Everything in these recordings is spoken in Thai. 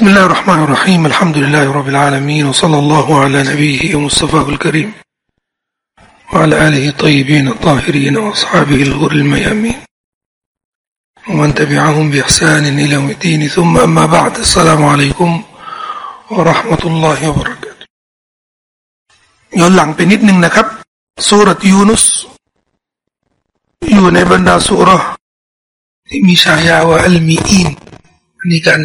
بسم الله الرحمن الرحيم الحمد لله رب العالمين وصلى الله على نبيه ومصطفاه الكريم وعلى آله الطيبين الطاهرين وأصحابه الغر الميامين ومن تبعهم بإحسان إلى يوم الدين ثم أما بعد السلام عليكم ورحمة الله وبركاته ย้อนหลังไปนิดนึงนะครับสุรยูนุสอยู่ในบรรดาสุรที่มีฉายาว่าอัลมีอินนี่กัน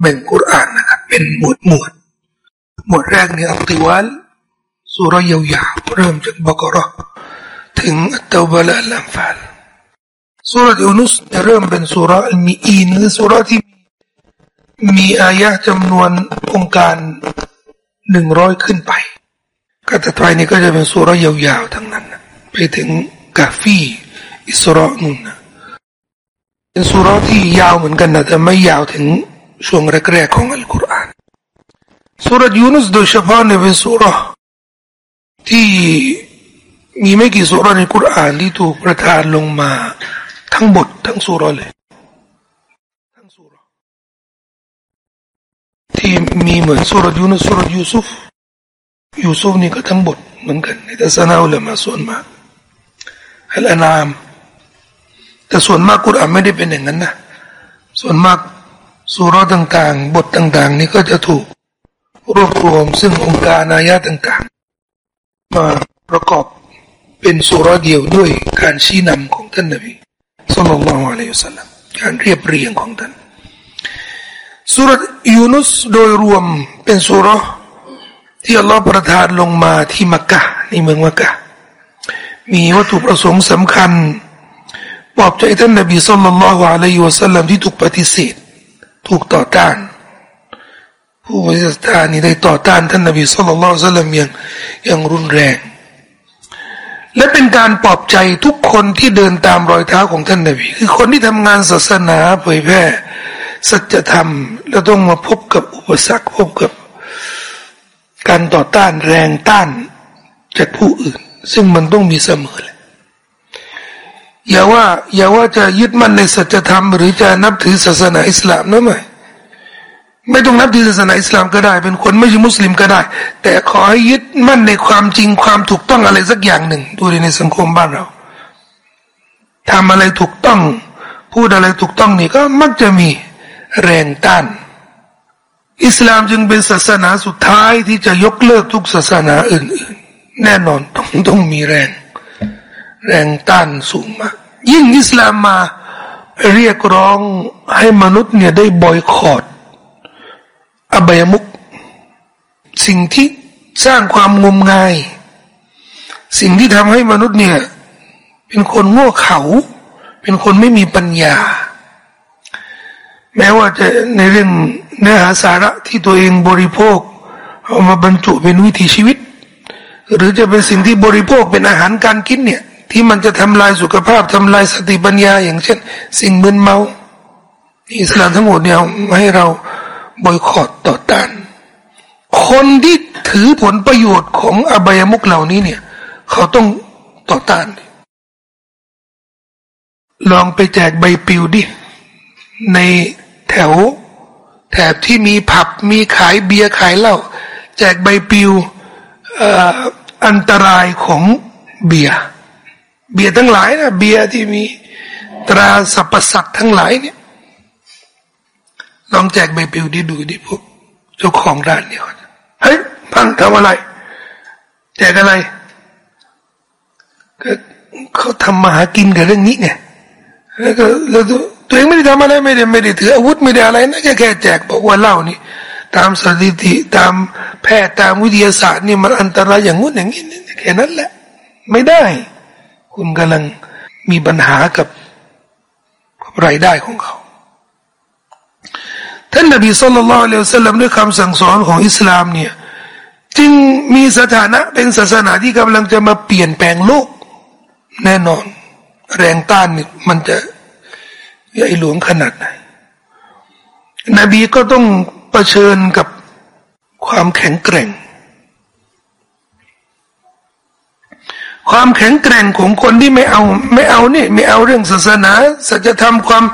แบ่งกุรอานนะครับ เป็นหมวดหมวด หมวดแรกนี่อัลติวัลสุรยาวๆเริ่มจากบกรอถึงอัตตบะละลัมฟาลสุรยูนุสเริ่มเป็นสุรมีอินคือสุรที่มีอายะจำนวนองค์การหนึ่งร้อยขึ้นไป ก็ต่อไปนี่ก็จะเป็นสุรยาวๆทั้งนั้น ไปถึงกาฟีอิสรานุนนะเป็นสุรที่ยาวเหมือนกันนะแต่ไม่ยาวถึง ช่วงแรกๆของอัลกุรอานสุรยูนุสโดยเฉพาะเนี่ยเป็นสุรที่มีไม่กี่สุรในกุรอานที่ถูกประทานลงมา ทั้งบททั้งสุรเลยทั้งสุรที่มีเหมือนสุรยูนุสสุรยูซุฟยูซุฟนี่ก็ทั้งบทเหมือนกันในทัศนาอุลามะส่วนมากอัลอนามแต่ส่วนมากกุรอานไม่ได้เป็นอย่างนั้นนะส่วนมาก สุรต่างๆ บทต่าง ๆ นี้ก็จะถูกรวบรวมซึ่งองค์การอายะต่างๆ มาประกอบเป็นสุรเดียวด้วยการชี้นำของท่านนบีสุลต่านละอิสลามการเรียบเรียงของท่านสุรยูนุสโดยรวมเป็นสุรที่อัลลอฮฺประทานลงมาที่มักกะในเมืองมักกะมีวัตถุประสงค์สำคัญปลอบใจท่านนบีสุลต่านละอะลัยฮิวะสัลลัมที่ถูกปฏิเสธ ถูกต่อต้าน ผู้ปฏิเสธนี่ได้ต่อต้านท่านนบีสุลต่านละสัลลัมย่างย่างรุนแรง และเป็นการปลอบใจทุกคนที่เดินตามรอยเท้าของท่านนบี คือคนที่ทำงานศาสนาเผยแพร่สัจธรรม แล้วต้องมาพบกับอุปสรรคพบกับ การต่อต้านแรงต้านจากผู้อื่น ซึ่งมันต้องมีเสมอแหละ อย่าว่าอย่าว่าจะยึดมั่นในสัจธรรม หรือจะนับถือศาสนาอิสลามนะไม่ไม่ต้องนับถือศาสนาอิสลามก็ได้ เป็นคนไม่ใช่มุสลิมก็ได้ แต่ขอให้ยึดมั่นในความจริงความถูกต้องอะไรสักอย่างหนึ่งดูในสังคมบ้านเราทำอะไรถูกต้อง พูดอะไรถูกต้องนี่ก็มักจะมีแรงต้าน อิสลามจึงเป็นศาสนาสุดท้ายที่จะยกเลิกทุกศาสนาอื่นๆ แน่นอนต้องต้องมีแรง แรงต้านสูงมาก ยิ่งอิสลามมา เรียกร้องให้มนุษย์เนี่ยได้บอยคอรดอบายมุก สิ่งที่สร้างความงมงาย สิ่งที่ทำให้มนุษย์เนี่ย เป็นคนโง่เขาเป็นคนไม่มีปัญญา แม้ว่าจะในเรื่องเนื้อหาสาระที่ตัวเองบริโภคเอามาบรรจุเป็นวิถีชีวิต หรือจะเป็นสิ่งที่บริโภคเป็นอาหารการกินเนี่ย ที่มันจะทำลายสุขภาพทำลายสติปัญญา อย่างเช่น สิ่งมึนเมาอิสลามทั้งหมดเนี่ยให้เราบอยคอรดต่อต้าน คนที่ถือผลประโยชน์ของอบายมุกเหล่านี้เนี่ย เขาต้องต่อต้าน ลองไปแจกใบปลิวดิ ในแถว แถบที่มีผับมีขายเบียร์ขายเหล้าแจกใบปลิวอันตรายของเบียร์ เบียร์ทั้งหลายนะเบียร์ที่มีตราสรรพสัตว์ทั้งหลายเนี่ย ลองแจกใบปลิวดิดูดิพวกเจ้าของร้านเนี่ยเฮ้ยพังทำอะไร แจกอะไรก็เขาทำมาหากินกับเรื่องนี้ไงแล้วก็แล้วตัวเองไม่ได้ทำอะไรไม่ได้ไม่ได้ถืออาวุธไม่ได้อะไรนะแค่แค่แจกบอกว่าเล่านี่ ตามสถิติตามแพทย์ตามวิทยาศาสตร์นี่มันอันตรายอย่างงู้นอย่างนี้แค่นั้นแหละ ไม่ได้ คุณกำลังมีปัญหากับรายได้ของเขา ท่านนบีสุลต่านละเลวสลลัมด้วยคำสั่งสอนของอิสลามเนี่ยจึงมีสถานะเป็นศาสนาที่กำลังจะมาเปลี่ยนแปลงโลก แน่นอน แรงต้านนี่มันจะใหญ่หลวงขนาดไหน นบีก็ต้องเผชิญกับความแข็งแกร่ง ความแข็งแกร่งของคนที่ไม่เอาไม่เอาเนี่ยไม่เอาเรื่องศาสนาสัจธรรมความ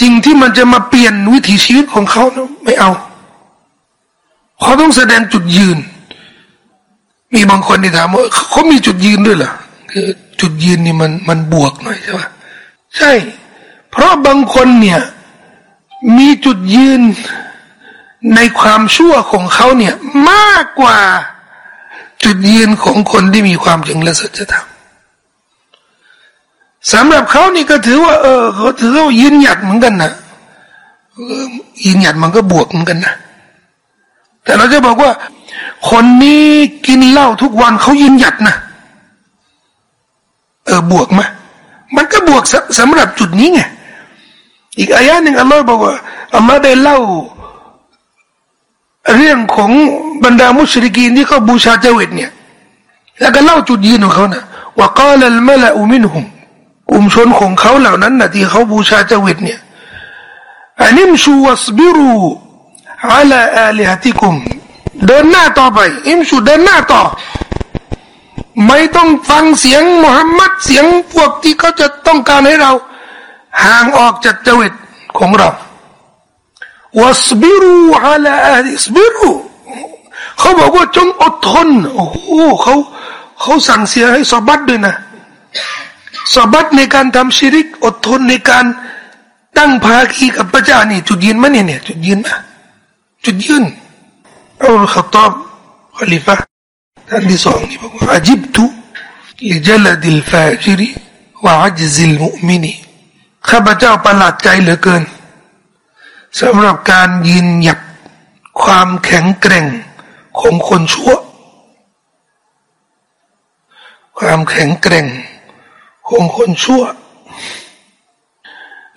จริงที่มันจะมาเปลี่ยนวิถีชีวิตของเขาไม่เอาเขาต้องแสดงจุดยืน มีบางคนที่ถามว่าเขามีจุดยืนด้วยเหรอคือจุดยืนนี่มันมันบวกหน่อยใช่ไหมใช่ เพราะบางคนเนี่ยมีจุดยืนในความชั่วของเขาเนี่ย มากกว่า จุดยืนของคนที่มีความจริงและสัจธรรมสำหรับเขานี่ก็ถือว่า เออเขาถือว่ายืนหยัดเหมือนกันนะยืนหยัดมันก็บวกเหมือนกันนะแต่เราจะบอกว่า คนนี้กินเหล้าทุกวันเขายืนหยัดนะเออบวกไหมมันก็บวกสำหรับจุดนี้ไงอีกอายะหนึ่งอัลลอฮ์บอกว่าอัลลอฮ์ได้เล่า เรื่องของบรรดามุสลิกีนที่เขาบูชาเจวิตเนี่ยแล้วก็เล่าจุดยืนของเขานะว่ากาลลมละอุมินหุมกลุ่มชนของเขาเหล่านั้นนะที่เขาบูชาเจวิตเนี่ยอันิมชูวัสบิรูอัลาอาลิฮติคุมเดินหน้าต่อไป อิมชูเดินหน้าต่อ ไม่ต้องฟังเสียงมุฮัมมัดเสียงพวกที่เขาจะต้องการให้เรา ห่างออกจากเจวิตของเรา วัสบิรูฮาลาอิสบิรูเขาบอกว่าจงอดทนโอ้โหเขาเขาสั่งเสียให้สบัดด้วยนะสบัดในการทำชิริก อดทนในการตั้งภาคีกับพระเจ้านี่จุดยืนมั้ยเนี่ยจุดยืนนะจุดยืนเอาขับตอบขลิฟะท่านที่สองนี่บอกว่าอาจิบตุลิจลดิลฟาจิริวะอัจซิลมุมินีข้าพเจ้าประหลาดใจเหลือเกิน สำหรับการยืนหยัดความแข็งแกร่งของคนชั่ว ความแข็งแกร่งของคนชั่ว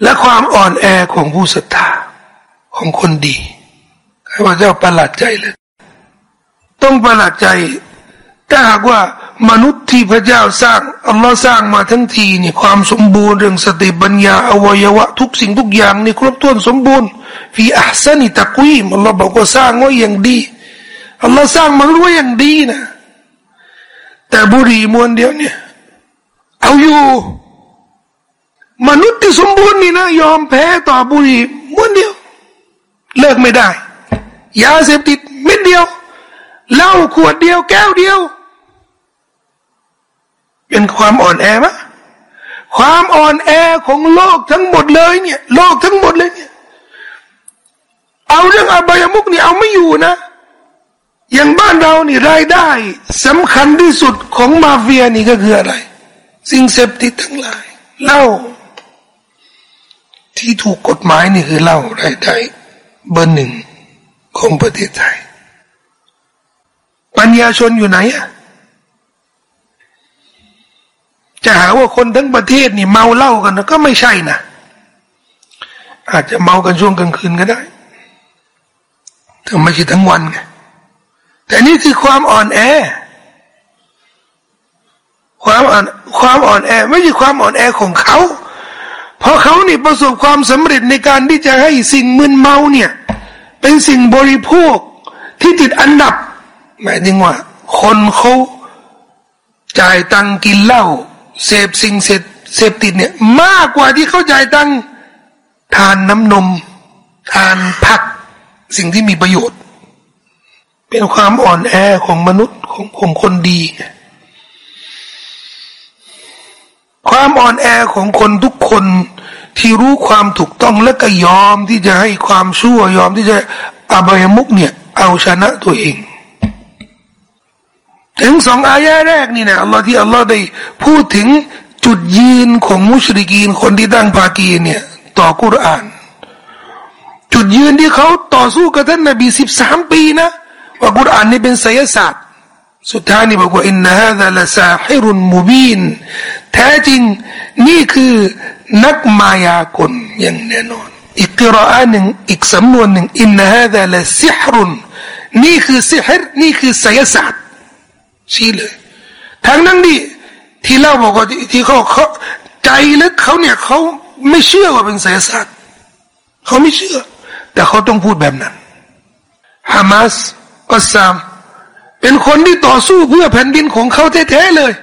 และความอ่อนแอของผู้ศรัทธาของคนดีข้าพเจ้าประหลาดใจเลย ต้องประหลาดใจ ถ้าหากว่า มนุษย์ที่พระเจ้าสร้างอัลลอฮ์สร้างมาทั้งทีนี่ความสมบูรณ์เรื่องสติปัญญาอวัยวะทุกสิ่งทุกอย่างนี่ครบถ้วนสมบูรณ์ฟีอัพซันิตะกุยมอัลลอฮ์บอกว่าสร้างไว้อย่างดีอัลลอฮ์สร้างมันไว้อย่างดีนะ แต่บุรีมวนเดียวเนี่ย เอาอยู่ มนุษย์ที่สมบูรณ์นี่นะ ยอมแพ้ต่อบุรีมวนเดียว เลิกไม่ได้ยาเสพติดเม็ดเดียวเหล้าขวดเดียวแก้วเดียว เป็นความอ่อนแอมะความอ่อนแอของโลกทั้งหมดเลยเนี่ย โลกทั้งหมดเลยเนี่ย เอาเรื่องอบายมุกนี่เอาไม่อยู่นะ อย่างบ้านเรานี่รายได้สำคัญที่สุดของมาเฟียนี่ก็คืออะไร สิ่งเสพติดทั้งหลายเหล้าที่ถูกกฎหมายนี่คือเหล้ารายได้เบอร์หนึ่งของประเทศไทย ปัญญาชนอยู่ไหนอะ จะหาว่าคนทั้งประเทศนี่เมาเหล้ากันนะก็ไม่ใช่นะอาจจะเมากันช่วงกลางคืนก็ได้แต่ไม่ใช่ทั้งวันไงแต่นี่คือความอ่อนแอ ความอ่อนความอ่อนแอ ไม่ใช่ความอ่อนแอของเขา เพราะเขานี่ประสบความสำเร็จในการที่จะให้สิ่งมึนเมาเนี่ย เป็นสิ่งบริโภคที่ติดอันดับ หมายถึงว่า คนเขาจ่ายตังกินเหล้า เสพสิ่งเสพเสพติดเนี่ย มากกว่าที่เขาจ่ายตังทานน้ำนม ทานผักสิ่งที่มีประโยชน์ เป็นความอ่อนแอของมนุษย์ของของคนดี ความอ่อนแอของคนทุกคนที่รู้ความถูกต้องและก็ยอมที่จะให้ความชั่วยอมที่จะอบายมุกเนี่ย เอาชนะตัวเอง ถึงสองอายะแรกนี่นะอัลลอฮ์ที่อัลลอฮ์ได้พูดถึงจุดยืนของมุชริกีนคนที่ตั้งภากีเนี่ย ต่อกุรอาน จุดยืนที่เขาต่อสู้กับท่านนบีสิบสามปีนะว่ากุรอานนี่เป็นไสยศาสตร์สุดท้ายนี่บอกว่าอินนาฮะดะละซาฮิรุนมุบีนแท้จริงนี่คือนักมายากลอย่างแน่นอน อีกกรอานหนึ่งอีกสำนวนหนึ่งอินนาฮะดะละซิฮรุนนี่คือซิฮรนี่คือไสยศาสตร์ ชี้เลย ทั้งนั้นดิที่เล่าบอกว่าที่เขาเขาใจลึกเขาเนี่ยเขาไม่เชื่อว่าเป็นไสยศาสตร์เขาไม่เชื่อ แต่เขาต้องพูดแบบนั้นฮามาสก็ซามเป็นคนที่ต่อสู้เพื่อแผ่นดินของเขาแท้ๆเลย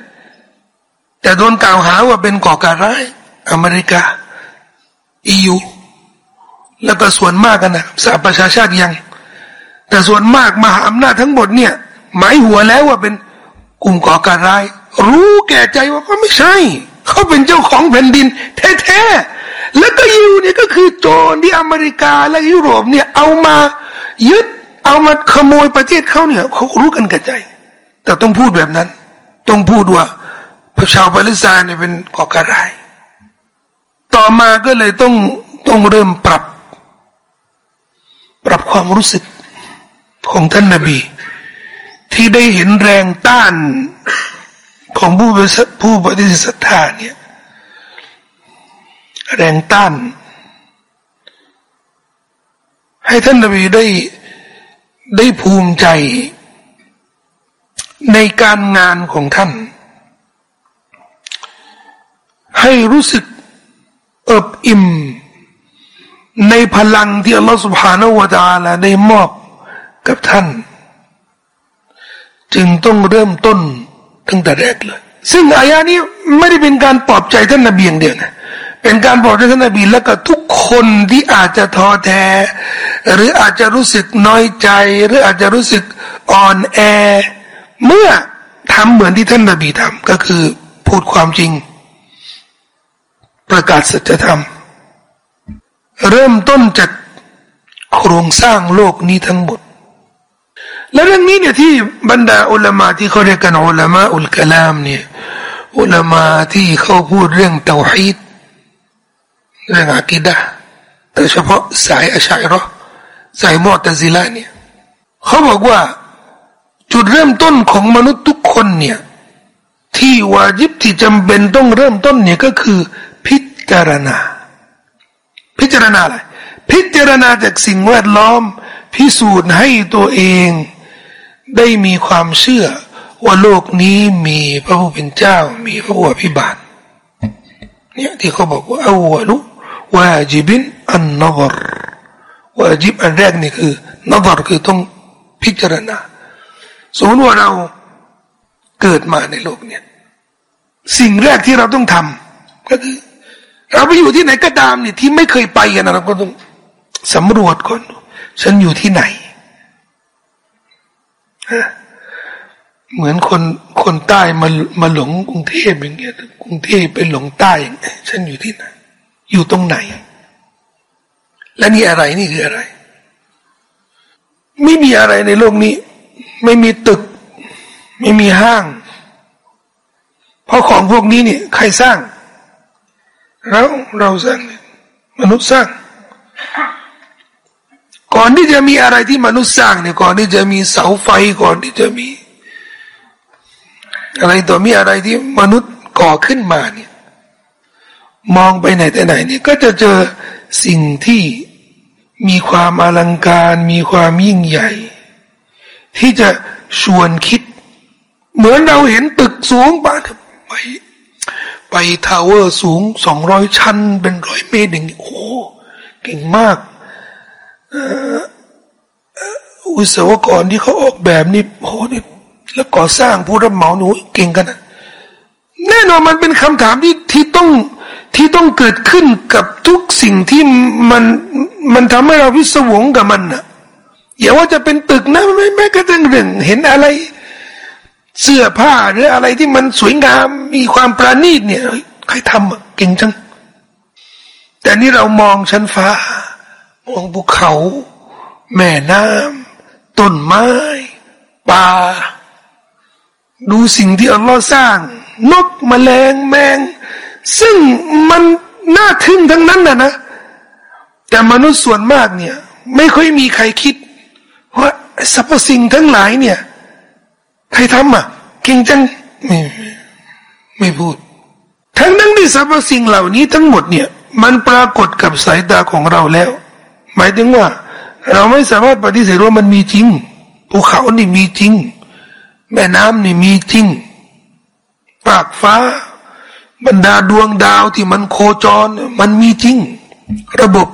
แต่โดนกล่าวหาว่าเป็นก่อการร้าย อเมริกาอียูแล้วก็ส่วนมากกันนะสหประชาชาติยัง แต่ส่วนมากมหาอำนาจทั้งหมดเนี่ย หมายหัวแล้วว่าเป็น กลุ่มก่อการร้าย รู้แก่ใจว่าก็ไม่ใช่ เขาเป็นเจ้าของแผ่นดิน แท้ๆแล้วก็ยูเนี่ยก็คือโจรที่อเมริกาและยุโรปเนี่ยเอามายึดเอามาขโมยประเทศเขาเนี่ยเขารู้กันกระใจ แต่ต้องพูดแบบนั้น ต้องพูดว่าพระชาวปาเลสไตน์เนี่ยเป็นก่อการร้าย ต่อมาก็เลยต้องต้องเริ่มปรับ ปรับความรู้สึกของท่านนาบี ที่ได้เห็นแรงต้านของผู้ผู้ปฏิเสธศรัทธาเนี่ย แรงต้าน ให้ท่านนบีได้ได้ภูมิใจ ในการงานของท่าน ให้รู้สึกเอิบอิ่ม ในพลังที่อัลลอฮฺสุบฮานาวะตาลาได้มอบกับท่าน จึงต้องเริ่มต้นตั้งแต่แรกเลย ซึ่งอายานี้ไม่ได้เป็นการปลอบใจท่านนบีอย่างเดียวนะเป็นการปลอบใจท่านนบีแล้วก็ทุกคนที่อาจจะท้อแท้ หรืออาจจะรู้สึกน้อยใจ หรืออาจจะรู้สึกอ่อนแอ เมื่อทำเหมือนที่ท่านนบีทำก็คือพูดความจริง ประกาศสัจธรรม เริ่มต้นจากโครงสร้างโลกนี้ทั้งหมด แล้วเรื่องนี้เนี่ยที่บรรดาอุลามาที่เขาเรียกกันอุลามาอุลกลามเนี่ยอุลามาที่เขาพูดเรื่องเตาฮีดเรื่องอากิดะโดยเฉพาะสายอาชัยรอสายมอตซิลาเนี่ยเขาบอกว่าจุดเริ่มต้นของมนุษย์ทุกคนเนี่ยที่วาจิบที่จำเป็นต้องเริ่มต้นเนี่ยก็คือ พิจารณา พิจารณาอะไรพิจารณาจากสิ่งแวดล้อม พิสูจน์ให้ตัวเอง ได้มีความเชื่อว่าโลกนี้มีพระผู้เป็นเจ้า มีพระผู้อภิบาลเนี่ยที่เขาบอกว่าอาวลุวาจิบินอันนบรวาจิบอันแรกนี่คือนบรคือต้องพิจารณาสมมติว่าเราเกิดมาในโลกเนี่ยสิ่งแรกที่เราต้องทำก็คือ เราไปอยู่ที่ไหนก็ตามเนี่ยที่ไม่เคยไปกันนะเราก็ต้องสำรวจก่อนฉันอยู่ที่ไหน เหมือนคนคนใต้มามาหลงกรุงเทพอย่างเงี้ยกรุงเทพเป็นหลงใต้ฉันอยู่ที่ไหนอยู่ตรงไหน และนี่อะไรนี่คืออะไร ไม่มีอะไรในโลกนี้ ไม่มีตึก ไม่มีห้าง เพราะของพวกนี้เนี่ย ใครสร้าง เราเราสร้างมนุษย์สร้าง ก่อนที่จะมีอะไรที่มนุษย์สร้างเนี่ยก่อนที่จะมีเสาไฟก่อนที่จะมี อะไรต่อมีอะไรที่มนุษย์ก่อขึ้นมาเนี่ย มองไปไหนแต่ไหนเนี่ยก็จะเจอสิ่งที่มีความอลังการ มีความยิ่งใหญ่ ที่จะชวนคิด เหมือนเราเห็นตึกสูงบ้านไปไปทาวเวอร์สูงสองร้อยชั้น เป็นร้อยเมตรอย่างโอ้เก่งมาก อุศวกรที่เขาออกแบบนี่โหนี่แล้วก่อสร้างผู้รับเหมาหนูเก่งกันนะแน่นอนมันเป็นคำถามที่ที่ต้องที่ต้องเกิดขึ้นกับทุกสิ่งที่มันมันทำให้เราวิศวงกับมันนะอย่าว่าจะเป็นตึกนะไม่แม้กระทั่งเรื่องเห็นอะไร เสื้อผ้าหรืออะไรที่มันสวยงามมีความประณีตเนี่ยใครทำเก่งจัง แต่นี่เรามองชั้นฟ้า มองภูเขา แม่น้ำต้นไม้ป่าดูสิ่งที่อัลลอฮ์สร้าง นกมแมลงแมง ซึ่งมันน่าทึ่งทั้งนั้นนะนะ แต่มนุษย์ส่วนมากเนี่ย ไม่ค่อยมีใครคิด ว่าสรรพสิ่งทั้งหลายเนี่ย ใครทำอะเก่งจังไม่ไม่พูด ทั้งนั้นที่สรรพสิ่งเหล่านี้ทั้งหมดเนี่ย มันปรากฏกับสายตาของเราแล้ว หมายถึงว่า เราไม่สามารถปฏิเสธว่ามันมีจริงภูเขานี่มีจริง แม่น้ำนี่มีจริง ปากฟ้า บรรดาดวงดาวที่มันโคจร มันมีจริง ระบบ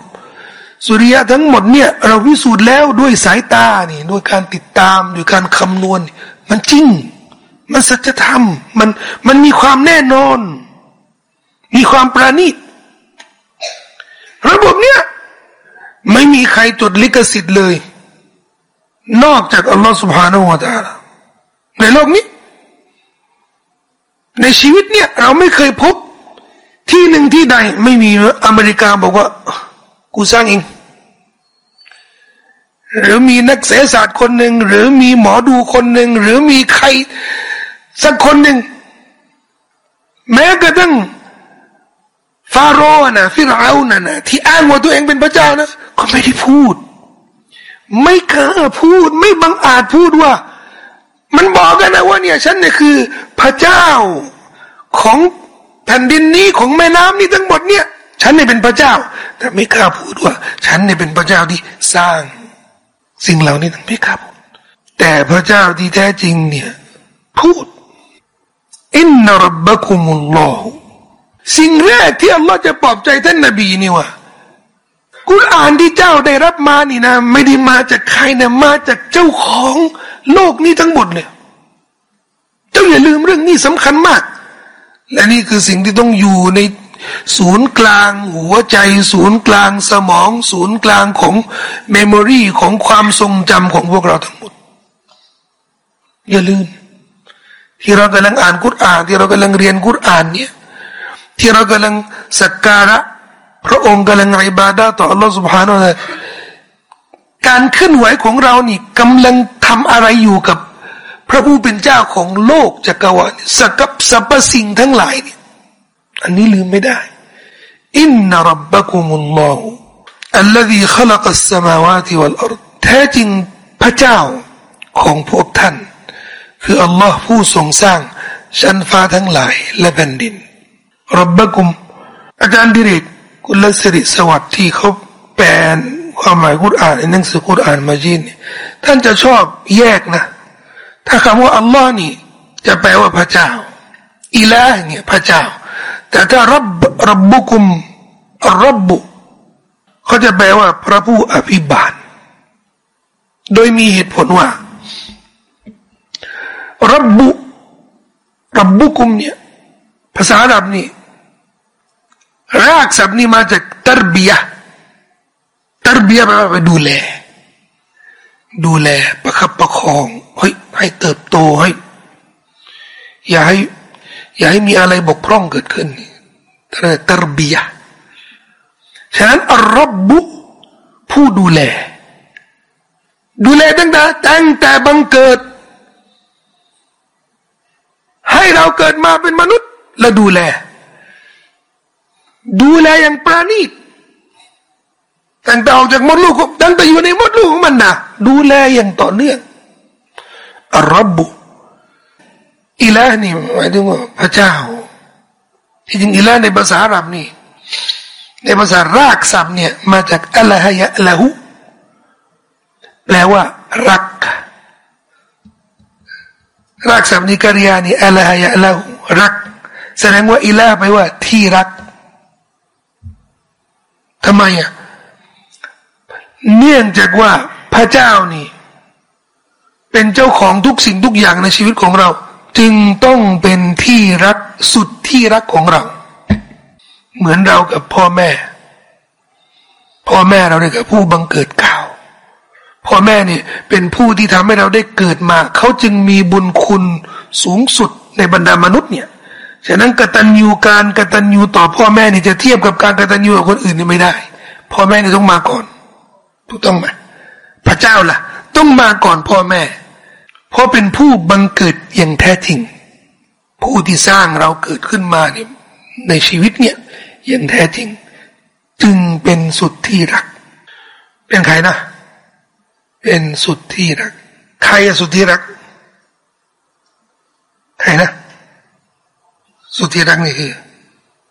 สุริยะทั้งหมดเนี่ย เราพิสูจน์แล้วด้วยสายตานี่ด้วยการติดตามด้วยการคำนวณ มันจริง มันสัจธรรม มันมันมีความแน่นอน มีความประณีตระบบเนี้ย มีใครจดลิขสิทธิ์เลย นอกจากอัลลอฮฺสุบฮานาอัลลาในโลกนี้ ในชีวิตเนี่ย เราไม่เคยพบที่หนึ่งที่ใด ไม่มีอเมริกาบอกว่า กูสร้างเองหรือมีนักเสศาสตร์คนหนึ่งหรือมีหมอดูคนหนึ่งหรือมีใครสักคนหนึ่งแม้กระทั่ง ฟาโรห์นะฟิรเอานะนะที่อ้างว่าตัวเองเป็นพระเจ้านะก็ไม่ได้พูด ไม่กล้าพูดไม่บังอาจพูดว่า มันบอกกันนะว่าเนี่ยฉันเนี่ยคือ พระเจ้าของแผ่นดินนี้ของแม่น้ำนี้ทั้งหมดเนี่ย ฉันเนี่ยเป็นพระเจ้า แต่ไม่กล้าพูดว่า ฉันเนี่ยเป็นพระเจ้าที่สร้าง สิ่งเหล่านี้ไม่กล้าพูดแต่พระเจ้าที่แท้จริงเนี่ย พูดอินนารบบะคุมุลลอฮุ สิ่งแรกที่อัลลอฮ์จะปลอบใจท่านนบีนี่ว่ากุรอานที่เจ้าได้รับมานี่นะ ไม่ได้มาจากใครนะมาจากเจ้าของโลกนี้ทั้งหมดเลยเจ้าอย่าลืมเรื่องนี้สำคัญมาก และนี่คือสิ่งที่ต้องอยู่ในศูนย์กลางหัวใจ ศูนย์กลางสมอง ศูนย์กลางของเมมโมรีของความทรงจำของพวกเราทั้งหมด อย่าลืม ที่เรากำลังอ่านกุรอาน ที่เรากำลังเรียนกุรอานเนี่ย ที่เรากำลังสักการะพระองค์กำลังอิบาดาต่อ Allah سبحانه และการเคลื่อนไหวของเรานี่กำลังทำอะไรอยู่กับพระผู้เป็นเจ้าของโลกจักรวาลสกับสรรพสิ่งทั้งหลายเนี่ยอันนี้ลืมไม่ได้อินนารับบะกุมุลลอฮฺ الذي خلق السماوات والأرض แท้จริงพระเจ้าของพวกท่าน คืออัลลอฮ์ผู้ทรงสร้างชั้นฟ้าทั้งหลายและแผ่นดิน รับบะกุม อาจารย์ดิเรกกุลสิริสวัสดิ์ที่เขาแปลความหมายกุรอานในหนังสือกุรอานมาจีนท่านจะชอบแยกนะ ถ้าคำว่าอัลลอฮ์นี่ จะแปลว่าพระเจ้าอิละเนี่ยพระเจ้า แต่ถ้ารับรับบุกุมรับบุเขาจะแปลว่าพระผู้อภิบาล โดยมีเหตุผลว่ารับบุรับบุกุมเนี่ยภาษาอาหรับนี่ รากศัพท์นี่มาจากตรบียะตรบียะแปลว่าดูแล ดูแลประคับประคองเฮ้ยให้เติบโตให้อย่าให้ อย่าให้มีอะไรบกพร่องเกิดขึ้นเรียกตรบียะฉะนั้นอัลรบบุผู้ดูแล ดูแลตั้งแต่ตั้งแต่บังเกิด ให้เราเกิดมาเป็นมนุษย์ และดูแล ดูแลอย่างปราณีตตั้งแต่ออกจากมดลูกตั้งแต่อยู่ในมดลูกของมันนะดูแลอย่างต่อเนื่องอัลรับบุอิละนี่หมายถึงว่าพระเจ้า ที่จริงอิละในภาษาอาหรับนี่ ในภาษารากศัพท์เนี่ย มาจากอัลฮยะละหุแปลว่า รักรากศัพท์นิกริยานี่อัลฮยะละหุรัก แสดงว่าอิลาไปว่าที่รัก ทำไมอะเนื่องจากว่าพระเจ้านี่ เป็นเจ้าของทุกสิ่งทุกอย่างในชีวิตของเรา จึงต้องเป็นที่รักสุดที่รักของเรา เหมือนเรากับพ่อแม่ พ่อแม่เราเนี่ยกับผู้บังเกิดข่าวพ่อแม่เนี่ยเป็นผู้ที่ทำให้เราได้เกิดมา เขาจึงมีบุญคุณสูงสุดในบรรดามนุษย์เนี่ย ฉะนั้นกตัญญูการกตัญญูต่อพ่อแม่นี่จะเทียบกับการกตัญญูกับคนอื่นนี่ไม่ได้ พ่อแม่นี่ต้องมาก่อน ถูกต้องไหมพระเจ้าล่ะ ต้องมาก่อนพ่อแม่ เพราะเป็นผู้บังเกิดอย่างแท้จริง ผู้ที่สร้างเราเกิดขึ้นมาเนี่ยในชีวิตเนี่ยอย่างแท้จริง จึงเป็นสุดที่รัก เป็นใครนะ เป็นสุดที่รัก ใครสุดที่รัก ใครนะ สุดที่รักนี่คือ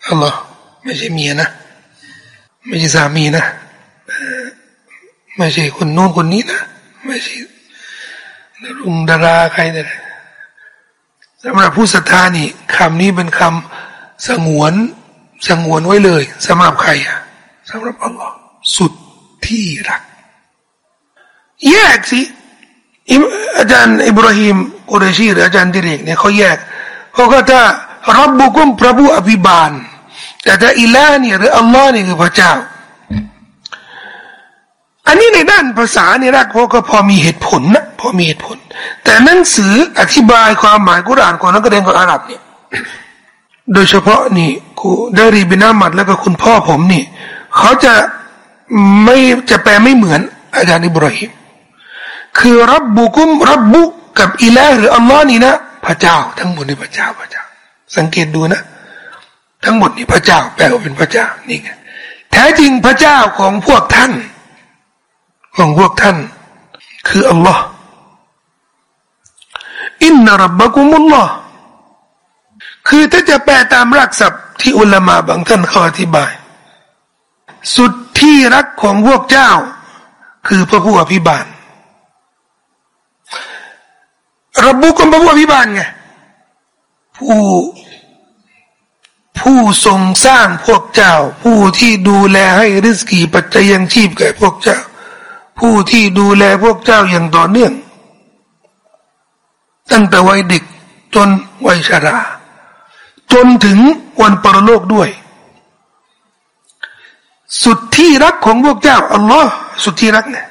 อัลลอฮ์ไม่ใช่เมียนะ ไม่ใช่สามีนะไม่ใช่คนโน้นคนนี้นะไม่ใช่ลุงดาราใครเลยสำหรับผู้ศรัทธานี่คำนี้เป็นคำสงวนสงวนไว้เลยสำหรับใครอะสำหรับอัลลอฮ์สุดที่รัก แยกสิอาจารย์อิบราฮิมกุเรชีหรืออาจารย์ดิเรกเนี่ยเขาแยกเขาก็ถ้า รับบุกุมพระผู้อภิบาล แต่ถ้าอิลาเนี่ยหรืออัลลอฮ์นี่คือพระเจ้า อันนี้ในด้านภาษาเนี่ยนะพอก็พอมีเหตุผลนะพอมีเหตุผล แต่หนังสืออธิบายความหมายกุรานของนักเรียนของอาหรับเนี่ยโดยเฉพาะนี่กูได้รีบินามัดแล้วก็คุณพ่อผมนี่เขาจะไม่จะแปลไม่เหมือนอาจารย์อิบราฮิมคือรับบุกุมรับบุกับอิละหรืออัลลอฮ์นี่นะ พระเจ้าทั้งหมดนี่พระเจ้าพระเจ้า สังเกตดูนะ ทั้งหมดนี่พระเจ้าแปลว่าเป็นพระเจ้านี่ไงแท้จริงพระเจ้าของพวกท่าน ของพวกท่าน คืออัลลอฮ์อินนารับบะกุมุลลอฮ์คือถ้าจะแปลตามรักศัพท์ที่อุลามาบางท่านเขาอธิบาย สุดที่รักของพวกเจ้า คือพระผู้อภิบาลรับบุกพระผู้อภิบาลไงผู้ ผู้ทรงสร้างพวกเจ้า ผู้ที่ดูแลให้ริสกีปัจจัยยังชีพแก่พวกเจ้า ผู้ที่ดูแลพวกเจ้าอย่างต่อเนื่อง ตั้งแต่วัยเด็กจนวัยชรา จนถึงวันปรโลกด้วย สุดที่รักของพวกเจ้าอัลลอฮ์สุดที่รักเนี่ย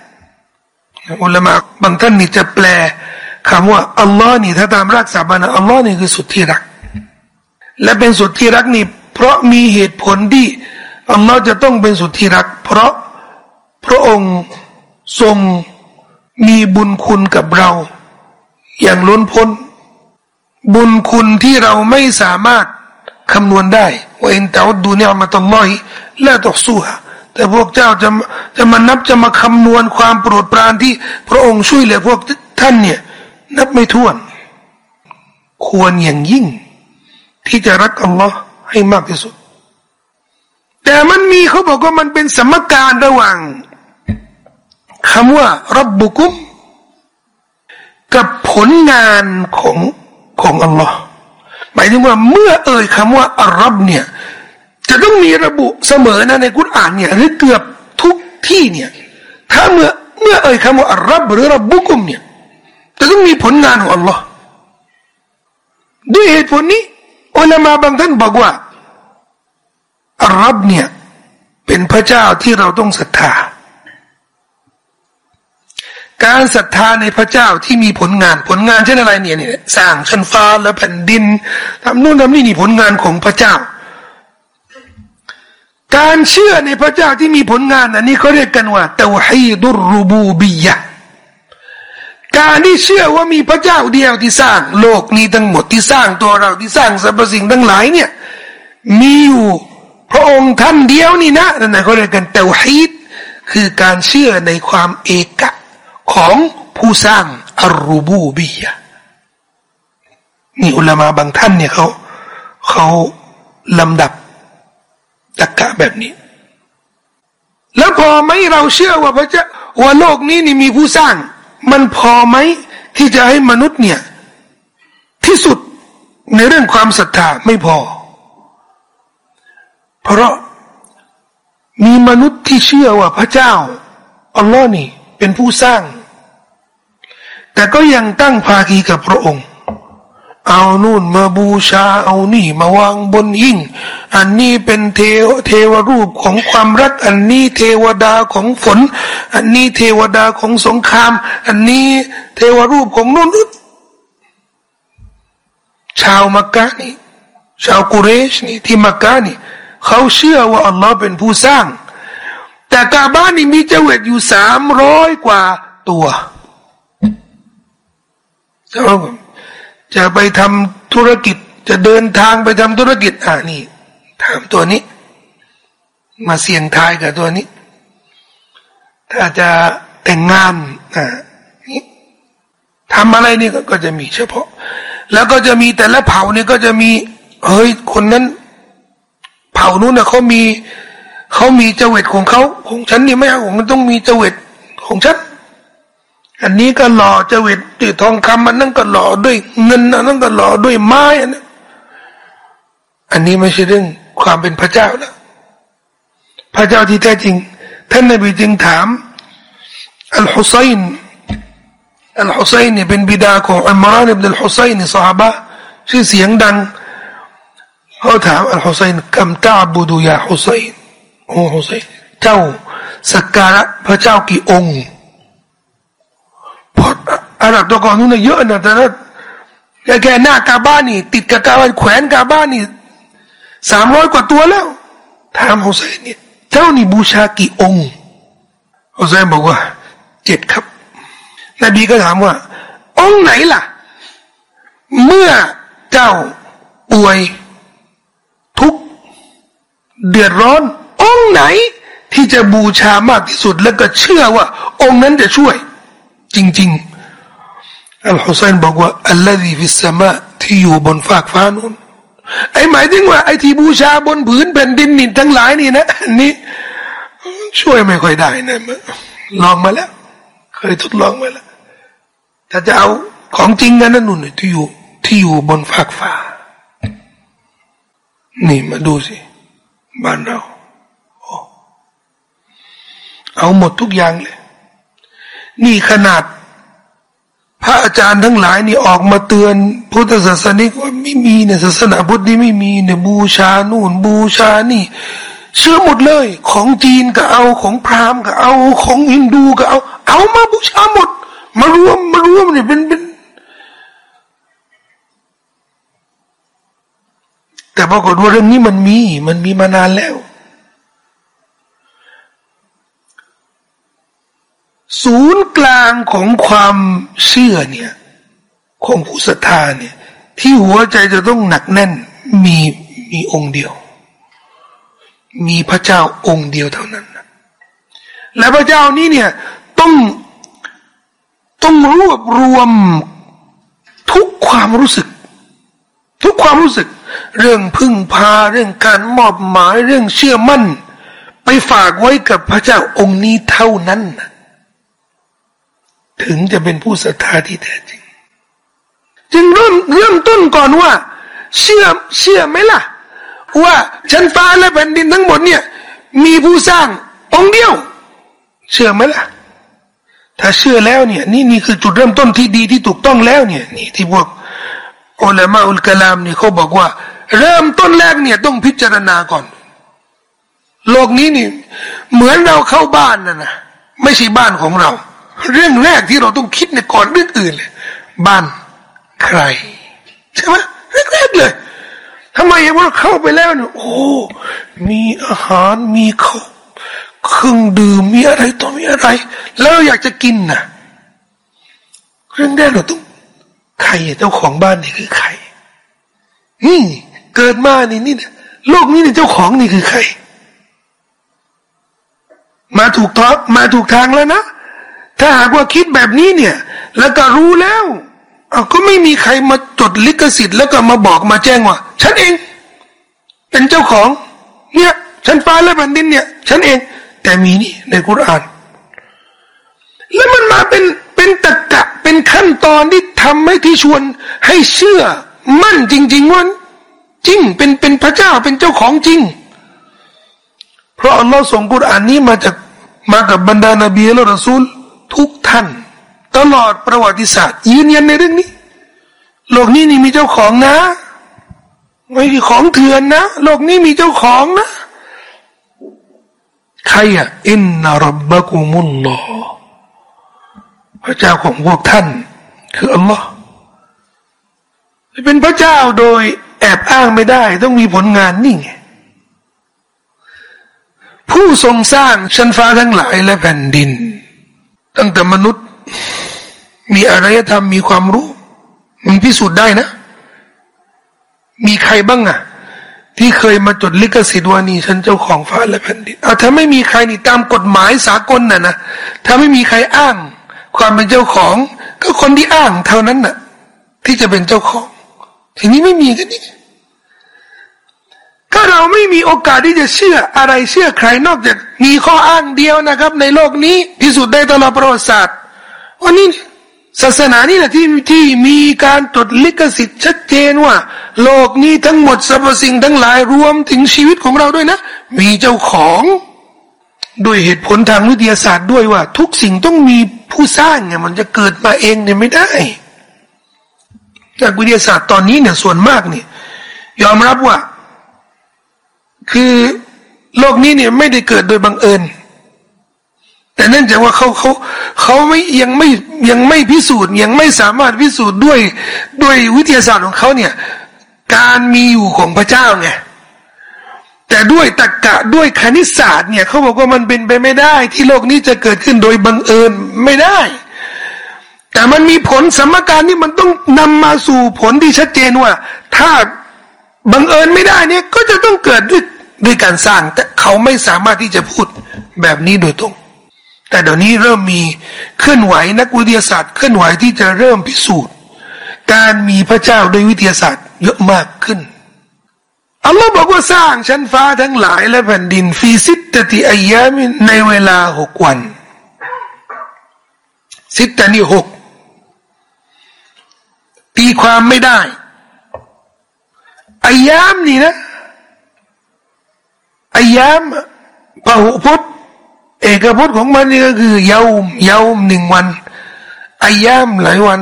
อุลามะบางท่านนี่จะแปลคำว่าอัลลอฮ์นี่ถ้าตามรักษาบานะอัลลอฮ์นี่คือสุดที่รัก และเป็นสุดที่รักนี่ เพราะมีเหตุผลที่อัลลอฮ์จะต้องเป็นสุดที่รัก เพราะพระองค์ทรงมีบุญคุณกับเรา อย่างล้นพ้น บุญคุณที่เราไม่สามารถคำนวณได้ว่าอินตาอุดูเนี่ยมาต้องลอยและตกสู้ฮะแต่พวกเจ้าจะจะมานับจะมาคำนวณความโปรดปรานที่พระองค์ช่วยเหลือพวกท่านเนี่ย นับไม่ถ้วน ควรอย่างยิ่ง ที่จะรักอัลลอฮ์ให้มากที่สุด แต่มันมีเขาบอกว่ามันเป็นสมการระหว่างคำว่ารับบุกุม กับผลงานของของอัลลอฮ์หมายถึงว่าเมื่อเอ่ยคำว่าอัลรับเนี่ย จะต้องมีระบุเสมอนะในกุรอานเนี่ยหรือเกือบทุกที่เนี่ย ถ้าเมื่อเมื่อเอ่ยคำว่าอัลรับหรือรับบุกุมเนี่ยจะต้องมีผลงานของอัลลอฮ์ด้วยเหตุผลนี้ อุลามาบางท่านบอกว่าอัลรับเนี่ยเป็นพระเจ้าที่เราต้องศรัทธา การศรัทธาในพระเจ้าที่มีผลงานผลงานเช่นอะไรเนี่ยเนี่ยสร้างชั้นฟ้าและแผ่นดินทำนู่นทำนี่นี่ผลงานของพระเจ้า การเชื่อในพระเจ้าที่มีผลงานอันนี้เขาเรียกกันว่าเตวฮีดุรูบูบียะ การที่เชื่อว่ามีพระเจ้าเดียวที่สร้าง โลกนี้ทั้งหมดที่สร้างตัวเราที่สร้างสรรพสิ่งทั้งหลายเนี่ย มีอยู่พระองค์ท่านเดียวนี่นะนั่นนะเขาเรียกกันเตวฮีดคือการเชื่อในความเอกะของผู้สร้างอรูบูบียะนี่อุลามาบางท่านเนี่ยเขาเขาลำดับตะกะแบบนี้ แล้วพอไม่เราเชื่อว่าพระเจ้าว่าโลกนี้นี่มีผู้สร้าง มันพอไหมที่จะให้มนุษย์เนี่ย ที่สุดในเรื่องความศรัทธาไม่พอ เพราะมีมนุษย์ที่เชื่อว่าพระเจ้าอัลลอฮ์นี่เป็นผู้สร้าง แต่ก็ยังตั้งภาคีกับพระองค์ เอานู่นมาบูชาเอานี่มาวางบนหิ่งอันนี้เป็นเทวเทวรูปของความรัก อันนี้เทวดาของฝน อันนี้เทวดาของสงคราม อันนี้เทวรูปของนู่นชาวมักกะนี่ชาวกุเรชนี่ที่มักกะนี่เขาเชื่อว่าอัลลอฮ์เป็นผู้สร้าง แต่กาบ้านนี่มีเจวิตอยู่สามร้อยกว่าตัวใช่ไหม จะไปทำธุรกิจ จะเดินทางไปทำธุรกิจอ่านี่ ถามตัวนี้ มาเสี่ยงทายกับตัวนี้ ถ้าจะแต่งงานอ่านี่ทำอะไรนี่ก็จะมีเฉพาะ แล้วก็จะมีแต่ละเผ่านี่ก็จะมี เฮ้ยคนนั้น เผ่านู้นเนี่ยเขามีเขามีเจวิตของเขาของฉันนี่ไม่เอาของมันต้องมีเจวิตของฉัน อันนี้ก็หล่อจวิตติทองคำมันนั่นก็หล่อด้วยเงินอันนั้นก็หล่อด้วยไม้อันนั้นอันนี้ไม่ใช่เรื่องความเป็นพระเจ้าแล้วพระเจ้าที่แท้จริง ท่านนบีจึงถามอัลฮุซัยน์อัลฮุซัยน์เป็นบิดาของอัลมารานอิบนุลฮุซัยน์สหายชื่อเสียงดังเขาถามอัลฮุซัยน์คำตาบูดูยาฮุซัยน์โอ้ฮุซัยน์เจ้าสักการะพระเจ้ากี่องค์ อาหรับตัวก่อนนู้นเยอะนะแต่ละแค่หน้ากาบ้านนี่ ติดกับกาบ้านแขวนกาบ้านนี่สามร้อยกว่าตัวแล้วถามฮุเซนเนี่ยเจ้านี่บูชากี่องค์ฮุเซนบอกว่าเจ็ดครับ นบีก็ถามว่า องค์ไหนล่ะ เมื่อเจ้าป่วย ทุกเดือดร้อน องค์ไหน ที่จะบูชามากที่สุดแล้วก็เชื่อว่า องค์นั้นจะช่วย จริง ๆ อัลฮุซัยนบอกว่าอัลลอฮีฟิสมา ที่อยู่บนฟากฟ้านู้นไอ้หมายถึงว่าไอ้ที่บูชาบนผืนแผ่นดินนี่ทั้งหลายนี่นะอันนี้ ช่วยไม่ค่อยได้นะลองมาแล้ว เคยทดลองมาแล้วถ้าจะเอาของจริงกันนั่นนู่นที่อยู่ที่อยู่บนฟากฟ้า นี่มาดูสิบ้านเราเอาหมดทุกอย่างเลย นี่ขนาด พระอาจารย์ทั้งหลายนี่ออกมาเตือนพุทธศาสนิกว่าไม่มีเนี่ยศาสนาพุทธนี่ไม่มีเนี่ยบูชานู่นบูชานี่ เชื่อหมดเลย ของจีนก็เอาของพราหมณ์ก็เอาของฮินดูก็เอา เอามาบูชาหมด มารวมมารวมเนี่ยเป็นเป็นแต่ปรากฏว่าเรื่องนี้มันมี มันมีมานานแล้ว ศูนย์กลางของความเชื่อเนี่ย ของผู้ศรัทธาเนี่ย ที่หัวใจจะต้องหนักแน่นมีมีองค์เดียว มีพระเจ้าองค์เดียวเท่านั้นและพระเจ้านี้เนี่ยต้องต้องรวบรวมทุกความรู้สึก ทุกความรู้สึก เรื่องพึ่งพาเรื่องการมอบหมายเรื่องเชื่อมั่น ไปฝากไว้กับพระเจ้าองค์นี้เท่านั้น ถึงจะเป็นผู้ศรัทธาที่แท้จริง จึงเริ่มเริ่มต้นก่อนว่า เชื่อเชื่อไหมล่ะ ว่าชั้นฟ้าและแผ่นดินทั้งหมดเนี่ย มีผู้สร้างองค์เดียว เชื่อไหมล่ะ ถ้าเชื่อแล้วเนี่ย นี่นี่คือจุดเริ่มต้นที่ดีที่ถูกต้องแล้วเนี่ย นี่ที่พวกอุลามะอุลกลามเนี่เขาบอกว่า เริ่มต้นแรกเนี่ยต้องพิจารณาก่อน โลกนี้นี่ เหมือนเราเข้าบ้านนะนะไม่ใช่บ้านของเรา เรื่องแรกที่เราต้องคิดในก่อนเรื่องอื่นเลยบ้านใครใช่ไหมแรกๆเลยทำไมว่าเข้าไปแล้วเนี่ยโอ้ มีอาหารมีข้าวเครื่องดื่มมีอะไรต่อมีอะไร แล้วอยากจะกินนะเรื่องแรกเราต้องใครเจ้าของบ้านนี่คือใครนี่เกิดมานี่นี่โลกนี้เนี่ยเจ้าของนี่คือใคร มาถูกทางมาถูกทางแล้วนะ ถ้าหากว่าคิดแบบนี้เนี่ย แล้วก็รู้แล้วก็ไม่มีใครมาจดลิขสิทธิ์แล้วก็มาบอกมาแจ้งว่า ฉันเอง เป็นเจ้าของ เนี่ย ฉันฟ้าและแผ่นดินเนี่ย ฉันเอง แต่มีนี่ในคุราน แล้วมันมาเป็นเป็นตะกะเป็นขั้นตอนที่ทำให้ที่ชวนให้เชื่อ มั่นจริง ๆว่าจริง เป็นเป็นพระเจ้าเป็นเจ้าของจริง เพราะอัลลอฮ์ส่งกุรอานนี้มาจากมากับบรรดานาบีและรอซูล ทุกท่าน ตลอดประวัติศาสตร์ ยืนยันในเรื่องนี้ โลกนี้นี่มีเจ้าของนะ ไม่ใช่ของเถื่อนนะ โลกนี้มีเจ้าของนะ ใครอะอินนารับบะกุมุลลอฮ์พระเจ้าของพวกท่าน คืออัลลอฮ์เป็นพระเจ้าโดยแอบอ้างไม่ได้ ต้องมีผลงานนี่ไงผู้ทรงสร้างชั้นฟ้าทั้งหลายและแผ่นดิน ตั้งแต่มนุษย์ มีอารยธรรมมีความรู้ มันพิสูจน์ได้นะ มีใครบ้างอะที่เคยมาจดลิขสิทธิ์ว่านี่ฉันเจ้าของฟ้าและแผ่นดินเอาถ้าไม่มีใครนี่ตามกฎหมายสากลน่ะนะถ้าไม่มีใครอ้าง ความเป็นเจ้าของ ก็คนที่อ้างเท่านั้นน่ะ ที่จะเป็นเจ้าของทีนี้ไม่มีกันนี่ ก็เราไม่มีโอกาสที่จะเชื่ออะไรเชื่อใครนอกจากมีข้ออ้างเดียวนะครับ ในโลกนี้พิสูจน์ได้ตลอดประวัติศาสตร์ว่านี่ศาสนานี่แหละที่ที่มีการจดลิขสิทธิ์ชัดเจนว่า โลกนี้ทั้งหมดสรรพสิ่งทั้งหลายรวมถึงชีวิตของเราด้วยนะ มีเจ้าของด้วยเหตุผลทางวิทยาศาสตร์ด้วยว่า ทุกสิ่งต้องมีผู้สร้างเนี่ยมันจะเกิดมาเองเนี่ยไม่ได้จากวิทยาศาสตร์ตอนนี้เนี่ยส่วนมากเนี่ยยอมรับว่า คือโลกนี้เนี่ยไม่ได้เกิดโดยบังเอิญ แต่เนื่องจากว่าเขาเขาเขาไม่ยังไม่ยังไม่พิสูจน์ ยังไม่สามารถพิสูจน์ด้วยด้วยวิทยาศาสตร์ของเขาเนี่ย การมีอยู่ของพระเจ้าไงแต่ด้วยตรรกะด้วยคณิตศาสตร์เนี่ยเขาบอกว่ามันเป็นไปไม่ได้ ที่โลกนี้จะเกิดขึ้นโดยบังเอิญไม่ได้ แต่มันมีผลสมการที่มันต้องนำมาสู่ผลที่ชัดเจนว่า ถ้าบังเอิญไม่ได้เนี่ยก็จะต้องเกิดด้วย ด้วยการสร้างแต่เขาไม่สามารถที่จะพูดแบบนี้โดยตรง แต่เดี๋ยวนี้เริ่มมีเคลื่อนไหวนักวิทยาศาสตร์เคลื่อนไหวที่จะเริ่มพิสูจน์ การมีพระเจ้าโดยวิทยาศาสตร์เยอะมากขึ้นอัลลอฮ์บอกว่าสร้างชั้นฟ้าทั้งหลายและแผ่นดินฟีสิตติอายามิในเวลาหกวัน สิตตนี่หกตีความไม่ได้อายามนี่นะ อายามพหุพจน์เอกพจน์ของมันนี่ก็คือเยาวเยาวหนึ่งวันอายามหลายวัน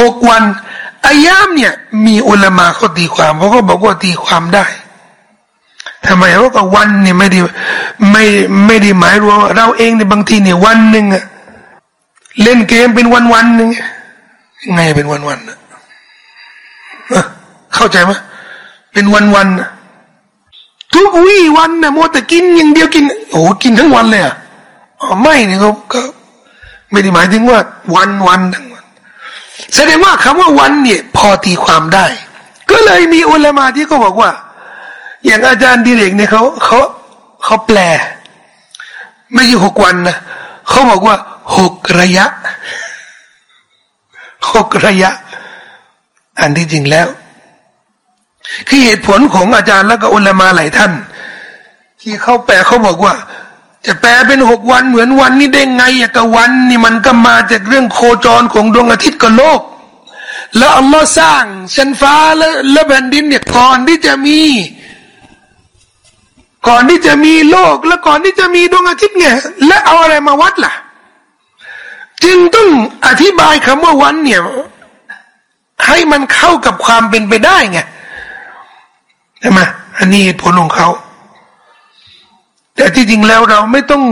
หกวันอายามเนี่ยมีอุลามาเขาตีความเพราะเขาบอกว่าตีความได้ทำไมเพราะว่าวันเนี่ยไม่ได้ไม่ไม่ได้หมายรวมเราเองในบางทีเนี่ยวันหนึ่งอะเล่นเกมเป็นวันวันหนึ่งไงเป็นวันวันเข้าใจไหมเป็นวันวัน ทุกวี่วันนะโมแต่กินอย่างเดียวกิน โอ้กินทั้งวันเลยอะไม่เนี่ยเขาก็ ไม่ได้หมายถึงว่า วันวันทั้งวัน แสดงว่าคำว่าวันเนี่ย พอตีความได้ ก็เลยมีอุลามาที่เขาบอกว่า อย่างอาจารย์ดิเรกเนี่ยเขาเขาเขาแปล ไม่ใช่หกวันนะเขาบอกว่าหกระยะหกระยะ อันที่จริงแล้ว คือเหตุผลของอาจารย์แล้วก็อุลามาหลายท่าน ที่เขาแปลเขาบอกว่า จะแปลเป็นหกวันเหมือนวันนี้ได้ไงอะกับวันนี่มันก็มาจากเรื่องโคจรของดวงอาทิตย์กับโลก แล้วอัลลอฮ์สร้างชั้นฟ้าและและแผ่นดินเนี่ยก่อนที่จะมี ก่อนที่จะมีโลก และก่อนที่จะมีดวงอาทิตย์เนี่ยและเอาอะไรมาวัดล่ะ จึงต้องอธิบายคำว่าวันเนี่ยให้มันเข้ากับความเป็นไปได้ไง ใช่ไหมอันนี้ผลของเขา แต่ที่จริงแล้วเราไม่ต้อง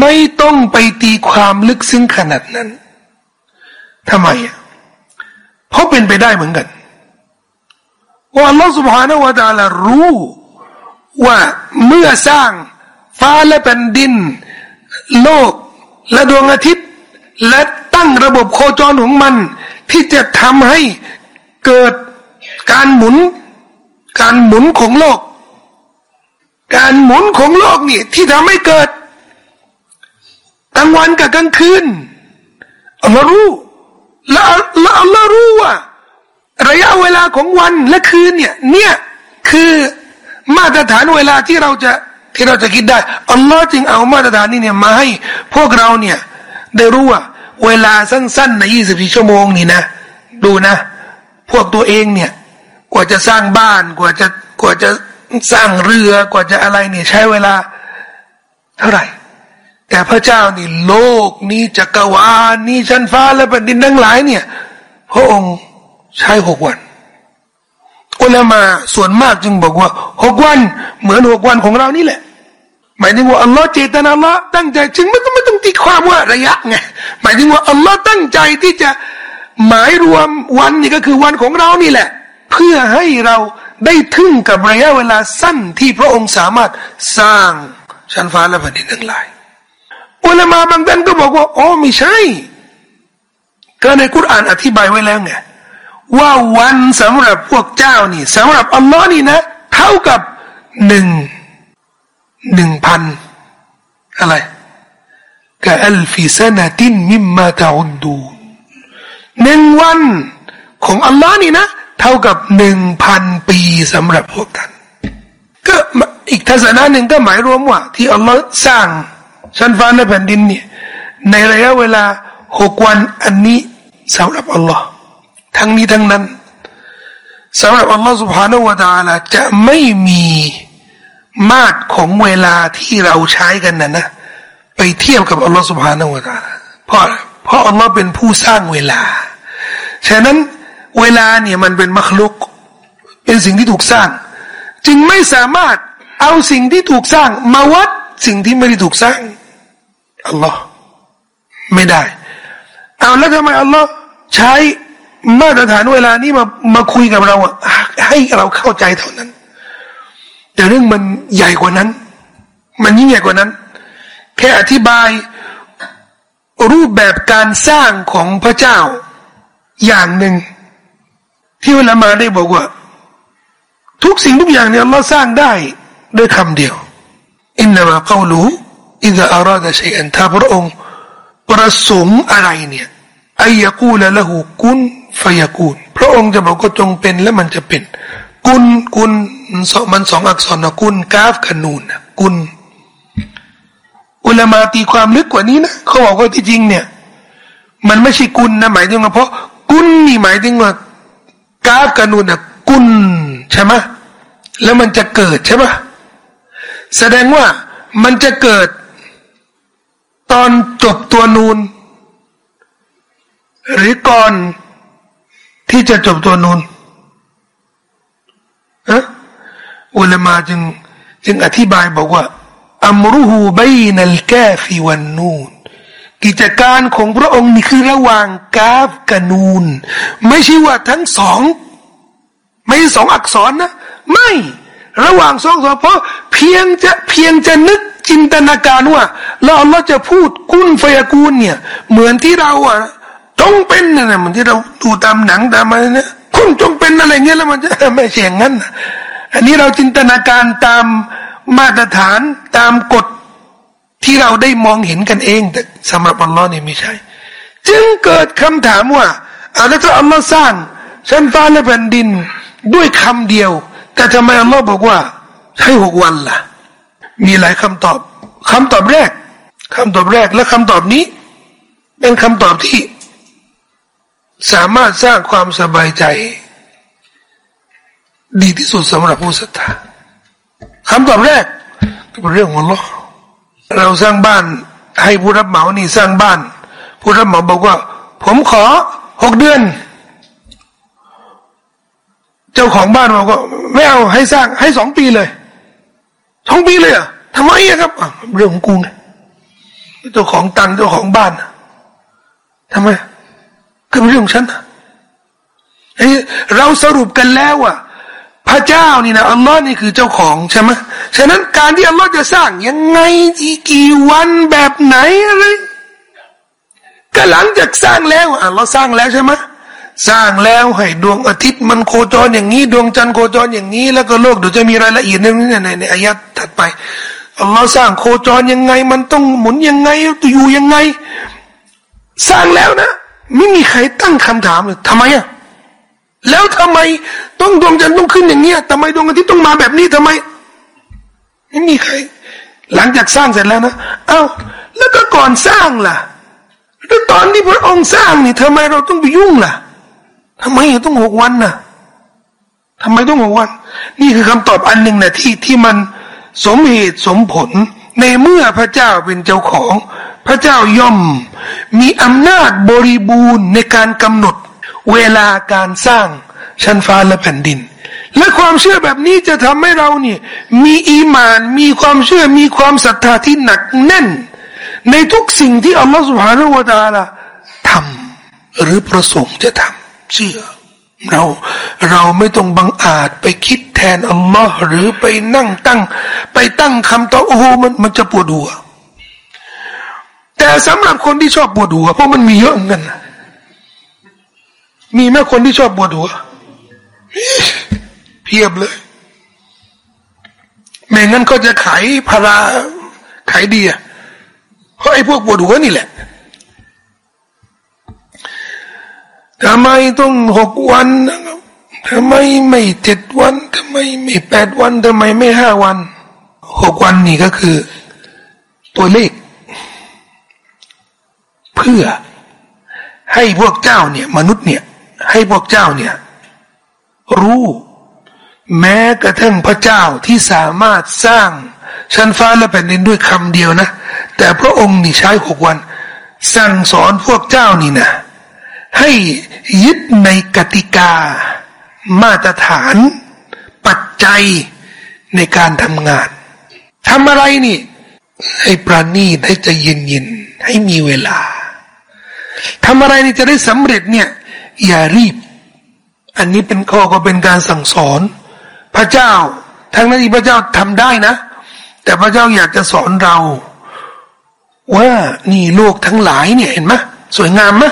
ไม่ต้องไปตีความลึกซึ้งขนาดนั้นทำไมอ่ะเพราะเป็นไปได้เหมือนกัน ว่าอัลลอฮฺ سبحانه และ تعالى รู้ว่าเมื่อสร้างฟ้าและแผ่นดิน โลกและดวงอาทิตย์ และตั้งระบบโคจรของมัน ที่จะทำให้เกิดการหมุน การหมุนของโลก การหมุนของโลกนี่ ที่ทำให้เกิดกลางวันกับกลางคืนอัลลอฮ์รู้แล้วแล้วอัลลอฮ์รู้ว่า ระยะเวลาของวันและคืนเนี่ยเนี่ยคือมาตรฐานเวลาที่เราจะที่เราจะคิดได้อัลลอฮ์จึงเอามาตรฐานนี้เนี่ยมาให้พวกเราเนี่ย ได้รู้ว่า เวลาสั้นๆในยี่สิบสี่ชั่วโมงนี่นะ ดูนะ พวกตัวเองเนี่ย กว่าจะสร้างบ้านกว่าจะกว่าจะสร้างเรือกว่าจะอะไรเนี่ยใช้เวลา เท่าไหร่ แต่พระเจ้านี่โลกนี้จักรวาลนี่ชั้นฟ้าและแผ่นดินทั้งหลายเนี่ย พระองค์ใช้หกวันอุลามาส่วนมากจึงบอกว่าหกวัน เหมือนหกวันของเรานี่แหละ หมายถึงว่าอัลลอฮ์เจตนาอัลลอฮ์ตั้งใจจึงไม่ต้องไม่ต้องตีความว่าระยะไงหมายถึงว่าอัลลอฮ์ตั้งใจที่จะหมายรวมวันนี่ก็คือวันของเรานี่แหละ เพื่อให้เราได้ทึ่งกับระยะเวลาสั้นที่พระองค์สามารถสร้างชั้นฟ้าและแผ่นดินทั้งหลายอุลามาบางท่านก็บอกว่า โอ๋อไม่ใช่ ก็ในกุรานอธิบายไว้แล้วไงว่าวันสำหรับพวกเจ้านี่สำหรับอัลลอฮ์นี่นะ เท่ากับหนึ่งหนึ่งพันอะไรกะอัลฟิซนาตินมิมมาตาอุนดูหนึ่งวันของอัลลอฮ์นี่นะ เท่ากับหนึ่งพันปีสำหรับพวกท่านก็อีกทัศนะหนึ่งก็หมายรวมว่า ที่อัลลอฮ์สร้างชั้นฟ้าในแผ่นดินเนี่ยในระยะเวลาหกวันอันนี้สำหรับอัลลอฮ์ทั้งนี้ทั้งนั้นสำหรับอัลลอฮ์ سبحانه และ تعالى จะไม่มีมาตรของเวลาที่เราใช้กันนะนะไปเทียบกับอัลลอฮ์ سبحانه และ تعالى เพราะเพราะอัลลอฮ์เป็นผู้สร้างเวลาฉะนั้น เวลาเนี่ยมันเป็นมัคลุก เป็นสิ่งที่ถูกสร้าง จึงไม่สามารถเอาสิ่งที่ถูกสร้าง มาวัดสิ่งที่ไม่ได้ถูกสร้างอัลลอฮ์ไม่ได้ เอาแล้วทำไมอัลลอฮ์ใช้มาตรฐานเวลานี้มามาคุยกับเราอะให้เราเข้าใจเท่านั้น แต่เรื่องมันใหญ่กว่านั้น มันยิ่งใหญ่กว่านั้น แค่อธิบายรูปแบบการสร้างของพระเจ้าอย่างหนึ่ง ที่เวลามาได้บอกว่า ทุกสิ่งทุกอย่างเนี่ยเราสร้างได้ด้วยคำเดียวอินนามาเกาลูอิดะอาราดะชัยอันถ้าพระองค์ประสงค์อะไรเนี่ยอายกูละละหูกุนฟยกูลพระองค์จะบอกก็จงเป็นแล้วมันจะเป็น กุนกุนมันสองอักษรนะกุนกาฟกนูนนะกุนอุลามาตีความลึกกว่านี้นะเขาบอกว่าที่จริงเนี่ย มันไม่ใช่กุนนะหมายถึงว่าเพราะกุนนี่หมายถึงว่า กาฟกับนูนนะกุนใช่ไหมแล้วมันจะเกิดใช่ไหมแสดงว่ามันจะเกิด ตอนจบตัวนูน หรือก่อนที่จะจบตัวนูนอะอุลามาจึงจึงอธิบายบอกว่าอัมรุหูบยนัลกาฟิวันนูน กิจการของพระองค์นี่คือระหว่างกาฟกับนูน ไม่ใช่ว่าทั้งสอง ไม่ใช่สองอักษรนะ ไม่ระหว่างสองสองเพราะเพียงจะเพียงจะนึกจินตนาการว่าเราเราจะพูดกุ้นฟยกูลเนี่ย เหมือนที่เราอะจงเป็นนะเหมือนที่เราดูตามหนังตามอะไรเนี่ยคุณจงเป็นอะไรเงี้ยแล้วมันจะไม่เสียงงั้นอันนี้เราจินตนาการตามมาตรฐานตามกฎ ที่เราได้มองเห็นกันเองแต่สำหรับอัลลอฮ์เนี่ยไม่ใช่ จึงเกิดคำถามว่าอาแล้วถ้าอัลลอฮ์สร้างชั้นฟ้าและแผ่นดินด้วยคำเดียว แต่ทำไมอัลลอฮ์บอกว่าใช้หกวันล่ะ มีหลายคำตอบคำตอบแรกคำตอบแรกและคำตอบนี้ เป็นคำตอบที่ สามารถสร้างความสบายใจ ดีที่สุดสำหรับผู้ศรัทธาคำตอบแรกก็เป็นเรื่องของเรา เราสร้างบ้าน ให้ผู้รับเหมานี่สร้างบ้าน ผู้รับเหมาบอกว่า ผมขอหกเดือน เจ้าของบ้านบอกว่าไม่เอาให้สร้างให้สองปีเลยสองปีเลยอะทำไมอะครับเรื่องของกูไงเจ้าของตังเจ้าของบ้านทำไมก็เป็นเรื่องของฉันเราสรุปกันแล้วอะ พระเจ้านี่นะอัลลอฮ์นี่คือเจ้าของใช่ไหมฉะนั้นการที่อัลลอฮ์จะสร้างยังไงกี่วันแบบไหนอะไรก็หลังจากสร้างแล้วอัลลอฮ์สร้างแล้วใช่ไหมสร้างแล้วให้ดวงอาทิตย์มันโคจรอย่างนี้ ดวงจันทร์โคจรอย่างนี้ แล้วก็โลกเดี๋ยวจะมีรายละเอียดในในในในอายะถัดไปอัลลอฮ์สร้างโคจรยังไง มันต้องหมุนยังไงอยู่ยังไง สร้างแล้วนะ ไม่มีใครตั้งคำถามเลยทำไมอะ แล้วทำไมต้องดวงจันทร์ต้องขึ้นอย่างเงี้ยทำไมดวงอาทิตย์ต้องมาแบบนี้ทำไมไม่มีใคร หลังจากสร้างเสร็จแล้วนะเอา้าแล้วก็ก่อนสร้างล่ะแล้วตอนที่พระองค์สร้างนี่ทำไมเราต้องไปยุ่งล่ะทำไมต้องหกวันน่ะทำไมต้องหกวัน นี่คือคำตอบอันหนึ่งนะที่ที่มันสมเหตุสมผล ในเมื่อพระเจ้าเป็นเจ้าของ พระเจ้าย่อม มีอำนาจบริบูรณ์ในการกำหนด เวลาการสร้างชั้นฟ้าและแผ่นดิน และความเชื่อแบบนี้จะทำให้เราเนี่ยมีอีมาน มีความเชื่อมีความศรัทธาที่หนักแน่น ในทุกสิ่งที่อัลลอฮฺสุบฮานาวะตาละทำหรือประสงค์จะทำเชื่อเราเราไม่ต้องบังอาจไปคิดแทนอัลลอฮ์หรือไปนั่งตั้ง ไปตั้งคำต่อโอ้โหมันมันจะปวดหัว แต่สำหรับคนที่ชอบปวดหัวเพราะมันมีเยอะเงิน มีแม่คนที่ชอบปวดหัวเพียบเลยไม่งั้นก็จะขายพาราขายดีอะเพราะไอ้พวกปวดหัวนี่แหละทำไมต้องหกวันทำไมไม่เจ็ดวันทำไมไม่แปดวันทำไมไม่ห้าวันหกวันนี่ก็คือ ตัวเลข เพื่อให้พวกเจ้าเนี่ย มนุษย์เนี่ย ให้พวกเจ้าเนี่ย รู้ แม้กระทั่งพระเจ้าที่สามารถสร้างชั้นฟ้าและแผ่นดินด้วยคำเดียวนะ แต่พระองค์นี่ใช้หกวัน สั่งสอนพวกเจ้านี่นะ ให้ยึดในกติกา มาตรฐาน ปัจจัยในการทำงานทำอะไรนี่ ให้ปราณีตให้ใจเย็นๆให้มีเวลาทำอะไรนี่จะได้สำเร็จเนี่ย อย่ารีบ อันนี้เป็นข้อก็เป็นการสั่งสอน พระเจ้า ทั้งนั้นที่พระเจ้าทำได้นะ แต่พระเจ้าอยากจะสอนเรา ว่านี่โลกทั้งหลายเนี่ยเห็นไหมสวยงามไหม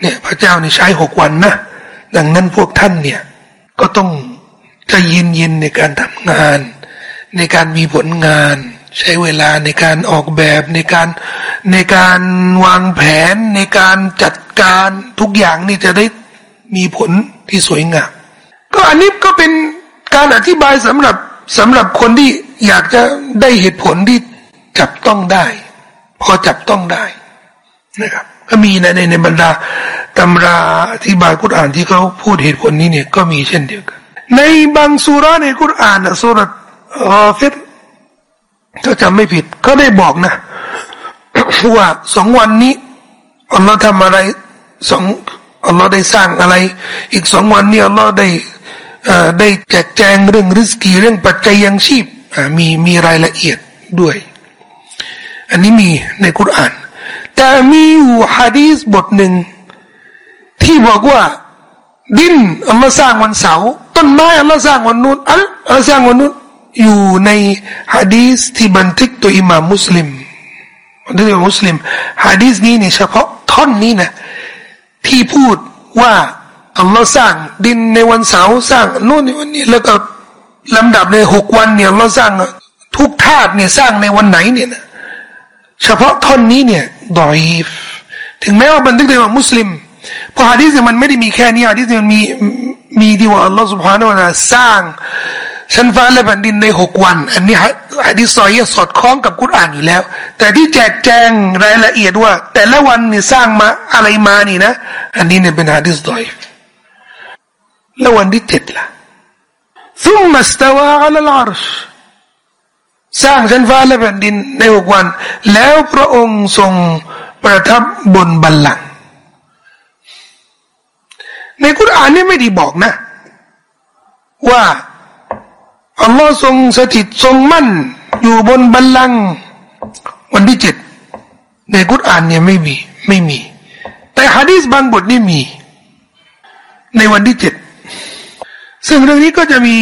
เนี่ยพระเจ้าเนี่ยใช้หกวันนะดังนั้นพวกท่านเนี่ยก็ต้องใจเย็นๆในการทำงาน ในการมีผลงาน ใช้เวลาในการออกแบบในการในการวางแผนในการจัดการทุกอย่างนี่จะได้ มีผลที่สวยงาม ก็อันนี้ก็เป็นการอธิบายสำหรับสำหรับคนที่อยากจะได้เหตุผลที่จับต้องได้ พอจับต้องได้นะครับก็มีในในในบรรดาตำราอธิบายกุรอานที่เขาพูดเหตุผลนี้เนี่ยก็มีเช่นเดียวกัน ในบางสุราในกุรอานนะสุรกอฟิรถ้าจำไม่ผิดก็ได้บอกนะว่าสองวันนี้อัลลอฮ์ทำอะไรสอง อัลลอฮ์ได้สร้างอะไร อีกสองวันนี้อัลลอฮ์ได้ได้แจกแจงเรื่องริสกีเรื่องปัจจัยยังชีพมีมีรายละเอียดด้วย อันนี้มีในคุราน แต่มีอยู่ฮะดีสบทหนึ่ง ที่บอกว่า ดินอัลลอฮ์สร้างวันเสาร์ต้นไม้อัลลอฮ์สร้างวันนู้นอัลลอฮ์สร้างวันนู้นอยู่ในฮะดีสที่บันทึกโดยอิหม่ามมุสลิมบันทึกโดยมุสลิมฮะดีสนี้เนี่ยเฉพาะท่อนนี้นะ ที่พูดว่าอัลลอฮ์สร้างดินในวันเสาร์สร้างนู่นในวันนี้แล้วก็ลำดับในหกวันเนี่ยเราสร้างทุกธาตุเนี่ยสร้างในวันไหนเนี่ยเฉพาะท่อนนี้เนี่ยดอยถึงแม้ว่าบันทึกในว่ามุสลิมพอฮะดีษมันไม่ได้มีแค่นี้ฮะดีษมันมีมีที่ว่าอัลลอฮ์สุบฮานาลลอฮ์สร้าง ชั้นฟ้าและแผ่นดินในหกวัน อันนี้ฮะดิซอยสอดคล้องกับกุรอ่านอยู่แล้ว แต่ที่แจกแจงรายละเอียดว่า แต่ละวันนี่สร้างมาอะไรมานี่นะ อันนี้เนี่ยเป็นฮะดิษดอยแล้ววันที่เจ็ดละซุ่มมาสตาวะอัลลอฮ์สร้างชั้นฟ้าและแผ่นดินในหกวัน แล้วพระองค์ทรงประทับบนบัลลังก์ในกุรอานนี่ไม่ได้บอกนะ ว่า อัลลอฮ์ทรงสถิตทรงมั่น อยู่บนบัลลังก์วันที่เจ็ดในกุรอานเนี่ยไม่มีไม่มี แต่ฮะดีษบางบทนี่มี ในวันที่เจ็ดซึ่งเรื่องนี้ก็จะมี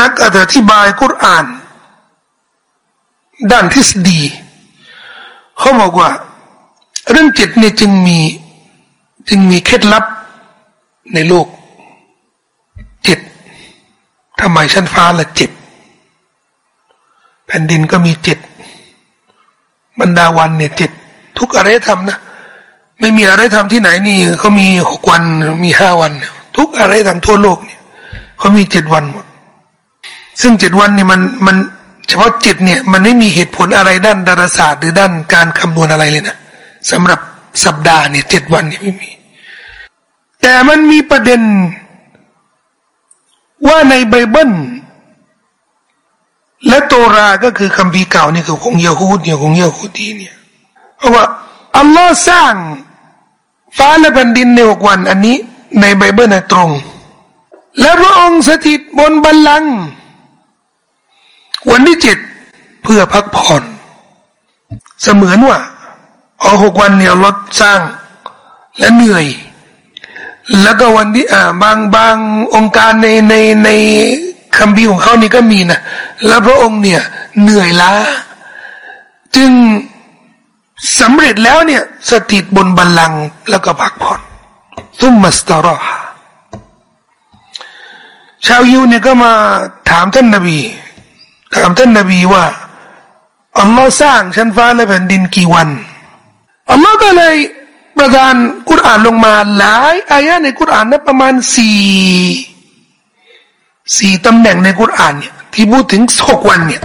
นักอธิบายกุรอาน ด้านทฤษฎีเขาบอกว่า เรื่องเจ็ดเนี่ยจึงมี จึงมีเคล็ดลับในโลก ทำไมชั้นฟ้าละเจ็ดแผ่นดินก็มีเจ็ดบรรดาวันเนี่ยเจ็ดทุกอะไรทำนะไม่มีอะไรทำที่ไหนนี่เขามีหกวันมีห้าวัน ทุกอะไรทำทั่วโลกเนี่ยเขามีเจ็ดวันหมด ซึ่งเจ็ดวันเนี่ยมันมันเฉพาะเจ็ดเนี่ยมันไม่มีเหตุผลอะไรด้านดาราศาสตร์ หรือด้านการคำนวณอะไรเลยนะสำหรับสัปดาห์เนี่ยเจ็ดวันนี่ไม่มี แต่มันมีประเด็น ว่าในไบเบิลและโตราก็คือคำพีเก่านี่คือของเยาฮูดเนี่ยของเยาฮูดีเนี่ยเพราะว่าอัลลอฮ์สร้างฟ้าและแผ่นดินในหกวัน อันนี้ ในไบเบิลนะตรง และพระองค์สถิตบนบัลลังก์วันที่เจ็ดเพื่อพักผ่อน เสมือนว่าเอาหกวันเนี่ยลดสร้าง และเหนื่อย แล้วก็วันที่อ่าบางบางองค์การในในในคำบีของเขานี่ก็มีนะ แล้วพระองค์เนี่ย เหนื่อยล้า จึงสำเร็จแล้วเนี่ย สถิตบนบัลลังก์แล้วก็พักผ่อนซุมมัสตารอฮาชาวยิวเนี่ยก็มาถามท่านนบี ถามท่านนบีว่าอัลลอฮ์สร้างชั้นฟ้าและแผ่นดินกี่วันอัลลอฮ์ก็เลย ประทานกุรอานลงมาหลายอายะในกุรอานนะประมาณสี่สี่ตำแหน่งในกุรอานเนี่ยที่พูดถึงหกวันเนี่ย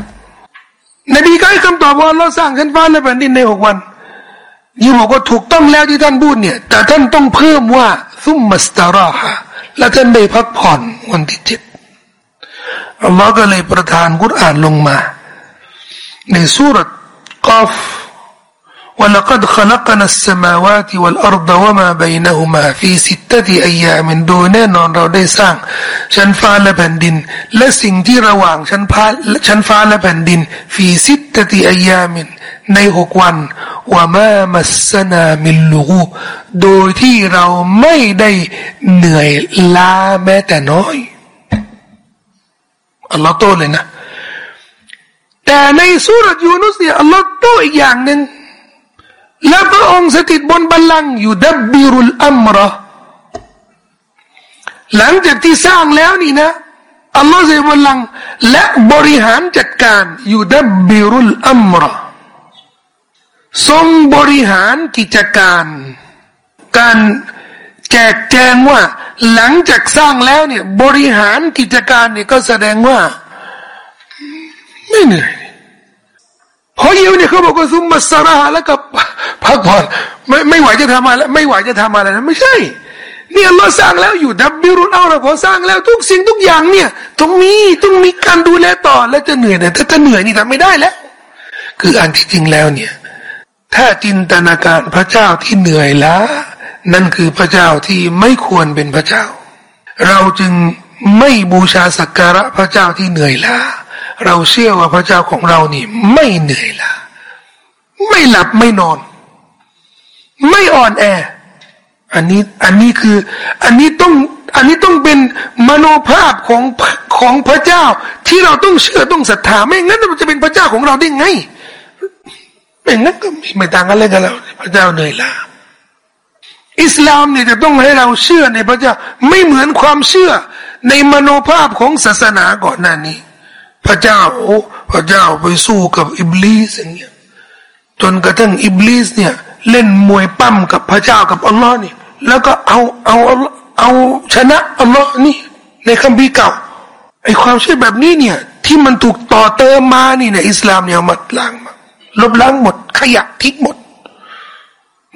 นบีก็ให้คำตอบว่าเราสร้างชั้นฟ้าและแผ่นดินในหกวันยี่บอกว่าถูกต้องแล้วที่ท่านพูดเนี่ยแต่ท่านต้องเพิ่มว่าซุมมัสตาราฮะและท่านได้พักผ่อนวันที่เจ็ดอัลลอฮ์ก็เลยประทานกุรอานลงมา ในสุรกอฟ ولقد خلقنا السماوات والأرض وما بينهما في ستة أيام โดยแน่นอนเราได้สร้างชั้นฟ้าและแผ่นดิน และสิ่งที่ระหว่างชั้นฟ้าชั้นฟ้าและแผ่นดินฟีสิตติอายามินในหกวันว่ามามัสนามิลลูโดยที่เราไม่ได้เหนื่อยล้าแม้แต่น้อยอัลลอฮ์โตเลยนะ แต่ในสุรยูนุสเนี่ยอัลลอฮ์โตอีกอย่างหนึ่ง และพระองค์สถิตบนบัลลังก์อยู่ดับบิรุลอัมรอหลังจากที่สร้างแล้วนี่นะอัลลอฮ์จะบัลลังก์และบริหารจัดการอยู่ดับบิรุลอัมรอทรงบริหารกิจการ การแจกแจงว่าหลังจากสร้างแล้วเนี่ยบริหารกิจการเนี่ยก็แสดงว่า ไม่เหนื่อย พอยิวเนี่ยเขาบอกว่าซุมมัสราแล้วก็พักผ่อนไม่ไม่ไหวจะทำอะไรไม่ไหวจะทำอะไรนะไม่ใช่เนี่ยเราสร้างแล้วอยู่ดับบิรุนเอาเราพอสร้างแล้วทุกสิ่งทุกอย่างเนี่ยต้องมีต้องมีการดูแลต่อแล้วจะเหนื่อยเนี่ยถ้าจะเหนื่อยนี่ทำไม่ได้แล้ว คืออันที่จริงแล้วเนี่ย ถ้าจินตนาการพระเจ้าที่เหนื่อยล้านั่นคือพระเจ้าที่ไม่ควรเป็นพระเจ้า เราจึงไม่บูชาสักการะพระเจ้าที่เหนื่อยล้า เราเชื่อว่าพระเจ้าของเรานี่ ไม่เหนื่อยล้าไม่หลับไม่นอน ไม่อ่อนแอ อันนี้อันนี้คือ อันนี้ต้องอันนี้ต้องเป็นมโนภาพของของพระเจ้า ที่เราต้องเชื่อต้องศรัทธาไม่งั้นมันจะเป็นพระเจ้าของเราได้ไงไม่งั้นก็ไม่ต่างกันเลยกันแล้วพระเจ้าเหนื่อยล้าอิสลามเนี่ยจะต้องให้เราเชื่อในพระเจ้า ไม่เหมือนความเชื่อในมโนภาพของศาสนาก่อนหน้านี้ พระเจ้าโอ้พระเจ้าไปสู้กับอิบลิสอย่างเงี้ยจนกระทั่งอิบลิสเนี่ย เล่นมวยปั้มกับพระเจ้ากับอัลลอฮ์นี่ แล้วก็เอาเอาเอาชนะอัลลอฮ์นี่ ในคัมภีร์เก่าไอความเชื่อแบบนี้เนี่ย ที่มันถูกต่อเติมมานี่เนี่ยอิสลามเนี่ยมาล้างมาลบล้างหมด ขยะทิ้งหมด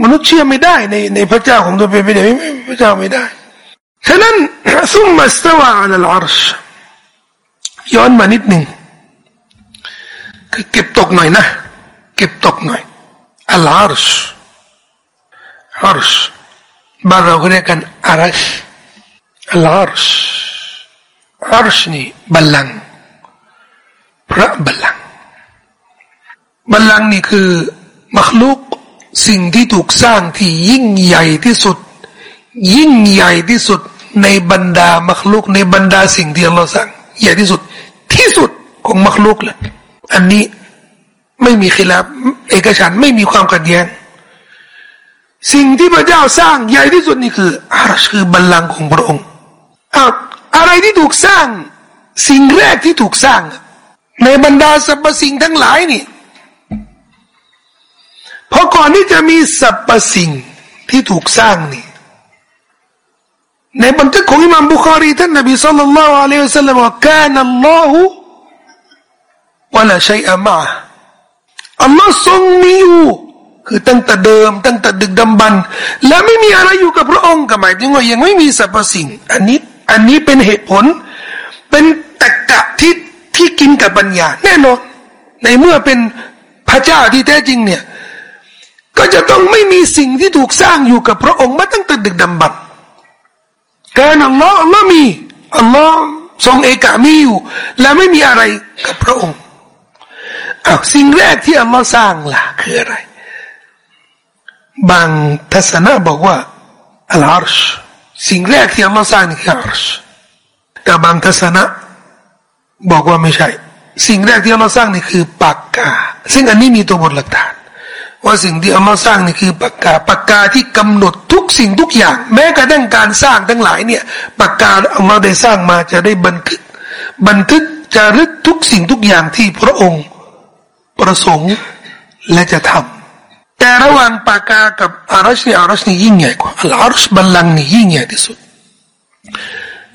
มนุษย์เชื่อไม่ได้ในในพระเจ้าของตัวเป็นไม่ได้พระเจ้าไม่ได้ฉะนั้นซุ่มมาสตวาอัลลอร์ช ย้อนมานิดหนึ่งคือเก็บตกหน่อยนะ เก็บตกหน่อยอัลลอร์ชอาร์ชบ้านเราเรียกกันอาร์ชอัลลอร์ชอาร์ชนี่บัลลังพระบัลลังบัลลังนี่คือมัคลุกสิ่งที่ถูกสร้างที่ยิ่งใหญ่ที่สุด ยิ่งใหญ่ที่สุดในบรรดา مخلوق ในบรรดาสิ่งที่เราสร้าง ใหญ่ที่สุด ที่สุดของมัคลุกเลยอันนี้ไม่มีขีลาบเอกฉันไม่มีความขัดแย้งสิ่งที่พระเจ้าสร้างใหญ่ที่สุดนี่คืออารชคือบัลลังก์ของพระองค์อ้าอะไรที่ถูกสร้าง สิ่งแรกที่ถูกสร้าง ในบรรดาสรรพสิ่งทั้งหลายนี่เพราะก่อนที่จะมีสรรพสิ่งที่ถูกสร้างนี่ ในบันทึกของอิมามบุคารีท่านนบีสัลลัลลอฮุอะลัยฮิวะสัลลัมว่าการอัลลอฮุวะลาชัยอะมาอัลลอฮ์ทรงมีอยู่คือตั้งแต่เดิม ตั้งแต่ดึกดำบรรและไม่มีอะไรอยู่กับพระองค์ก็หมายถึงว่ายังไม่มีสรรพสิ่ง อันนี้อันนี้เป็นเหตุผล เป็นตะกะที่ที่กินกับปัญญา แน่นอนในเมื่อเป็นพระเจ้าที่แท้จริงเนี่ย ก็จะต้องไม่มีสิ่งที่ถูกสร้างอยู่กับพระองค์มาตั้งแต่ดึกดำบรร พ์ كان الله อัลลอฮ์มีอัลลอฮ์ทรงเอกามีอยู่ และไม่มีอะไรกับพระองค์อ้าวสิ่งแรกที่อัลลอฮ์สร้างล่ะคืออะไร บางทัศนะบอกว่าالعرش สิ่งแรกที่อัลลอฮ์สร้างนี่คือالعرش แต่บางทัศนะบอกว่าไม่ใช่ สิ่งแรกที่อัลลอฮ์สร้างนี่คือปากกา ซึ่งอันนี้มีตัวบทหลักฐาน ว่าสิ่งที่อัลลอฮ์สร้างนี่คือปากกาปากกาที่กำหนดทุกสิ่งทุกอย่าง แม้กระทั่งการสร้างทั้งหลายเนี่ยปากกาอัลลอฮ์ได้สร้างมาจะได้บันทึก บันทึกจารึกทุกสิ่งทุกอย่างที่พระองค์ประสงค์และจะทำแต่ระหว่างปากกากับอารัชนี่อารัชนี่ยิ่งใหญ่กว่าอัลอารัชบัลลังนี่ยิ่งใหญ่ที่สุด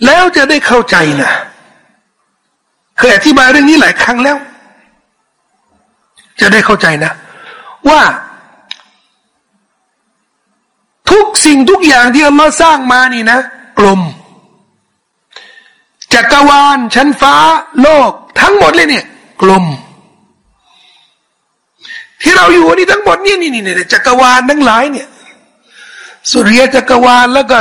แล้วจะได้เข้าใจนะเคยอธิบายเรื่องนี้หลายครั้งแล้ว จะได้เข้าใจนะ ว่า ทุกสิ่งทุกอย่างที่อัลลอฮ์สร้างมานี่นะ กลม จักรวาล ชั้นฟ้า โลก ทั้งหมดเลยเนี่ย กลม ที่เราอยู่นี่ทั้งหมดเนี่ยนี่นี่เนี่ยจักรวาลทั้งหลายเนี่ยสุริยจักรวาลแล้วก็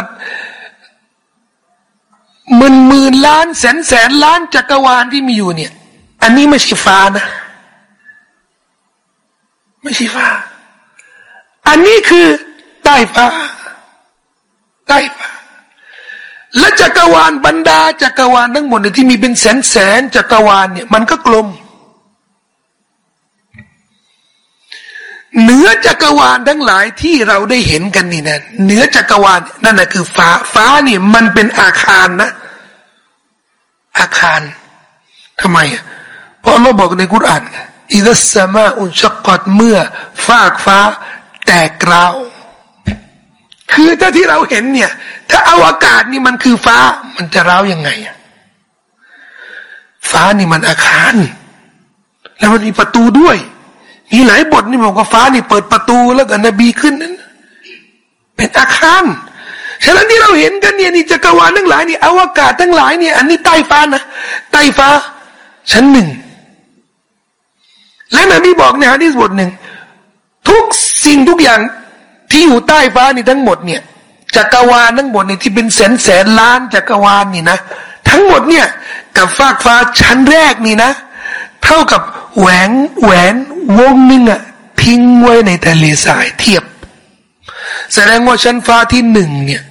หมื่นหมื่นล้านแสนแสนล้านจักรวาลที่มีอยู่เนี่ย อันนี้ไม่ใช่ฟ้านะ ไม่ใช่ฟ้า อันนี้คือใต้ฟ้าใต้ฟ้าและจักรวาลบรรดาจักรวาลทั้งหมดที่มีเป็นแสนแสนจักรวาลเนี่ยมันก็กลม เหนือจักรวาลทั้งหลายที่เราได้เห็นกันนี่นะเหนือจักรวาลนั่นแหะคือฟ้าฟ้านี่มันเป็นอาคารนะ อาคารทำไมอะเพราะเราบอกในกุรอาน อิดัสมาอุนชกกัดเมื่อฟากฟ้า แตกราวคือถ้าที่เราเห็นเนี่ย ถ้าอวกาศนี่มันคือฟ้า มันจะร้าวยังไงอะฟ้านี่มันอาคาร แล้วมันมีประตูด้วย มีหลายบทนี่บอกว่าฟ้านี่เปิดประตูแล้วก็นบีขึ้นนั้น เป็นอาคารฉะนั้นที่เราเห็นกันเนี่ยนี่จักรวาลทั้งหลายนี่อวกาศทั้งหลายเนี่ย อันนี้ใต้ฟ้านะใต้ฟ้า ชั้นหนึ่ง และนบีบอกในฮะดีษบทหนึ่ง ทุกสิ่งทุกอย่างที่อยู่ใต้ฟ้านี่ทั้งหมดเนี่ยจักรวาลทั้งหมดเนี่ยที่เป็นแสนแสนล้านจักรวาลนี่นะ ทั้งหมดเนี่ยกับฟากฟ้าชั้นแรกนี่นะ เท่ากับแหวนแหวนวงหนึ่งอะทิ้งไว้ในทะเลทรายเทียบ แสดงว่าชั้นฟ้าที่หนึ่งเนี่ย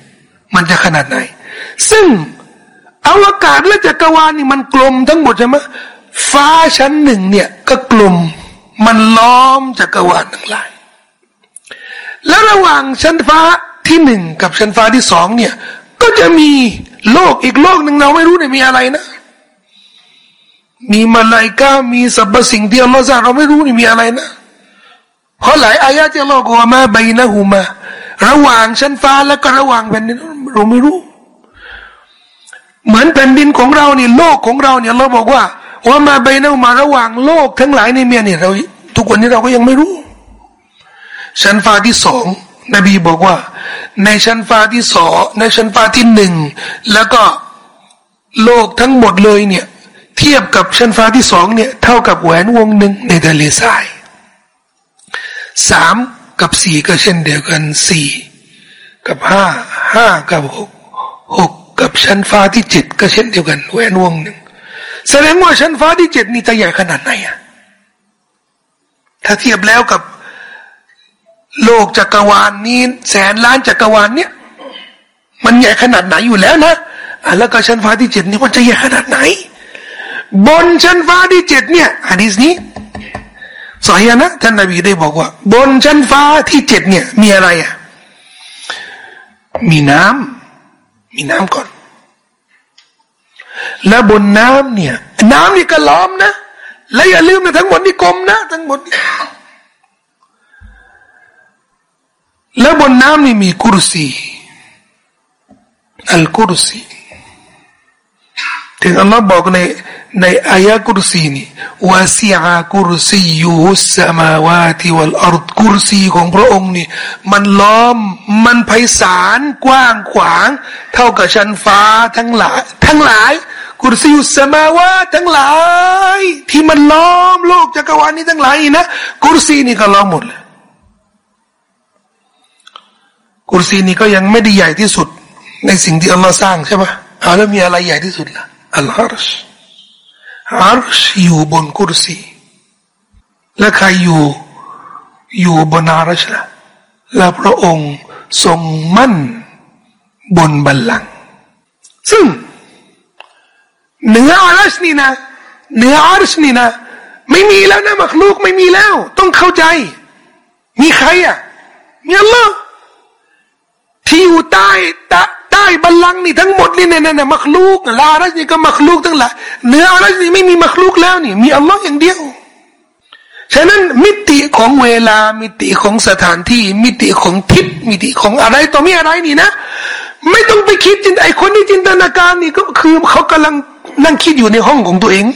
มันจะขนาดไหน ซึ่งอวกาศและจักรวาลนี่มันกลมทั้งหมดใช่ไหม ฟ้าชั้นหนึ่งเนี่ยก็กลุ่มมันล้อมจักรวาลทั้งหลาย แล้วระหว่างชั้นฟ้าที่หนึ่งกับชั้นฟ้าที่สองเนี่ย ก็จะมีโลกอีกโลกหนึ่งเราไม่รู้เนี่ยมีอะไรนะ มีมาลายกามีสรรพสิ่งที่อัลลอฮ์สร้างเราไม่รู้นี่มีอะไรนะเพราะหลายอายะที่อัลลอฮ์บอกมาใบนะหูมา ระหว่างชั้นฟ้าและก็ระหว่างแผ่นดินเราไม่รู้ เหมือนแผ่นดินของเราเนี่ยโลกของเราเนี่ยเราบอกว่า ว่ามาใบนะหูมาระหว่างโลกทั้งหลายในเมียเนี่ยเรา ทุกวันนี้เราก็ยังไม่รู้ ชั้นฟ้าที่สองนบีบอกว่า ในชั้นฟ้าที่สองในชั้นฟ้าที่หนึ่งแล้วก็โลกทั้งหมดเลยเนี่ย เทียบกับชั้นฟ้าที่สองเนี่ย เท่ากับแหวนวงหนึ่งในทะเลทรายสามกับสี่ก็เช่นเดียวกันสี่กับห้าห้ากับหกหกกับชั้นฟ้าที่เจ็ดก็เช่นเดียวกันแหวนวงหนึ่ง แสดงว่าชั้นฟ้าที่เจ็ดนี่จะใหญ่ขนาดไหนอะถ้าเทียบแล้วกับโลกจักรวาลนี้ แสนล้านจักรวาลเนี่ย มันใหญ่ขนาดไหนอยู่แล้วนะอะแล้วก็ชั้นฟ้าที่เจ็ดนี่มันจะใหญ่ขนาดไหน บนชั้นฟ้าที่เจ็ดเนี่ยฮะดีษนี้สอยนะท่านนบีได้บอกว่า บนชั้นฟ้าที่เจ็ดเนี่ย มีอะไรอะมีน้ำมีน้ำก่อน แล้วบนน้ำเนี่ย น้ำนี่ก็ล้อมนะ และอย่าลืมนะทั้งหมดนี่กลมนะ ทั้งหมดแล้วบนน้ำนี่มีกุรสีอัลกุรสีถึงอัลลอฮ์บอกใน ในอายะกุรซีนี่วาสีอากุรซียูฮุสมาวาติวัลอัรดกุรซีของพระองค์นี่ มันล้อมมันไพศาลกว้างขวาง เท่ากับชั้นฟ้าทั้งหลาย ทั้งหลาย كرسيه السماوات ทั้งหลาย ที่มันล้อมโลกจักรวาลนี้ทั้งหลายนะكرسي นี่ก็ล้อมหมดเลย كرسي นี่ก็ยังไม่ได้ใหญ่ที่สุด ในสิ่งที่อัลลอฮ์สร้างใช่ปะเอาแล้วมีอะไรใหญ่ที่สุดล่ะالعرش عرش อยู่บน كرسيและใครอยู่อยู่บนอารชละและพระองค์ทรงมั่นบนบัลลังก์ซึ่งเหนืออารชนี่นะเหนืออารชนี่นะไม่มีแล้วนะมักลูกไม่มีแล้ว ต้องเข้าใจ มีใครอะมีอัลลอฮ์ที่อยู่ใต้ตะ ใต้บัลลังก์นี่ทั้งหมดนี่เนี่ยเนี่ยมักลูกลารัชนี่ก็มักลูกทั้งหลายเนื้ออารัชนี่ไม่มีมักลูกแล้วนี่ มีอัลลอฮ์อย่างเดียวฉะนั้นมิติของเวลามิติของสถานที่ มิติของทิศมิติของอะไรต่อมีอะไรนี่นะ ไม่ต้องไปคิดจินไอคนที่จินตนาการนี่ก็คือเขากำลังนั่งคิดอยู่ในห้องของตัวเอง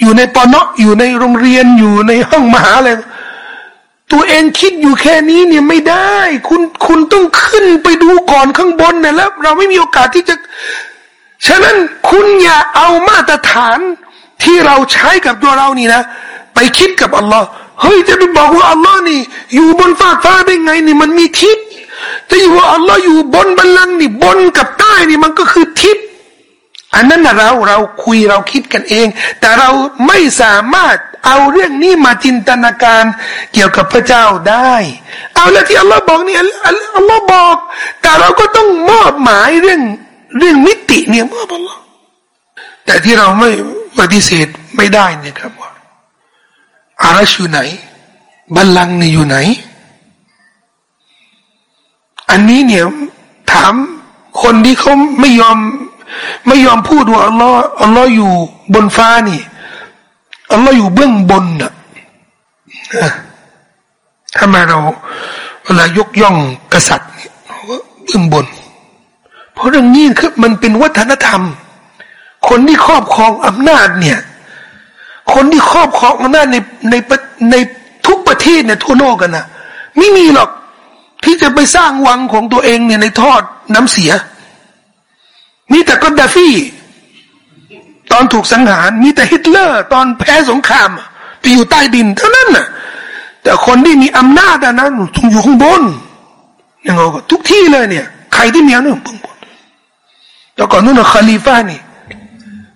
อยู่ในปอนออยู่ในโรงเรียนอยู่ในห้องมหาอะไร ตัวเองคิดอยู่แค่นี้เนี่ยไม่ได้ คุณคุณต้องขึ้นไปดูก่อนข้างบนนี่ยแล้ว เราไม่มีโอกาสที่จะ ฉะนั้นคุณอย่าเอามาตรฐานที่เราใช้กับตัวเรานี่นะ ไปคิดกับอัลลอฮ์เฮ้ยจะไปบอกว่าอัลลอฮ์นี่ อยู่บนฟากฟ้าได้ไงนี่มันมีทิศจะอยู่ว่าอัลลอฮ์อยู่บนบัลลังก์นี่บนกับใต้นี่มันก็คือทิศ อันนั้นนะเราเราคุยเราคิดกันเอง แต่เราไม่สามารถเอาเรื่องนี้มาจินตนาการเกี่ยวกับพระเจ้าได้ เอาแล้วที่อัลลอฮ์บอกนี่อัลลอฮ์บอก แต่เราก็ต้องมอบหมายเรื่องเรื่องมิติเนี่ยมอบอัลลอฮ์แต่ที่เราไม่ปฏิเสธไม่ได้เนี่ยครับว่าอารัชอยู่ไหนบัลลังก์นี่อยู่ไหน อันนี้เนี่ยถามคนที่เขาไม่ยอม ไม่ยอมพูดว่าอัลลอฮ์อัลลอฮ์อยู่บนฟ้านี่อัลลอฮ์อยู่เบื้องบนน่ะทำไมเราเวลายกย่องกษัตริย์เบื้องบน เพราะเรื่องนี้คือมันเป็นวัฒนธรรม คนที่ครอบครองอำนาจเนี่ย คนที่ครอบครองอำนาจในในในทุกประเทศเนี่ยทั่วโลกกันนะไม่มีหรอกที่จะไปสร้างวังของตัวเองเนี่ยในทอดน้ำเสีย มีแต่กอดดาฟีตอนถูกสังหาร มีแต่ฮิตเลอร์ ตอนแพ้สงครามไปอยู่ใต้ดินเท่านั้นน่ะ แต่คนที่มีอำนาจนั้นต้องอยู่ข้างบนอย่างเงี้ยทุกที่เลยเนี่ย ใครที่มีอำนาจข้างบนแล้วก่อนนู้นคาลิฟานี่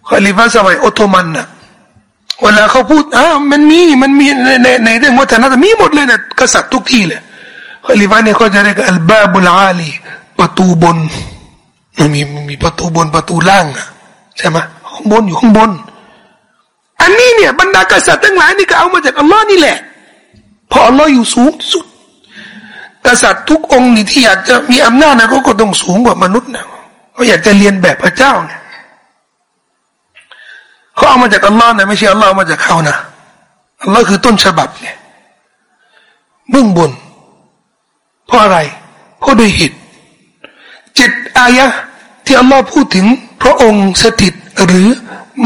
คาลิฟ้าสมัยออตโตมันน่ะเวลาเขาพูดอ่ามันมีมันมีในในในเรื่องวัฒนธรรมมีหมดเลยนะกษัตริย์ทุกที่เลยคาลิฟานี่เขาจะเรียกอัลบาบุลอาลีประตูบน มันมีมีประตูบนประตูล่างอะใช่ไหมข้างบนอยู่ข้างบน อันนี้เนี่ยบรรดากษัตริย์ทั้งหลายนี่ก็เอามาจากอัลลอฮ์นี่แหละเพราะอัลลอฮ์อยู่สูงสุด กษัตริย์ทุกองค์นี่ที่อยากจะมีอำนาจนะเขาก็ต้องสูงกว่ามนุษย์นะเขาอยากจะเรียนแบบพระเจ้าเนี่ยเขาเอามาจากอัลลอฮ์นะไม่ใช่อัลลอฮ์มาจากเขานะอัลลอฮ์คือต้นฉบับเนี่ยเบื้องบน เพราะอะไร เพราะด้วยเหตุเจ็ด อายะที่อัลลอฮ์พูดถึงพระองค์สถิตหรือ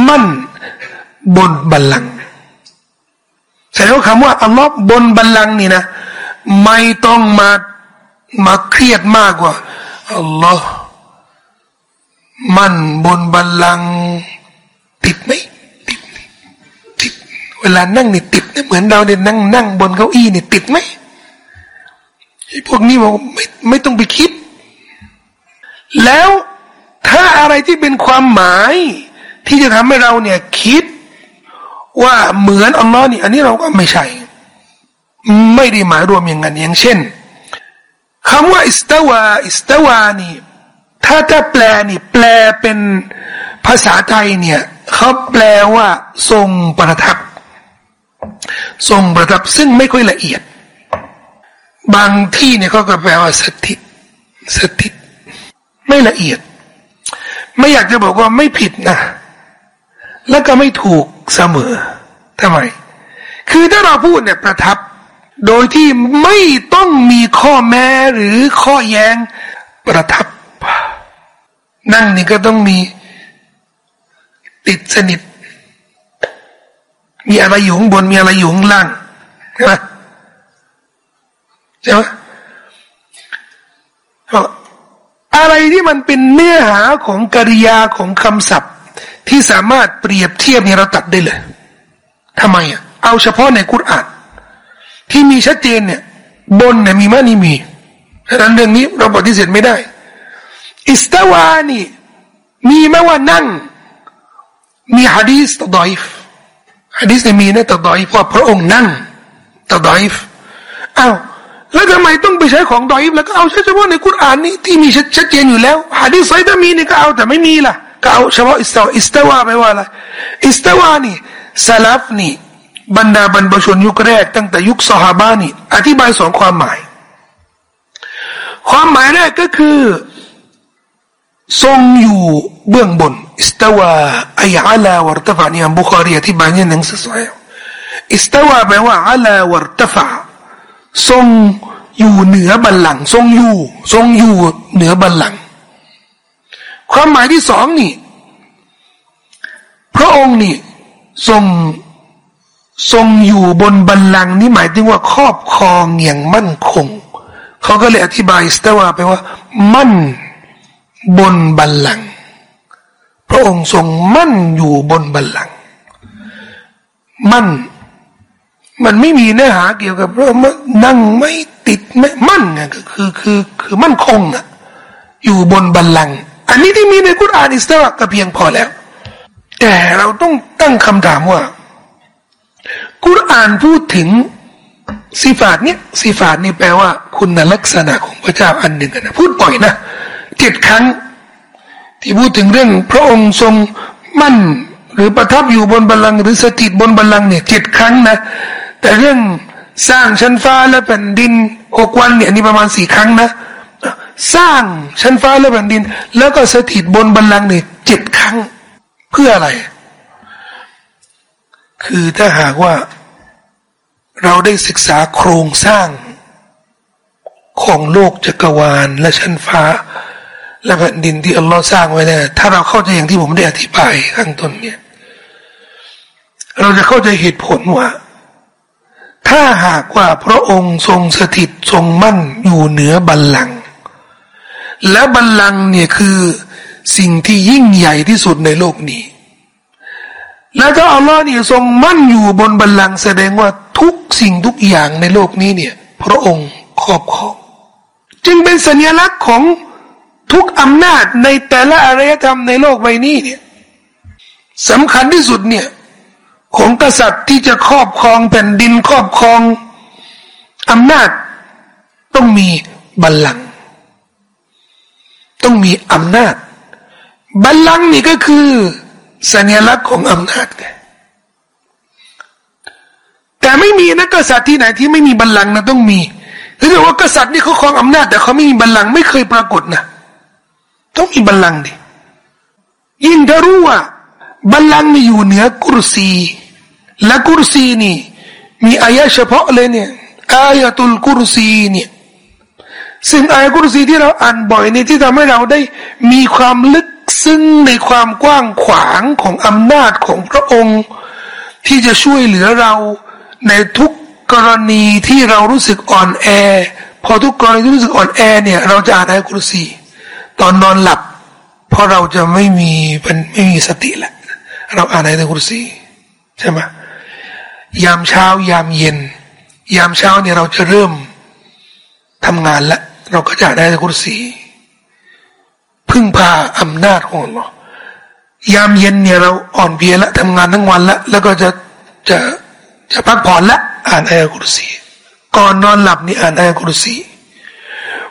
มั่นบนบัลลังก์แสดงว่าคำว่าอัลลอฮ์บนบัลลังก์นี่นะ ไม่ต้องมามาเครียดมากกว่าอัลลอฮ์มั่นบนบัลลังก์ติดไหมติดติดเวลานั่งนี่ติดเหมือนเราเนี่ยนั่งนั่งบนเก้าอี้นี่ติดไหมพวกนี้บอกไม่ไม่ต้องไปคิด แล้วถ้าอะไรที่เป็นความหมาย ที่จะทำให้เราเนี่ยคิดว่าเหมือนอัลลอฮ์นี่อันนี้เราก็ไม่ใช่ ไม่ได้หมายรวมอย่างนั้นอย่างเช่นคำว่าอิสตาวาอิสตาวานี่ถ้าถ้าแปลนี่แปลเป็นภาษาไทยเนี่ยเขาแปลว่าทรงประทับ ทรงประทับซึ่งไม่ค่อยละเอียด บางที่เนี่ยเขาก็แปลว่าสถิตสถิต ไม่ละเอียด ไม่อยากจะบอกว่าไม่ผิดนะ แล้วก็ไม่ถูกเสมอทำไม คือถ้าเราพูดเนี่ยประทับ โดยที่ไม่ต้องมีข้อแม้หรือข้อแย้งประทับ นั่งนี่ก็ต้องมีติดสนิท มีอะไรอยู่ข้างบนมีอะไรอยู่ข้างล่างใช่ไหมใช่ไหม อะไรที่มันเป็นเนื้อหาของกริยาของคำศัพท์ ที่สามารถเปรียบเทียบเนี่ยเราตัดได้เลยทำไมอะเอาเฉพาะในกุรอานที่มีชัดเจนเนี่ย บนเนี่ยมีมานี่มีฉะนั้นเรื่องนี้เราปฏิเสธไม่ได้ อิสตาวานี่มีไหมว่านั่ง มีฮะดีสตดอยฟฮะดีสเนี่ยมีนะตดอยฟว่าพระองค์นั่งตดอยฟอ้าว แล้วทำไมต้องไปใช้ของดอยฟแล้วก็เอาเฉพาะในคุรานนี้ที่มีชัดเจนอยู่แล้วฮะดีไซต์มีนี่ก็เอาแต่ไม่มีล่ะก็เอาเฉพาะอิสตาวอิสตาวาไปว่าอะไรอิสตาวานี่ซาลฟนี่บรรดาบรรพชนยุคแรก ตั้งแต่ยุคสฮาบานี่อธิบายสองความหมาย ความหมายแรกก็คือ ทรงอยู่เบื้องบนอิสตาวาอัยอาลาวรตฟานี่อับุคารีอธิบายเนี่ยหนังสือ صحيح استوى แปลว่า علا وارتفع ทรงอยู่เหนือบัลลังก์ทรงอยู่ ทรงอยู่เหนือบัลลังก์ความหมายที่สองนี่พระองค์นี่ทรงทรงอยู่บนบัลลังก์นี่หมายถึงว่าครอบครองอย่างมั่นคงเขาก็เลยอธิบายสตวาไปว่า มั่นบนบัลลังก์พระองค์ทรงมั่นอยู่บนบัลลังก์มั่น มันไม่มีเนื้อหาเกี่ยวกับเรื่องนั่งไม่ติดไม่มั่นไงก็คือคือคือมั่นคงอะอยู่บนบัลลังก์อันนี้ที่มีในกุรอานอิสระก็เพียงพอแล้ว แต่เราต้องตั้งคำถามว่า กุรอานพูดถึงสีฟาดเนี้ยสีฟาดนี่แปลว่า คุณลักษณะของพระเจ้าอันหนึ่งนะพูดบ่อยนะเจ็ดครั้ง ที่พูดถึงเรื่อง พระองค์ทรงมั่น หรือประทับอยู่บนบัลลังก์หรือสถิตบนบัลลังก์เนี่ยเจ็ดครั้งนะ แต่เรื่องสร้างชั้นฟ้าและแผ่นดินหกวันเนี่ยนี่ประมาณสี่ครั้งนะ สร้างชั้นฟ้าและแผ่นดิน แล้วก็สถิตบนบัลลังเนี่ยเจ็ดครั้งเพื่ออะไร คือถ้าหากว่า เราได้ศึกษาโครงสร้าง ของโลกจักรวาลและชั้นฟ้า และแผ่นดินที่อัลลอฮ์สร้างไว้เนี่ยถ้าเราเข้าใจอย่างที่ผมได้อธิบายข้างต้นเนี่ย เราจะเข้าใจเหตุผลว่า ถ้าหากว่าพระองค์ทรงสถิตทรงมั่นอยู่เหนือบัลลังก์และบัลลังก์เนี่ยคือสิ่งที่ยิ่งใหญ่ที่สุดในโลกนี้ และถ้าอัลลอฮ์เนี่ยทรงมั่นอยู่บนบัลลังก์แสดงว่าทุกสิ่งทุกอย่างในโลกนี้เนี่ยพระองค์ครอบครองจึงเป็นสัญลักษณ์ของทุกอำนาจในแต่ละอารยธรรมในโลกใบนี้เนี่ยสำคัญที่สุดเนี่ย ของกษัตริย์ที่จะครอบครองแผ่นดินครอบครองอำนาจ ต้องมีบัลลังก์ต้องมีอำนาจ บัลลังก์นี่ก็คือสัญลักษณ์ของอำนาจไงแต่ไม่มีนะกษัตริย์ที่ไหนที่ไม่มีบัลลังก์นะต้องมีหรือว่ากษัตริย์นี่เขาครองอำนาจ แต่เขาไม่มีบัลลังก์ไม่เคยปรากฏนะต้องมีบัลลังก์ดิยิ่งถ้ารู้ว่า บัลลังก์นี่อยู่เหนือกุรซี และกุรซีนี่ มีอายะเฉพาะเลยเนี่ยอายะตุลกุรซีเนี่ยซึ่งอายะกุรซีที่เราอ่านบ่อยในที่ทำให้เราได้มีความลึกซึ้งในความกว้างขวางของอำนาจของพระองค์ ที่จะช่วยเหลือเราในทุกกรณีที่เรารู้สึกอ่อนแอ พอทุกกรณีที่รู้สึกอ่อนแอเนี่ยเราจะอ่านอายะกุรซี ตอนนอนหลับ เพราะเราจะไม่มีเป็นไม่มีสติแหละ เราอ่านอายะกุรซีใช่ไหมยามเช้ายามเย็น ยามเช้าเนี่ยเราจะเริ่มทำงานละเราก็จะได้กุศลีพึ่งพาอำนาจของเรายามเย็นเนี่ยเราอ่อนเพลียละทำงานทั้งวันละแล้วก็จะจะจะพักผ่อนละอ่านอายะกุรซีก่อนนอนหลับนี่อ่านอายะกุรซี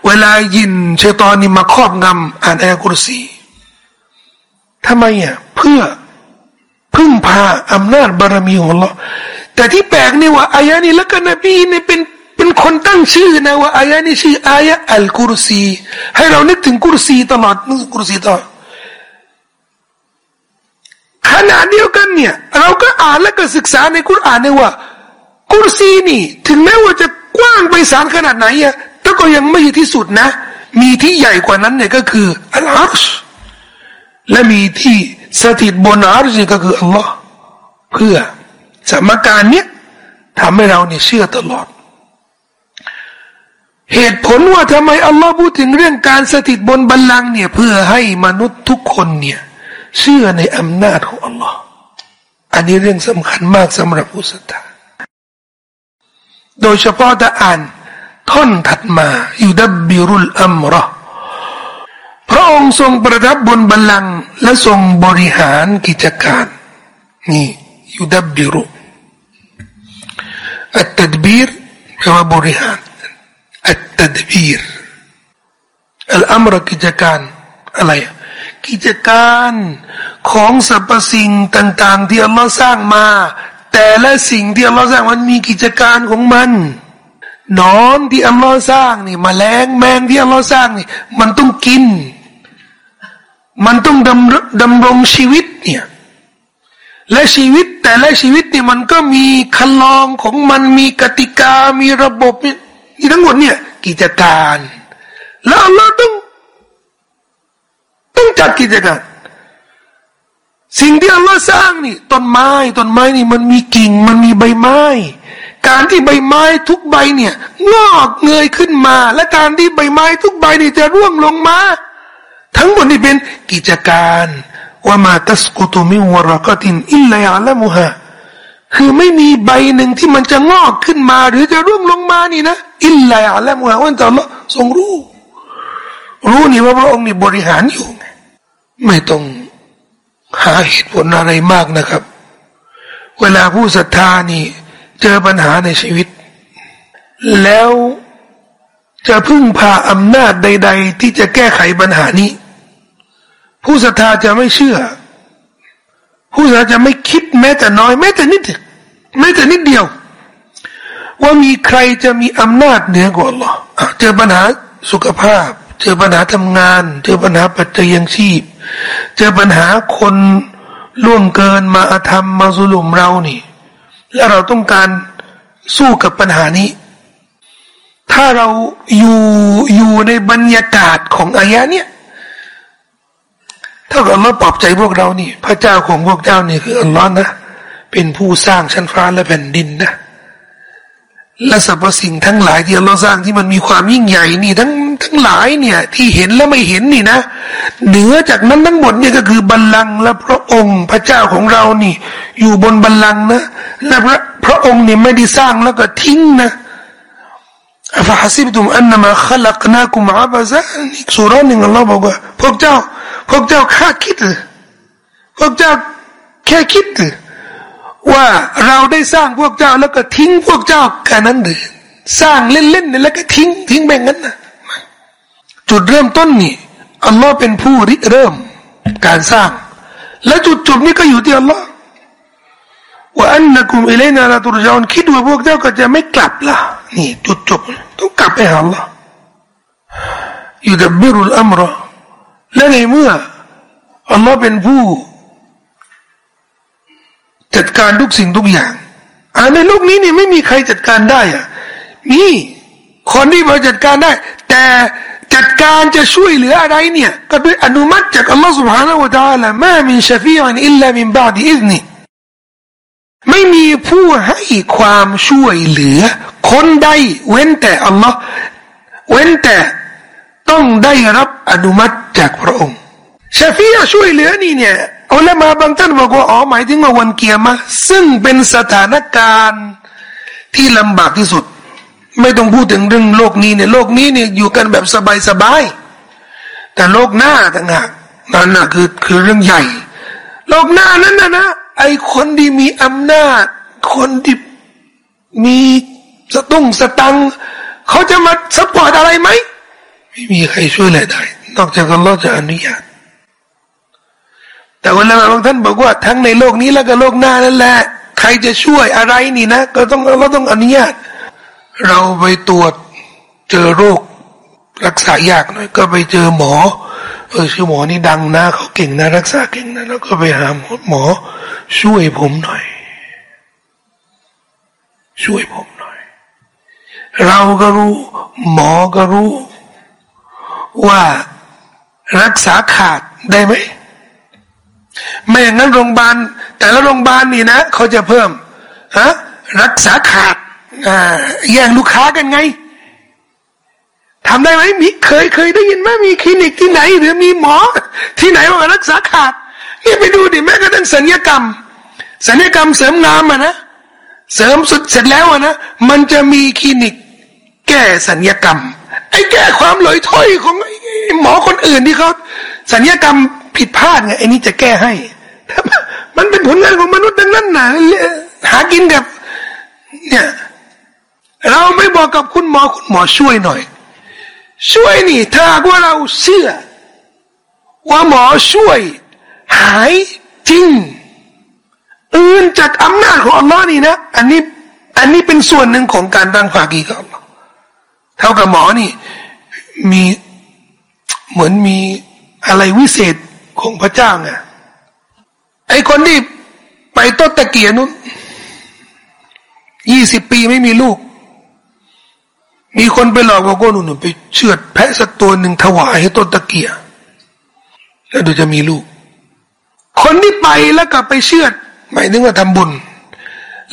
เวลายินเชตอนนี่มาครอบงำอ่านอายะกุรซีทำไมอะเพื่อ พึ่งพาอำนาจบารมีของเราแต่ที่แปลกนี่ว่าอายะนี้แล้วก็นบีเนี่ยเป็นเป็นคนตั้งชื่อนะว่าอายะนี้ชื่ออายะอัลกุรซี ให้เรานึกถึงกุรซีตลอดนึกกุรซีตลอดขณะเดียวกันเนี่ย เราก็อ่านและก็ศึกษาในกุรอานเนี่ยว่า กุรซีนี่ ถึงแม้ว่าจะกว้างไปสารขนาดไหนอะแต่ก็ยังไม่ที่สุดนะ มีที่ใหญ่กว่านั้นเนี่ยก็คืออัลอาร์ชและมีที่ สถิตบนอาร์ชก็คืออัลลอฮ์เพื่อสมการเนี้ยทำให้เราเนี่ยเชื่อตลอด เหตุผลว่าทำไมอัลลอฮ์พูดถึงเรื่องการสถิตบนบัลลังก์เนี่ยเพื่อให้มนุษย์ทุกคนเนี่ยเชื่อในอำนาจของอัลลอฮ์อันนี้เรื่องสำคัญมากสำหรับผู้ศรัทธาโดยเฉพาะถ้าอ่านท่อนถัดมาอยู่ดับบิรุลอัมรอ พระองค์ทรงประทับบนบัลลังก์และทรงบริหารกิจการ นี่ยุดับบิรุอัตตดบีรแปลว่าบริหารอัตตดบีรอัลอัมรกิจการอะไรกิจการของสรรพสิ่งต่าง ๆ ที่อัลลอฮ์สร้างมา แต่ละสิ่งที่อัลลอฮ์สร้างมันมีกิจการของมันนอนที่อัลลอฮ์สร้างนี่มแมลงแมงที่อัลลอฮ์สร้างนี่ มันต้องกิน มันต้องดำดำรงชีวิตเนี่ยและชีวิตแต่ละชีวิตนี่มันก็มีคันลองของมันมีกติกา มีระบบนี่ทั้งหมดเนี่ย กิจการ แล้วอัลลอฮ์ต้อง ต้องจัดกิจการ สิ่งที่อัลลอฮ์สร้างนี่ต้นไม้ต้นไม้นี่มันมีกิ่ง มันมีใบไม้ การที่ใบไม้ทุกใบเนี่ย งอกเงยขึ้นมา และการที่ใบไม้ทุกใบนี่จะร่วงลงมา ทั้งหมดนี่เป็นกิจการว่ามาตัสกุตุมิวรกตินอิลลายาละมุฮะคือไม่มีใบหนึ่งที่มันจะงอกขึ้นมา หรือจะร่วงลงมานี่นะอิลลาอัลลอฮฺว่าแต่ละทรงรู้ รู้นี่ว่าพระองค์นี่บริหารอยู่ ไม่ต้องหาเหตุผลอะไรมากนะครับ เวลาผู้ศรัทธานี่ เจอปัญหาในชีวิต แล้วจะพึ่งพาอำนาจใด ๆ ที่จะแก้ไขปัญหานี้ ผู้ศรัทธาจะไม่เชื่อ ผู้ศรัทธาจะไม่คิดแม้แต่น้อย แม้แต่นิดแม้แต่นิดเดียว ว่ามีใครจะมีอำนาจเหนือกว่าหรอเจอปัญหาสุขภาพ เจอปัญหาทำงาน เจอปัญหาปัจจัยยังชีพ เจอปัญหาคนล่วงเกินมาอาธรรมมาสุลุมเรานี่ แล้วเราต้องการสู้กับปัญหานี้ ถ้าเราอยู่อยู่ในบรรยากาศของอายะเนี่ย ถ้าเรามาปลอบใจพวกเรานี่ พระเจ้าของพวกเจ้านี่คืออัลลอฮ์นะ เป็นผู้สร้างชั้นฟ้าและแผ่นดินนะ และสรรพสิ่งทั้งหลายที่เราสร้างที่มันมีความยิ่งใหญ่นี่ทั้งทั้งหลายเนี่ย ที่เห็นและไม่เห็นนี่นะ เหนือจากนั้นทั้งหมดเนี่ยก็คือบัลลังก์และพระองค์ พระเจ้าของเรานี่ อยู่บนบัลลังก์นะและพระพระองค์นี่ไม่ได้สร้างแล้วก็ทิ้งนะ ฟะฮัสิบตุมอันนมาขลักนาคุมอาบะซะอีกสุราหนึ่งอัลลอฮ์บอกว่าพวกเจ้า พวกเจ้าคาดคิดหรือพวกเจ้าแค่คิดหรือว่าเราได้สร้างพวกเจ้าแล้วก็ทิ้งพวกเจ้าแค่นั้นหรือสร้างเล่นๆแล้วก็ทิ้งทิ้งแบบนั้นนะจุดเริ่มต้นนี่อัลลอฮ์เป็นผู้ริเริ่มการสร้าง และจุดจบนี้ก็อยู่ที่อัลลอฮ์ว่าอันนักุมอิเลนาลาตุรจอนคิดว่าพวกเจ้าก็จะไม่กลับละ นี่จุดจบต้องกลับไปหาอัลลอฮ์ยุดบิรุลอัมรและในเมื่ออัลลอฮ์เป็นผู้ จัดการทุกสิ่งทุกอย่างอ่าในโลกนี้นี่ไม่มีใครจัดการได้อ่ะมีคนที่มาจัดการได้ แต่จัดการจะช่วยเหลืออะไรเนี่ย ก็ด้วยอนุมัติจากอัลลอฮ์ سبحانه และ تعالى มามินชฟีอันอิลลามินบาดีอิซนีไม่มีผู้ให้ความช่วยเหลือ คนใดเว้นแต่อัลลอฮ์เว้นแต่ต้องได้รับอนุมัติจากพระองค์ชาฟียช่วยเหลือนี่เนี่ยอัลมาบางท่านบอกว่าอ๋อหมายถึงว่าวันเกียร์มาซึ่งเป็นสถานการณ์ที่ลำบากที่สุด ไม่ต้องพูดถึงเรื่องโลกนี้เนี่ยโลกนี้เนี่ยอยู่กันแบบสบายๆแต่โลกหน้าต่างหากนั่นน่ะคือคือเรื่องใหญ่ โลกหน้านั้นนะนะไอคนที่มีอำนาจ คนที่มี สตุ้งสตังเขาจะมาสปอร์ตอะไรไหมไม่มีใครช่วยเลยได้ นอกจากอัลลอฮ์จะอนุญาตแต่วันนั้นบางท่านบอกว่าทั้งในโลกนี้แล้วก็โลกหน้านั่นแหละใครจะช่วยอะไรนี่นะ ก็ต้องเราต้องอนุญาต เราไปตรวจเจอโรครักษายากหน่อยก็ไปเจอหมอเออชื่อหมอนี่ดังนะเขาเก่งนะ รักษาเก่งนะแล้วก็ไปหาหมอหมอช่วยผมหน่อย ช่วยผม เราก็รู้ หมอก็รู้ ว่ารักษาขาดได้ไหมไม่อย่างนั้นโรงพยาบาลแต่ละโรงพยาบาลนี่นะเขาจะเพิ่มฮะรักษาขาดอ่าแย่งลูกค้ากันไงทำได้ไหมมีเคยเคยได้ยินไหมมีคลินิกที่ไหน หรือมีหมอ ที่ไหนว่ารักษาขาดนี่ไปดูดิแม้กระทั่งสัญญกรรม สัญญกรรมเสริมงามอะนะเสริมสุดเสร็จแล้วอะนะมันจะมีคลินิก แก้สัญญกรรม ไอ้แก้ความลอยถ้อยของหมอคนอื่นที่เขาสัญญกรรมผิดพลาดไงไอ้นี่จะแก้ให้ มันเป็นผลงานของมนุษย์ดังนั้นนะหากินแบบเนี่ยเราไม่บอกกับคุณหมอคุณหมอช่วยหน่อย ช่วยนี่ ถ้าว่าเราเชื่อ ว่าหมอช่วย หายจริง อื่นจากอำนาจของอัลลอฮ์นี่นะ อันนี้ อันนี้เป็นส่วนหนึ่งของการตั้งภากีกับ เท่ากับหมอนี่มีเหมือนมีอะไรวิเศษของพระเจ้าไงไอคนที่ไปต้นตะเกียนู้นยี่สิบปีไม่มีลูก มีคนไปหลอกว่าก็นุ่นไปเชือดแพะสักตัวหนึ่งถวายให้ต้นตะเกียแล้วเดี๋ยวจะมีลูก คนที่ไปแล้วก็ไปเชือดหมายถึงว่าทำบุญ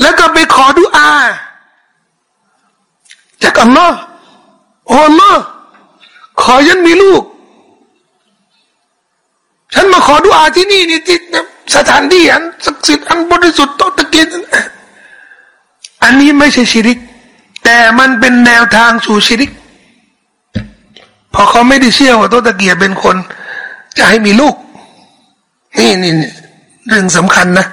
แล้วก็ไปขอดุอา จากอัลลอฮ์ โอ้ลลอขอยันมีลูก ฉันมาขอดุอาที่นี่นี่ที่สถานที่อันศักดิ์สิทธิ์อันบริสุทธิ์โตตะเกียอันนี้ไม่ใช่ชิริก แต่มันเป็นแนวทางสู่ชิริกพอเขาไม่ได้เชื่อว่าโตตะเกียเป็นคน จะให้มีลูก นี่นี่เรื่องสำคัญนะ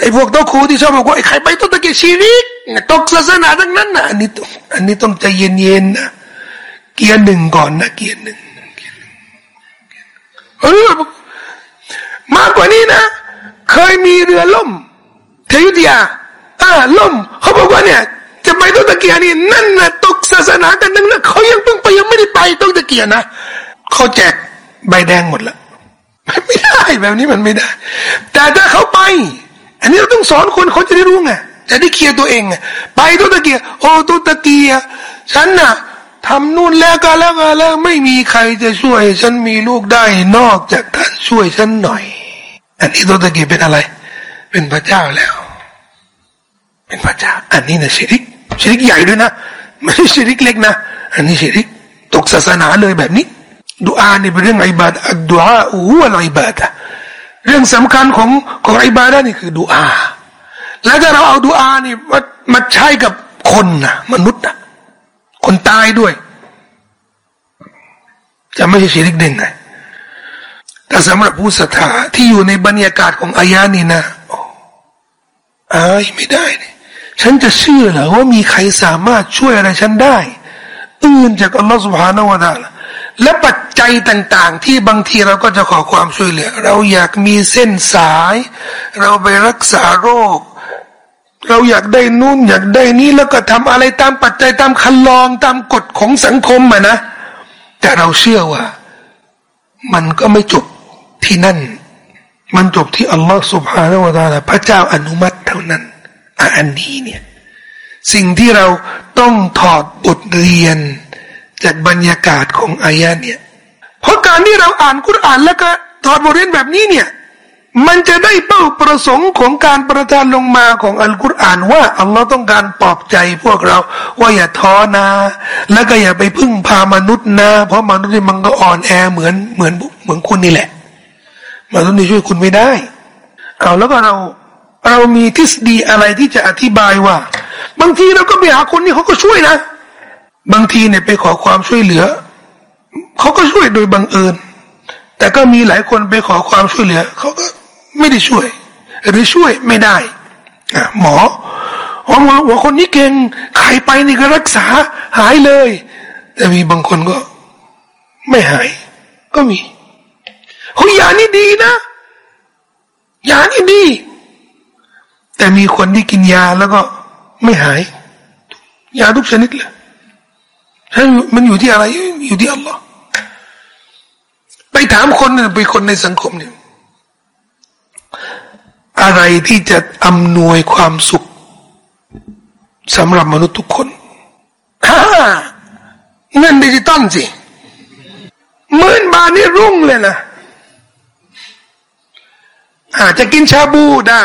ไอ้พวกโตครูที่ชอบบอกว่าไอ้ใครไปต้นตะเกียบชีริกตกศาสนาทั้งนั้นนะอันนี้อันนี้ต้องใจเย็นๆนะเกียร์หนึ่งก่อนนะเกียร์หนึ่งเออมากกว่านี้นะ เคยมีเรือล่มเทยุทยาอ่าล่มเขาบอกว่าเนี่ยจะไปต้นตะเกียนี่นั่นนะตกศาสนากันนั่นนะเขายังเพิ่งไปยังไม่ได้ไปต้นตะเกียนะเขาแจกใบแดงหมดละไม่ได้แบบนี้มันไม่ได้ แต่ถ้าเขาไป อันนี้เราต้องสอนคนเขาจะได้รู้ไงจะได้เคลียร์ตัวเองไงไปต้นตะเกียโอ้ต้นตะเกียฉันน่ะทำนู่นแล้วก็แล้วก็แล้วไม่มีใครจะช่วย ฉันมีลูกได้นอกจากท่านช่วยฉันหน่อย อันนี้ต้นตะเกียเป็นอะไร เป็นพระเจ้าแล้ว เป็นพระเจ้า อันนี้นะชิริกชิริกใหญ่ด้วยนะไม่ใช่ชิริกเล็กนะอันนี้ชิริกตกศาสนาเลยแบบนี้ดูอานี่เป็นเรื่องอิบาดะดูอาอูอะไอิบาดะ เรื่องสำคัญของของอิบาดะนี่คือดูอา แล้วถ้าเราเอาดูอานี่มามาใช้กับคนนะมนุษย์นะคนตายด้วย จะไม่ใช่ชิริกเด่นไงแต่สำหรับผู้ศรัทธาที่อยู่ในบรรยากาศของอายานี่นะอายไม่ได้เนี่ยฉันจะเชื่อเหรอว่ามีใครสามารถช่วยอะไรฉันได้ อื่นจากอัลลอฮฺสุบฮานาวะตาละ และปัจจัยต่างๆ ที่บางทีเราก็จะขอความช่วยเหลือ เราอยากมีเส้นสาย เราไปรักษาโรค เราอยากได้นู่นอยากได้นี้แล้วก็ทำอะไรตามปัจจัยตามคันลองตามกฎของสังคมอะนะ แต่เราเชื่อว่า มันก็ไม่จบที่นั่น มันจบที่อัลลอฮฺสุบฮานาวะตาละพระเจ้าอนุมัติเท่านั้นอันนี้เนี่ย สิ่งที่เราต้องถอดบทเรียน จากบรรยากาศของอายะเนี่ยเพราะการที่เราอ่านกุรอานแล้วก็ถอดบทเรียนแบบนี้เนี่ยมันจะได้เป้าประสงค์ของการประทานลงมาของอัลกุรอานว่าอัลลอฮ์ต้องการปลอบใจพวกเราว่าอย่าท้อนะ แล้วก็อย่าไปพึ่งพามนุษย์นะ เพราะมนุษย์มันก็อ่อนแอเหมือนเหมือนเหมือนคุณนี่แหละมนุษย์นี่ช่วยคุณไม่ได้ เอาแล้วก็เราเรามีทฤษฎีอะไรที่จะอธิบายว่า บางทีเราก็ไปหาคนนี่เขาก็ช่วยนะ บางทีเนี่ยไปขอความช่วยเหลือเขาก็ช่วยโดยบังเอิญ แต่ก็มีหลายคนไปขอความช่วยเหลือเขาก็ไม่ได้ช่วย หรือช่วยไม่ได้อะหมอหมอว่าคนนี้เก่งใครไปนี่ก็รักษาหายเลย แต่มีบางคนก็ ไม่หาย ก็มีเฮ้ยยานี่ดีนะยานี่ดี แต่มีคนที่กินยาแล้วก็ไม่หาย ยาทุกชนิดเลย มันอยู่ที่อะไร อยู่ที่อัลลอฮ์ไปถามคนไปคนในสังคมเนี่ยอะไรที่จะอำนวยความสุขสำหรับมนุษย์ทุกคนฮ่าเงินดิจิตอลสิหมื่นบาทนี่รุ่งเลยนะอาจจะกินชาบูได้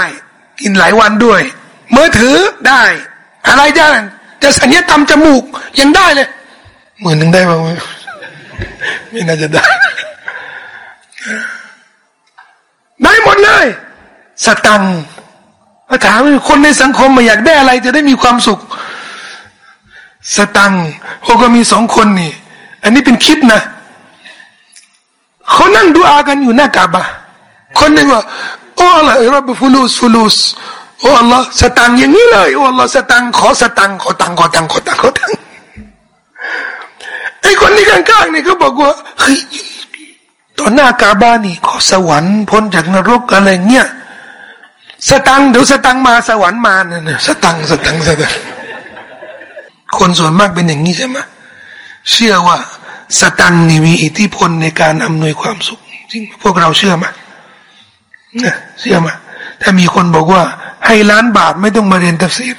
กินหลายวันด้วยมือถือได้ อะไรจ้จะสัญญกรรมจมูกยังได้เลย หมื่นหนึ่งได้ไหมไม่น่าจะได้ ได้หมดเลย สตังมาถามคนในสังคมมาอยากได้อะไร จะได้มีความสุข สตังพวกก็มีสองคนนี่ อันนี้เป็นคลิปนะเขานั่งดูอากันอยู่หน้ากาบะคนหนึ่งว่าโอ้อะไรรับฟูลูสฟูลูสโอ้ Allah สตังอย่างนี้เลย โอ้ Allah สตังขอสตังขอตังขอตังขอตังขอตัง ไอ้คนที่ข้างๆนี่เขาบอกว่าเฮ้ยตอนหน้ากาบานี่ขอสวรรค์พ้นจากนรกอะไรเงี้ยสตังเดี๋ยวสตังมาสวรรค์มาเนี่ยสตังสตังสตังคนส่วนมากเป็นอย่างนี้ใช่ไหมเชื่อว่าสตังนี่มีอิทธิพลในการอำนวยความสุขจริงพวกเราเชื่อไหมเนี่ยเชื่อไหมถ้ามีคนบอกว่า ให้ล้านบาทไม่ต้องมาเรียนตัฟซีร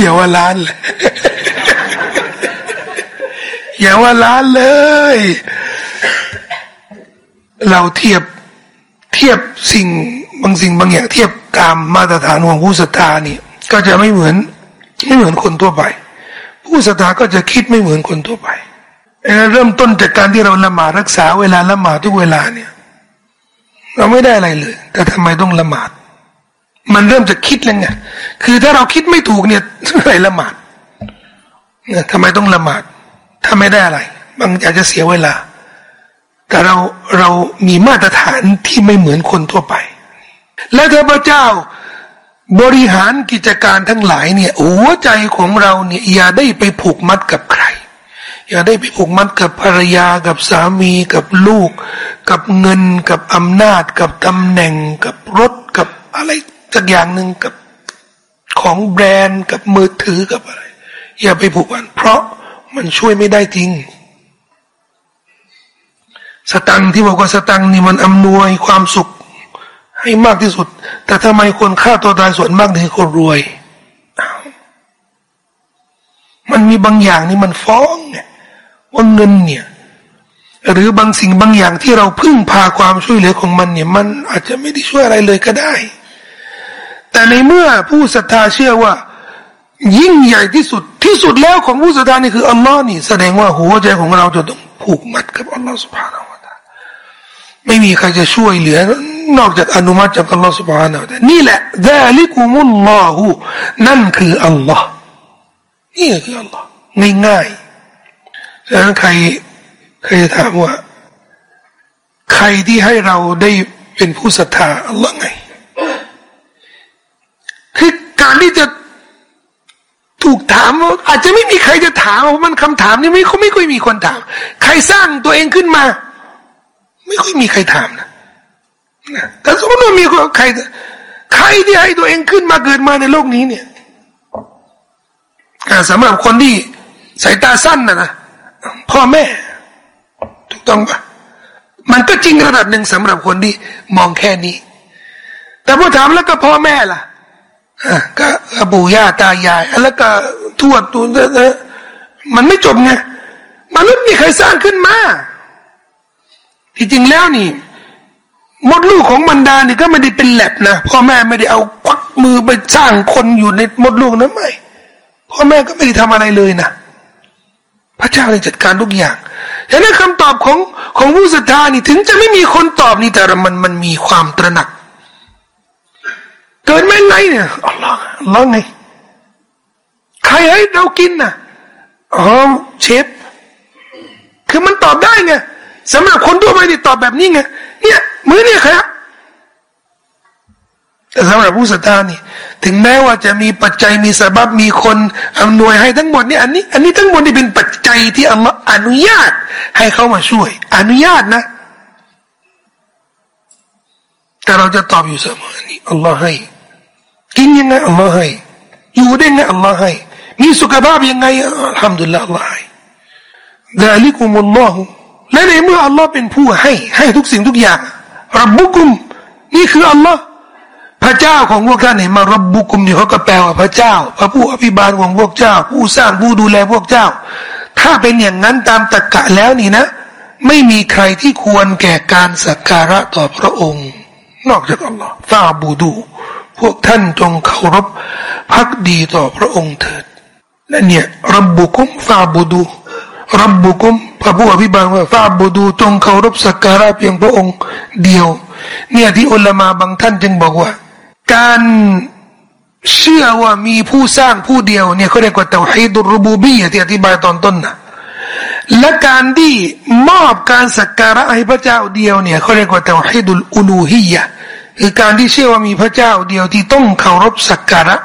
อย่าว่าล้านเลย อย่าว่าล้านเลย เราเทียบเทียบสิ่งบางสิ่งบางอย่างเทียบตามมาตรฐานของผู้ศรัทธานี่ก็จะไม่เหมือนไม่เหมือนคนทั่วไป ผู้ศรัทธาก็จะคิดไม่เหมือนคนทั่วไปเริ่มต้นจากการที่เราละหมาดรักษาเวลาละหมาดทุกเวลาเนี่ย เราไม่ได้อะไรเลย แต่ทำไมต้องละหมาด มันเริ่มจะคิดแล้วไงคือถ้าเราคิดไม่ถูกเนี่ยอะไรละหมาดเนี่ยทำไมต้องละหมาด ถ้าไม่ได้อะไร บางอาจจะเสียเวลา แต่เราเรามีมาตรฐานที่ไม่เหมือนคนทั่วไป และเทพเจ้าบริหารกิจการทั้งหลายเนี่ยหัวใจของเราเนี่ยอย่าได้ไปผูกมัดกับใคร อย่าได้ไปผูกมัดกับภรรยากับสามีกับลูก กับเงินกับอำนาจ กับตำแหน่ง กับรถกับอะไรสักอย่างหนึ่งกับของแบรนด์กับมือถือกับอะไร อย่าไปผูกมันเพราะ มันช่วยไม่ได้จริง สตังที่บอกว่าสตังนี่มันอำนวยความสุข ให้มากที่สุด แต่ทำไมคนฆ่าตัวตายส่วนมากถึงคนรวย มันมีบางอย่างนี่มันฟ้องเนี่ยว่าเงินเนี่ย หรือบางสิ่งบางอย่างที่เราพึ่งพาความช่วยเหลือของมันเนี่ย มันอาจจะไม่ได้ช่วยอะไรเลยก็ได้ แต่ในเมื่อผู้ศรัทธาเชื่อว่า ยิ่งใหญ่ที่สุดที่สุดแล้วของผู้ศรัทธานี่คืออัลลอฮ์นี่แสดงว่าหัวใจของเราจะต้องผูกมัดกับอัลลอฮ์สุบฮานาอัลลอฮ์ไม่มีใครจะช่วยเหลือนอกจากอนุมัติจากอัลลอฮ์สุบฮานาอัลลอฮ์นี่แหละดาลิกุมุลลอฮูนั่นคืออัลลอฮ์นี่คืออัลลอฮ์ง่ายๆฉะนั้นใครใครถามว่า ใครที่ให้เราได้เป็นผู้ศรัทธาอัลลอฮ์ไงคือการที่จะ ถูกถามอาจจะไม่มีใครจะถามเพราะมันคำถามนี้ไม่เขาไม่ค่อยมีคนถาม ใครสร้างตัวเองขึ้นมา ไม่ค่อยมีใครถามนะแต่สมมติว่ามีใคร ใครที่ให้ตัวเองขึ้นมาเกิดมาในโลกนี้เนี่ยสำหรับคนที่สายตาสั้นนะนะพ่อแม่ ถูกต้องปะมันก็จริงระดับหนึ่งสำหรับคนที่มองแค่นี้ แต่พอถามแล้วก็พ่อแม่ล่ะ ก็ปู่ย่าตายาย แล้วก็ทวดตัวมันไม่จบไงมันไม่มีใครสร้างขึ้นมาที่จริงแล้วนี่มดลูกของมันดาเนี่ก็ไม่ได้เป็นแลบนะพ่อแม่ไม่ได้เอาควักมือไปสร้างคนอยู่ในมดลูกนั้นไม่พ่อแม่ก็ไม่ได้ทำอะไรเลยนะพระเจ้าเลยจัดการทุกอย่างฉะนั้นคำตอบของของผู้ศรัทธานี่ถึงจะไม่มีคนตอบนี่แต่มันมันมีความตระหนัก เกิดไม่ไงเนี่ยอัลลอฮ์อัลลอฮ์ไงใครให้เรากินน่ะอ๋อเชฟคือมันตอบได้ไงสำหรับคนทั่วไปที่ตอบแบบนี้ไงเนี่ยมือเนี่ยครับแต่สำหรับผู้ศรัทธานี่ ถึงแม้ว่าจะมีปัจจัยมีสบับมีคนอำนวยให้ทั้งหมดนี่อันนี้ อันนี้ทั้งหมดนี่เป็นปัจจัยที่อัลลอฮ์อนุญาต ให้เขามาช่วย อนุญาตนะ แต่เราจะตอบอยู่เสมอนี่อัลลอฮ์ให้ กินยังไงอัลลอฮ์ให้อยู่ได้ไงอัลลอฮ์ให้มีสุขภาพยังไงอัลฮัมดุลิลลาห์อัลลอฮ์ให้ดาลิกุมุลลอฮ์และในเมื่ออัลลอฮ์เป็นผู้ให้ให้ทุกสิ่งทุกอย่างรับบุกุมนี่คืออัลลอฮ์พระเจ้าของพวกท่านเห็นมารับบุกุมนี่เขาก็แปลว่าพระเจ้า พระผู้อภิบาลของพวกเจ้า ผู้สร้างผู้ดูแลพวกเจ้า ถ้าเป็นอย่างนั้นตามตรรกะแล้วนี่นะ ไม่มีใครที่ควรแก่การสักการะต่อพระองค์ นอกจากอัลลอฮ์ฟาบูดู พวกท่านจงเคารพพักดีต่อพระองค์เถิด และเนี่ยรับบุกุมฟาบูดูรับบุกุมพระผู้อภิบาลว่าฟาบูดูจงเคารพสักการะเพียงพระองค์เดียว เนี่ยที่อุลามาบางท่านจึงบอกว่า การเชื่อว่ามีผู้สร้างผู้เดียวเนี่ยเขาเรียกว่าเตาฮีดุรบูบีที่อธิบายตอนต้นนะและการที่มอบการสักการะให้พระเจ้าเดียวเนี่ยเขาเรียกว่าเตาฮีดุลอูลูฮียะ คือการที่เชื่อว่ามีพระเจ้าเดียวที่ต้องเคารพสักการะ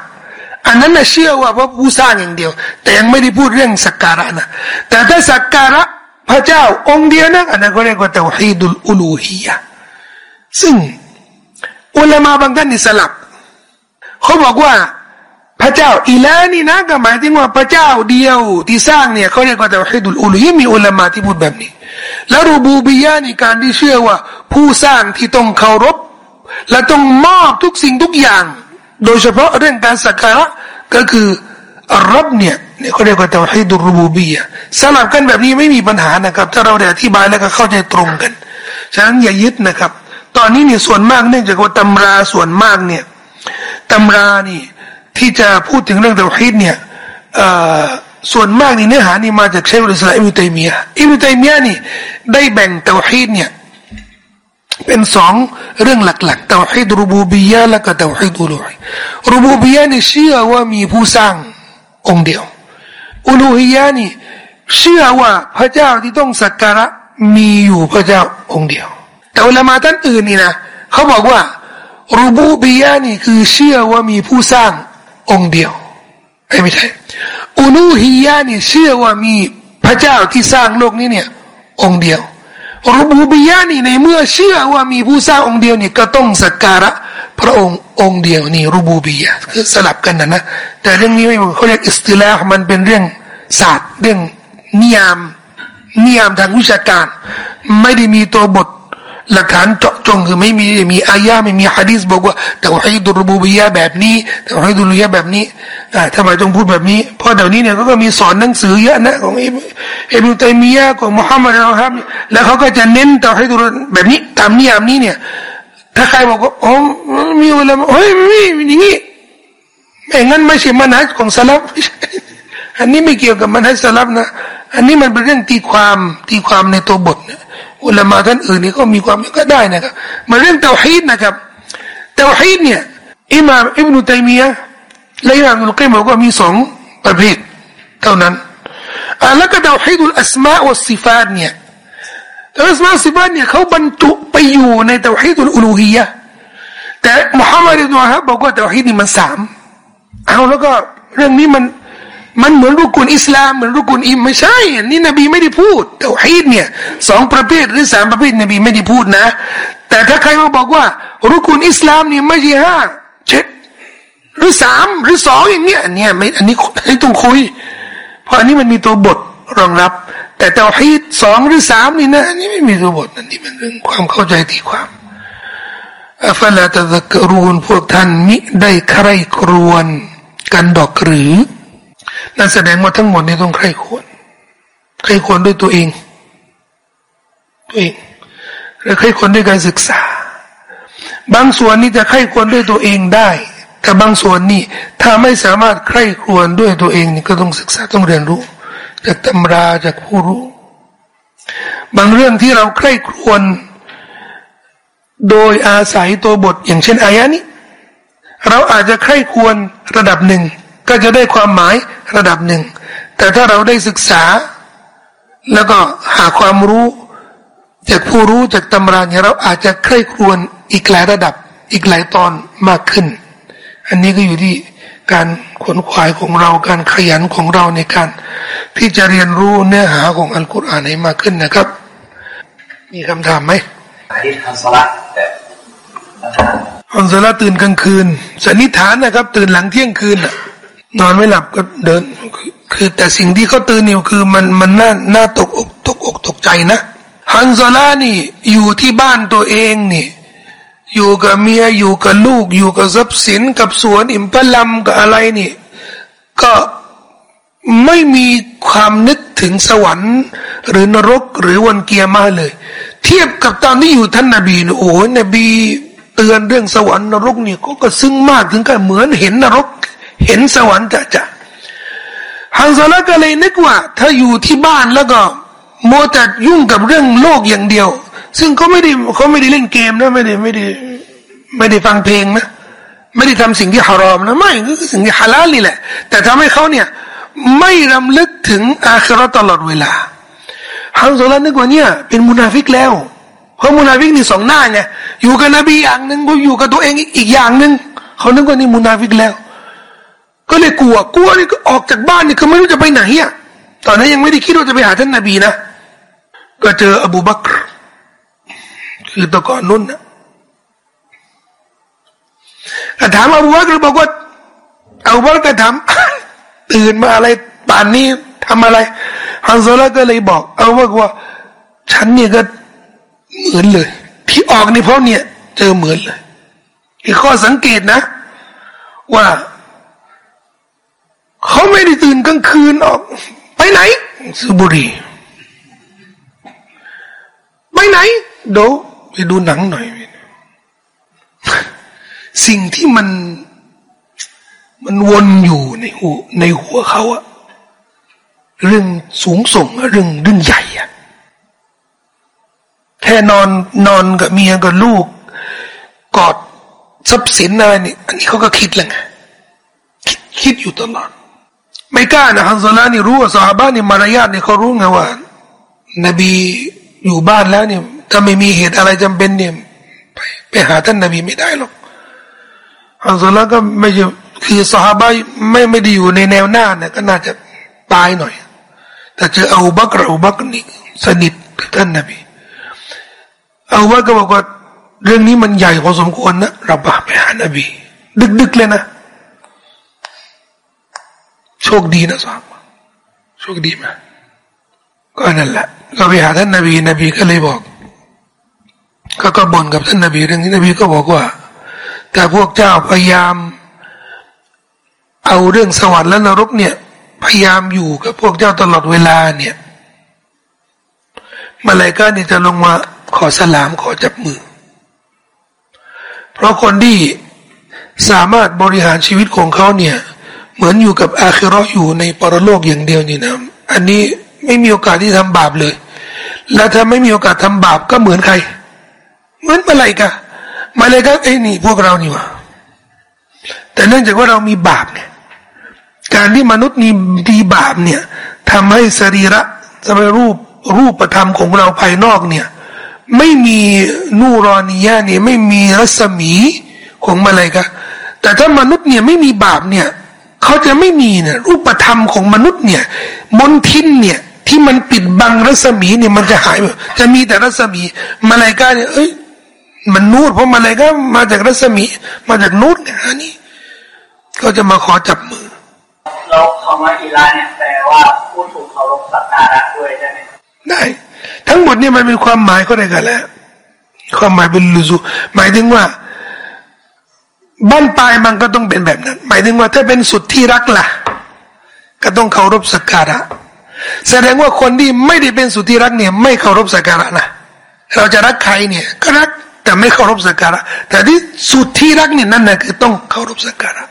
อันนั้นนะเชื่อว่าพระผู้สร้างอย่างเดียว แต่ยังไม่ได้พูดเรื่องสักการะนะแต่ถ้าสักการะพระเจ้าองค์เดียวนะอันนั้นก็เรียกว่าเตาฮีดุลอุลูฮียะซึ่งอุลามาบางท่านนี่สลับเขาบอกว่าพระเจ้าอีลานี่นะก็หมายถึงว่าพระเจ้าเดียวที่สร้างเนี่ยเขาเรียกว่าเตาฮีดุลอุลูฮีมีอุลามาที่พูดแบบนี้ แล้วรูบูบียะนี่การที่เชื่อว่าผู้สร้างที่ต้องเคารพ และต้องมอบทุกสิ่งทุกอย่าง โดยเฉพาะเรื่องการสักการะก็คือالرب เนี่ยเนี่ยเขาเรียกว่าتوحيد الربوبية สลับกันแบบนี้ไม่มีปัญหานะครับ ถ้าเราได้อธิบายแล้วก็เข้าใจตรงกัน ฉะนั้นอย่ายึดนะครับ ตอนนี้เนี่ยส่วนมากเนื่องจากว่าตำราส่วนมากเนี่ยตำรานี่ที่จะพูดถึงเรื่องเตาฮีดเนี่ยส่วนมากนี่เนื้อหานี่มาจากشيخ الإسلام อิบนุตัยมียะฮ์ อิบนุตัยมียะฮ์นี่ได้แบ่งเตาฮีดเนี่ย เป็นสองเรื่องหลักๆ توحيد الربوبية และก็ توحيد الألوهيةรูบูบียะนี่เชื่อว่ามีผู้สร้างองค์เดียว อุลูฮียะนี่เชื่อว่าพระเจ้าที่ต้องสักการะมีอยู่พระเจ้าองค์เดียว แต่อุลามาท่านอื่นนี่นะเขาบอกว่ารูบูบียะนี่คือเชื่อว่ามีผู้สร้างองค์เดียวไม่ใช่อุลูฮียะนี่เชื่อว่ามีพระเจ้าที่สร้างโลกนี้เนี่ย องค์เดียว รูบูบียะนี่ในเมื่อเชื่อว่ามีผู้สร้างองค์เดียวนี่ก็ต้องสักการะพระองค์องค์เดียวนี่รูบูบียะคือสลับกันนะนะแต่เรื่องนี้ไม่เขาเรียกอิสติลามันเป็นเรื่องศาสตร์เรื่องนิยามนิยามทางวิชาการ ไม่ได้มีตัวบท หลักฐานเจาะจงคือไม่มีมีอายะไม่มีฮะดีษบอกว่าแต่ว่าให้ดุรบูบียะแบบนี้แต่ว่าให้ดุลยะแบบนี้อ่าทำไมต้องพูดแบบนี้ เพราะเดี๋ยวนี้เนี่ยเขาก็มีสอนหนังสือเยอะนะของอิบนุตัยมียะของมุฮัมมัดอัลฮัมแล้วเขาก็จะเน้นแต่ให้ดุแบบนี้ ตามนิยามนี้เนี่ย ถ้าใครบอกว่าโอ้มีเวลาโอ้ยมีอย่างนี้ไม่งั้นไม่ใช่มันฮัจของสลับอันนี้ไม่เกี่ยวกับมันฮัจสลับนะ อันนี้มันเป็นเรื่องตีความตีความในตัวบทนะ อุลามาท่านอื่นนี่ก็มีความก็ได้นะครับมาเรื่องเตาฮีดนะครับเตาฮีดเนี่ยอิมามอิบนุตัยมียะและอิมามอุลกิมบอกว่ามีสองประเภทเท่านั้นอ่าแล้วก็เตาฮีดุลอัสมาอัลสิฟาตเนี่ยอัสมาสิฟาตเนี่ยเขาบรรจุไปอยู่ในเตาฮีดุลอุลูฮียะแต่มุฮัมมัดอิบนุฮะบอกว่าเตาฮีดนี่มันสามเอาแล้วก็เรื่องนี้มัน มันเหมือนรุกุลอิสลามเหมือนรุกุลอิมไม่ใช่นี่นบีไม่ได้พูดแต่ฮีดเนี่ยสองประเภทหรือสามประเภทนบีไม่ได้พูดนะ แต่ถ้าใครมาบอกว่า รุกุลอิสลามนี่ไม่ใช่ห้าเจ็ดหรือสามหรือสองอย่างเนี้ยอันเนี้ยไม่อันนี้ให้ต้องคุย เพราะอันนี้มันมีตัวบทรองรับ แต่เตาฮีดสองหรือสามนี่นะอันนี้ไม่มีตัวบทอันนี้เป็นเรื่องความเข้าใจที่ความอัฟลาตะกรูนพวกท่านมิได้ใครครวนกันดอกหรือ นั่นแสดงว่าทั้งหมดนี้ต้องใครควรใครควรด้วยตัวเองตัวเองและใครควรด้วยการศึกษา บางส่วนนี่จะใครควรด้วยตัวเองได้ แต่บางส่วนนี่ถ้าไม่สามารถใครควรด้วยตัวเองนี่ก็ต้องศึกษาต้องเรียนรู้จากตำราจากผู้รู้ บางเรื่องที่เราใครควรโดยอาศัยตัวบทอย่างเช่นอายะนี้ เราอาจจะใครควรระดับหนึ่ง ก็จะได้ความหมาย ระดับหนึ่ง แต่ถ้าเราได้ศึกษา แล้วก็หาความรู้ จากผู้รู้จากตำราเนี่ยเราอาจจะใคร่ครวญอีกหลายระดับ อีกหลายตอนมากขึ้น อันนี้ก็อยู่ที่การขวนขวายของเราการขยันของเราในการที่จะเรียนรู้เนื้อหาของอัลกุรอานให้มากขึ้นนะครับ มีคำถามไหมอิฮันสละฮันสละตื่นกลางคืนสันนิษฐานนะครับ ตื่นหลังเที่ยงคืนอะ นอนไม่หลับก็เดิน คือแต่สิ่งที่เขาตื่นนี่คือมันมันน่าน่าตกอกตกอกตกใจนะฮันซาล่านี่อยู่ที่บ้านตัวเองนี่อยู่กับเมียอยู่กับลูก อยู่กับทรัพย์สินกับสวนอิมพลัมกับอะไรนี่ก็ไม่มีความนึกถึงสวรรค์ หรือนรกหรือวันเกียร์มาเลย เทียบกับตอนที่อยู่ท่านนาบีโอ้นบีเตือนเรื่องสวรรค์นรกนี่ก็ก็ซึ้งมากถึงกับเหมือนเห็นนรก เห็นสวรรค์จะจะฮังซาลาก็เลยนึกว่า ถ้าอยู่ที่บ้านแล้วก็โมแต่ยุ่งกับเรื่องโลกอย่างเดียว ซึ่งเขาไม่ได้เขาไม่ได้เล่นเกมนะไม่ได้ไม่ได้ไม่ได้ฟังเพลงนะไม่ได้ทำสิ่งที่ฮารอมนะไม่ก็คือสิ่งที่ฮาลาลนี่แหละ แต่ทำให้เขาเนี่ย ไม่รำลึกถึงอาคราตลอดเวลาฮังซาลานึกว่าเนี่ย เป็นมุนาฟิกแล้วเพราะมุนาฟิกนี่สองหน้าไงอยู่กับนบีอย่างหนึ่งก็อยู่กับตัวเองอีกอย่างหนึ่งเขานึกว่านี่มุนาฟิกแล้ว เลยกลัว กลัวนี่ก็ออกจากบ้านนี่คือไม่รู้จะไปไหนอะตอนนั้นยังไม่ได้คิดว่าจะไปหาท่านนาบีนะ ก็เจออบูบักรคือตะก่อนนุ่นนะถามอบูบักรบอกว่าอบูบักรถามตื่นมาอะไรป่านนี้ทำอะไรฮันซอลาก็เลยบอก เอาว่าว่า ฉันเนี่ยก็เหมือนเลย ที่ออกนี่เพราะเนี่ย เจอเหมือนเลยอีกข้อสังเกตนะ ว่า เขาไม่ได้ตื่นกลางคืนออก ไปไหนสูบุรีไปไหนเดี๋ยวไปดูหนังหน่อย สิ่งที่มัน มันวนอยู่ในหัวในหัวเขาอะเรื่องสูงส่งเรื่องเรื่องใหญ่อะแค่นอนนอนกับเมียกับลูก กอดทรัพย์สินอะไรนี่อันนี้เขาก็คิดแล้วไงคิดคิดอยู่ตลอด ไม่กล้านะฮันซอลานี่รู้ว่าสหบ้านนี่มารยาทนี่เขารู้ไงว่านบีอยู่บ้านแล้วเนี่ยถ้าไม่มีเหตุอะไรจำเป็นเนี่ยไปไปหาท่านนบีไม่ได้หรอกฮันซอลาก็ไม่ใช่คือสหบ้านไม่ไม่ได้อยู่ในแนวหน้าเนี่ยก็น่าจะตายหน่อย แต่เจออาบักรอาบักนี่สนิทกับท่านนบีอาบักก็บอกว่าเรื่องนี้มันใหญ่พอสมควรนะเราไปหานบี ดึกๆเลยนะ โชคดีนะสอบโชคดีมาก็นั่นแหละก็ไปหาท่านนบีนบีก็เลยบอก ก็ก็บ่นกับท่านนบีเรื่องนี้นบีก็บอกว่า แต่พวกเจ้าพยายาม เอาเรื่องสวรรค์และนรกเนี่ย พยายามอยู่กับพวกเจ้าตลอดเวลาเนี่ยมาเลยก็นี่ยจะลงมาขอสลามขอจับมือ เพราะคนที่สามารถบริหารชีวิตของเขาเนี่ย เหมือนอยู่กับอาคิรออยู่ในปรโลกอย่างเดียวนี่นะอันนี้ไม่มีโอกาสที่ทำบาปเลย แล้วถ้าไม่มีโอกาสทำบาปก็เหมือนใคร เหมือนมาเลยกะมาเลยกะไอ้นี่ พวกเรานี่วะแต่เนื่องจากว่าเรามีบาปเนี่ย การที่มนุษย์มีดีบาปเนี่ยทำให้สรีระจะไปรูปรูปประธรรมของเราภายนอกเนี่ย ไม่มีนูรอนียะเนี่ยไม่มีรัศมีของมาเลยกะแต่ถ้ามนุษย์เนี่ยไม่มีบาปเนี่ย เขาจะไม่มีเนี่ยรูปธรรมของมนุษย์เนี่ยมนทินเนี่ยที่มันปิดบังรัศมีเนี่ยมันจะหายไปจะมีแต่รัศมีมาลายกาเนี่ยเอ้ยมันนูดเพราะมาลายกามาจากรัศมี มาจากนูดเนี่ยอันนี้ ก็จะมาขอจับมือเราคำว่าอิลาเนี่ยแปลว่าผู้ถูกเคารพสักการะด้วยใช่ไหมได้ ทั้งหมดเนี่ยมันเป็นความหมายก็ได้กันแล้วความหมายเป็นลูซูหมายถึงว่า บ้านปลายมันก็ต้องเป็นแบบนั้น หมายถึงว่าถ้าเป็นสุดที่รักล่ะ ก็ต้องเคารพสักการะ แสดงว่าคนที่ไม่ได้เป็นสุดที่รักเนี่ย ไม่เคารพสักการะนะเราจะรักใครเนี่ยก็รักแต่ไม่เคารพสักการะ แต่ที่สุดที่รักเนี่ยนั่นนะคือต้องเคารพสักการะ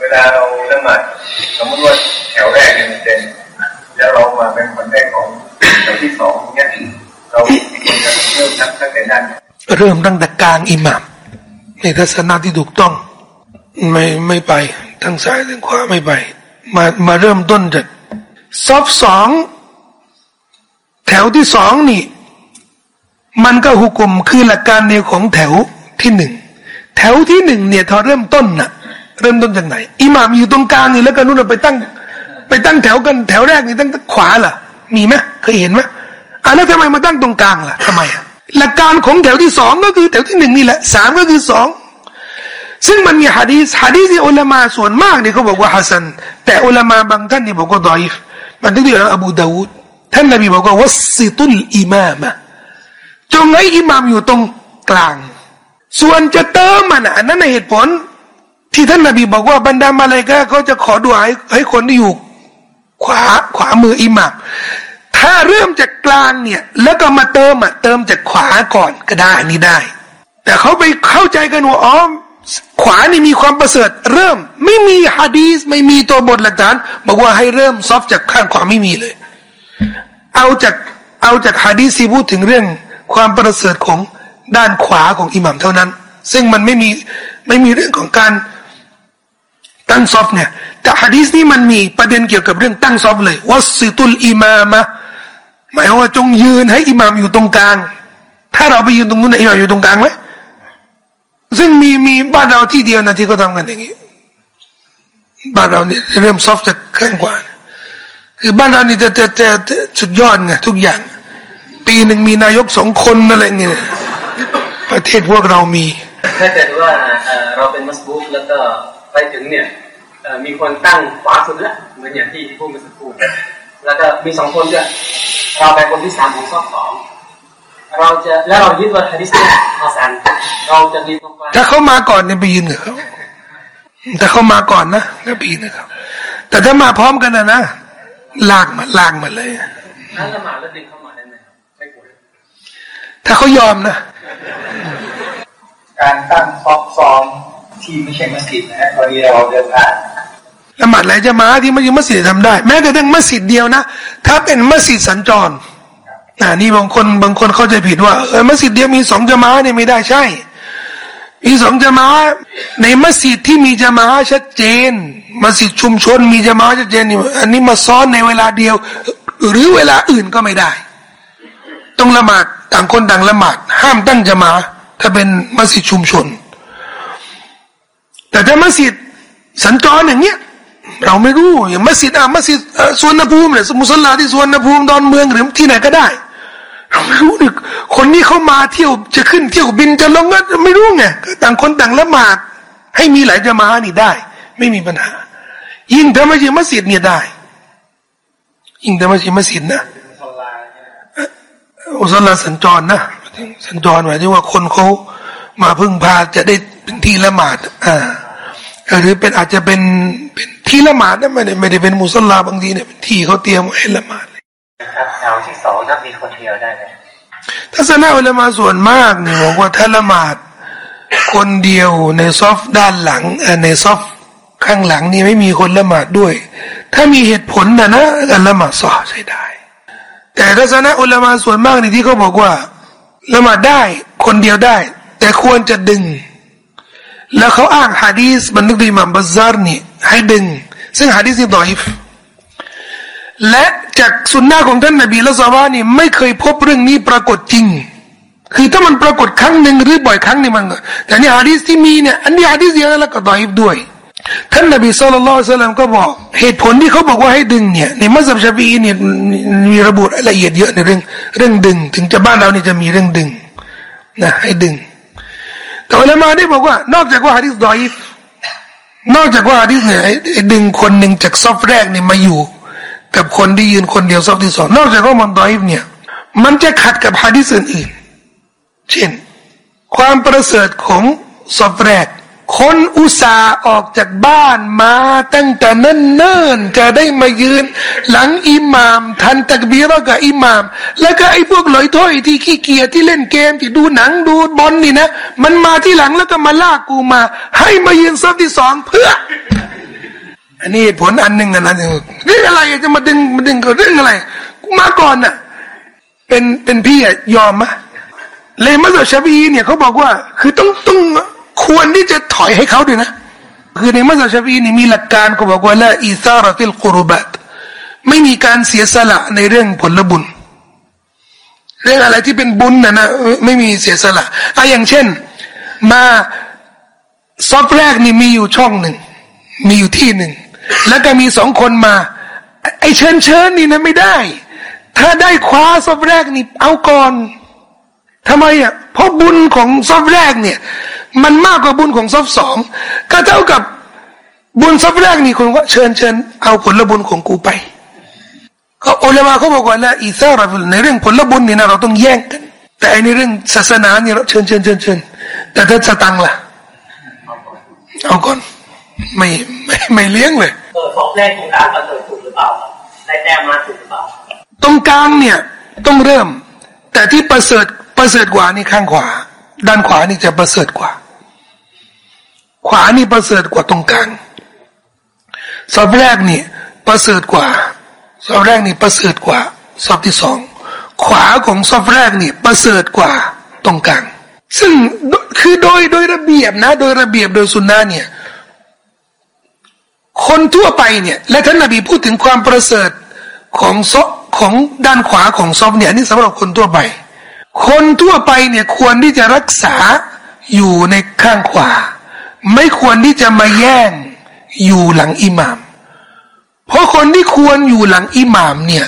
เวลาเราละหมาดสมมติว่าแถวแรกเนี่ยเต็มแล้วเรามาเป็นคนแรกของแถวที่สองเนี่ยเราควรจะเริ่มตั้งแต่นั้นเริ่มตั้งแต่กลางอิหมาม ในทัศนะที่ถูกต้อง ไม่ไม่ไปทั้งซ้ายทั้งขวาไม่ไป มามาเริ่มต้นจากซอฟสองแถวที่สองนี่ มันก็หุกลมคือหลักการเดียวของแถวที่หนึ่งแถวที่หนึ่งเนี่ยทอเริ่มต้นน่ะ เริ่มต้นจากไหนอิหม่ามอยู่ตรงกลางนี่แล้วก็นู่นไปตั้ง ไปตั้งแถวกันแถวแรกนี่ตั้งขวาล่ะ มีไหมเคยเห็นไหมอะแล้วทำไมมาตั้งตรงกลางล่ะทำไมอะ หลักการของแถวที่สองก็คือแถวที่หนึ่งนี่แหละสามก็คือสองซึ่งมันมีฮะดีฮะดีที่อุลามาส่วนมากเนี่ยเขาบอกว่าฮัสซันแต่อุลามาบางท่านนี่บอกว่าดอยฟมันที่เรียกอบูดาวูดท่านนบีบอกว่าวัสิตุลอิมามะจงให้อิมามอยู่ตรงกลาง ส่วนจะเติมมันอันนั้นในเหตุผล ที่ท่านนบีบอกว่าบรรดามาเลกาเขาจะขอดูให้ให้คนที่อยู่ขวาขวามืออิหมาม ถ้าเริ่มจากกลางเนี่ย แล้วก็มาเติมอะเติมจากขวาก่อนก็ได้นี่ได้ แต่เขาไปเข้าใจกันว่าอ๋อขวานี่มีความประเสริฐ เริ่มไม่มีฮะดีสไม่มีตัวบทหลักฐานบอกว่าให้เริ่มซอฟจากข้างขวาไม่มีเลย เอาจากเอาจากฮะดีซีพูดถึงเรื่องความประเสริฐของด้านขวาของอิหมัมเท่านั้น ซึ่งมันไม่มีไม่มีเรื่องของการตั้งซอฟเนี่ยแต่ฮะดีสนี้มันมีประเด็นเกี่ยวกับเรื่องตั้งซอฟเลยวัสิตุลอิมามะ หมายว่าจงยืนให้อิหมามอยู่ตรงกลาง ถ้าเราไปยืนตรงนู้นอิหมามอยู่ตรงกลางไหมซึ่งมีมีบ้านเราที่เดียวนะที่เขาทำกันอย่างนี้บ้านเราเนี่ยเริ่มซอฟต์จากข้างกว่าคือบ้านเรานี่จะจะจะสุดยอดไงทุกอย่าง ปีหนึ่งมีนายกสองคนอะไรเงี้ยประเทศพวกเรามี ถ้าเกิดว่าเราเป็นมัสบูฟแล้วก็ไปถึงเนี่ยมีคนตั้งขวาสุดล้วเหมือนอย่างที่พูดเมื่อสักครู่แล้วก็มีสองคนด้วย เราไปคนที่สามของซอกสองเราจะแล้วเรายึดว่าฮะดิษเนี่ยอาสันเราจะยืนตรงกลางถ้าเขามาก่อนเนี่ยไปยืนกับเขาถ้าเขามาก่อนนะก็ปีนะครับ แต่ถ้ามาพร้อมกันนะนะลากมาลากมาเลยนั่นละหมาดแล้วดึงเข้ามาได้ไหมไม่ควรถ้าเขายอมนะ การตั้งซอกซ้อมที่ไม่ใช่มัสยิดนะตอนนี้เราเดินผ่าน ละหมาดหลายจะมาที่มัสยิดมัสยิดทำได้ แม้แต่เรื่งมัสยิดเดียวนะ ถ้าเป็นมัสยิดสัญจรอ่านี่บางคนบางคนเข้าใจผิดว่าเออมัสยิดเดียวมีสองจมาเนี่ยไม่ได้ใช่ มีสองจมาในมัสยิดที่มีจมาชัดเจน มัสยิดชุมชนมีจมาชัดเจนนี่อันนี้มาซ้อนในเวลาเดียว หรือเวลาอื่นก็ไม่ได้ต้องละหมาดต่างคนต่างละหมาดห้ามตั้งจมา ถ้าเป็นมัสยิดชุมชน แต่ถ้ามัสยิดสัญจรอย่างเงี้ย เราไม่รู้อย่างมัสยิดอะมัสยิดสวนนภูมิเนี่ยมุสลาที่สวนนภูมิดอนเมืองหรือที่ไหนก็ได้ เราไม่รู้นี่คนนี้เขามาเที่ยวจะขึ้นเที่ยวบินจะลงก็ไม่รู้ไงต่างคนต่างละหมาดให้มีหลายจะมานี่ได้ ไม่มีปัญหา ยิ่งถ้าไม่ใช่มัสยิดเนี่ยได้ ยิ่งถ้าไม่ใช่มัสยิดนะอุสลาสัญจรนะสัญจรหมายถึงว่าคนเขามาพึ่งพาจะได้เป็นที่ละหมาดอ่าหรือเป็นอาจจะเป็นเป็น ที่ละหมาดนะไม่ได้ไม่ได้เป็นมุสลาบางทีเนี่ยเป็นที่เขาเตรียมไว้ให้ละหมาดเลยครับแถวที่สองถ้ามีคนเดียวได้ไหมทัศนะอุลามาส่วนมากเนี่ยบอกว่าถ้าละหมาด คนเดียวในซอฟด้านหลังในซอฟข้างหลังนี่ไม่มีคนละหมาดด้วย ถ้ามีเหตุผลนะนะการละหมาดซอใช้ได้ แต่ทัศนะอุลามาส่วนมากนี่ที่เขาบอกว่าละหมาดได้คนเดียวได้ แต่ควรจะดึง แล้วเขาอ้างฮะดีสบันทึกโดยมัมบัซซาร์นี่ ให้ดึง ซึ่งฮะดีสนี่ดอยฟและจากสุนนะของท่านนบีละซาวานี่ไม่เคยพบเรื่องนี้ปรากฏจริง คือถ้ามันปรากฏครั้งหนึ่งหรือบ่อยครั้งนี่มันแต่นี่ฮะดีสที่มีเนี่ยอันนี้ฮะดีสเยอะแล้วก็ดอยฟด้วย ท่านนบีสุลต่านสัลลัมก็บอกเหตุผลที่เขาบอกว่าให้ดึงเนี่ยในมัสยิดชาฟีเนี่ยมีระบุรายละเอียดเยอะในเรื่องเรื่องดึง ถึงจะบ้านเรานี่จะมีเรื่องดึงนะให้ดึง แต่อุลามาได้บอกว่านอกจากว่าฮะดิษดอยฟ นอกจากว่าฮะดิษเนี่ยดึงคนหนึ่งจากซอฟแรกเนี่ยมาอยู่ กับคนที่ยืนคนเดียวซอฟที่สองนอกจากว่ามันดอยฟเนี่ย มันจะขัดกับฮะดิษอื่นๆเช่น ความประเสริฐของซอฟแรก คนอุตส่าห์ออกจากบ้านมาตั้งแต่เนิ่นๆจะได้มายืน หลังอิหมาม ทันตักบีรกับอิหมาม แล้วก็ไอ้พวกลอยถ้อยที่ขี้เกียจที่เล่นเกมที่ดูหนังดูบอลนี่นะ มันมาที่หลังแล้วก็มาลากกูมา ให้มายืนซับที่สองเพื่อ อันนี้ผลอันหนึ่งนะเรื่องอะไรจะมาดึงมาดึงกับเรื่องอะไรกูมาก่อนน่ะ เป็นเป็นพี่อะยอมมะเลยมัสยิดชาบีเนี่ยเขาบอกว่า คือต้องต้อง ควรที่จะถอยให้เขาด้วยนะ คือในมัสยิดชาฟีนี่มีหลักการเขาบอกว่าละอิซาระติลกุรุบัตไม่มีการเสียสละในเรื่องผลบุญ เรื่องอะไรที่เป็นบุญนะนะไม่มีเสียสละอะอย่างเช่น มาซอฟแรกนี่มีอยู่ช่องหนึ่ง มีอยู่ที่หนึ่ง แล้วก็มีสองคนมา ไอเชิญเชิญนี่นะไม่ได้ ถ้าได้คว้าซอฟแรกนี่เอาก่อนทำไมอะเพราะบุญของซอฟแรกเนี่ย มันมากกว่าบุญของซอฟสองก็เท่ากับบุญซอฟแรกนี่คนว่าเชิญเชิญเอาผลบุญของกูไปเขาอัลมาเขาบอกว่าละอีซาระในเรื่องผลบุญนี่นะเราต้องแย่งกันแต่ในเรื่องศาสนาเนี่ยเราเชิญเชิญเชิญเชิญแต่ถ้าสตังล่ะเอาก่อนไม่ไม่ไม่เลี้ยงเลยเออซอฟแรกตรงกลางเออถูกหรือเปล่าได้แต้มมาถูกหรือเปล่าตรงกลางเนี่ยต้องเริ่ม แต่ที่ประเสริฐประเสริฐกว่านี่ข้างขวา ด้านขวานี่จะประเสริฐกว่า ขวานี่ประเสริฐกว่าตรงกลางสอบแรกนี่ประเสริฐกว่าสอบแรกนี่ประเสริฐกว่าสอบที่สองขวาของสอบแรกนี่ประเสริฐกว่าตรงกลาง ซึ่งคือโดยโดยระเบียบนะ โดยระเบียบโดยสุนนะเนี่ยคนทั่วไปเนี่ยและท่านนบีพูดถึงความประเสริฐของซอของด้านขวาของซอบเนี่ยนี่สำหรับคนทั่วไป คนทั่วไปเนี่ยควรที่จะรักษาอยู่ในข้างขวา ไม่ควรที่จะมาแย่งอยู่หลังอิหมาม เพราะคนที่ควรอยู่หลังอิหมามเนี่ย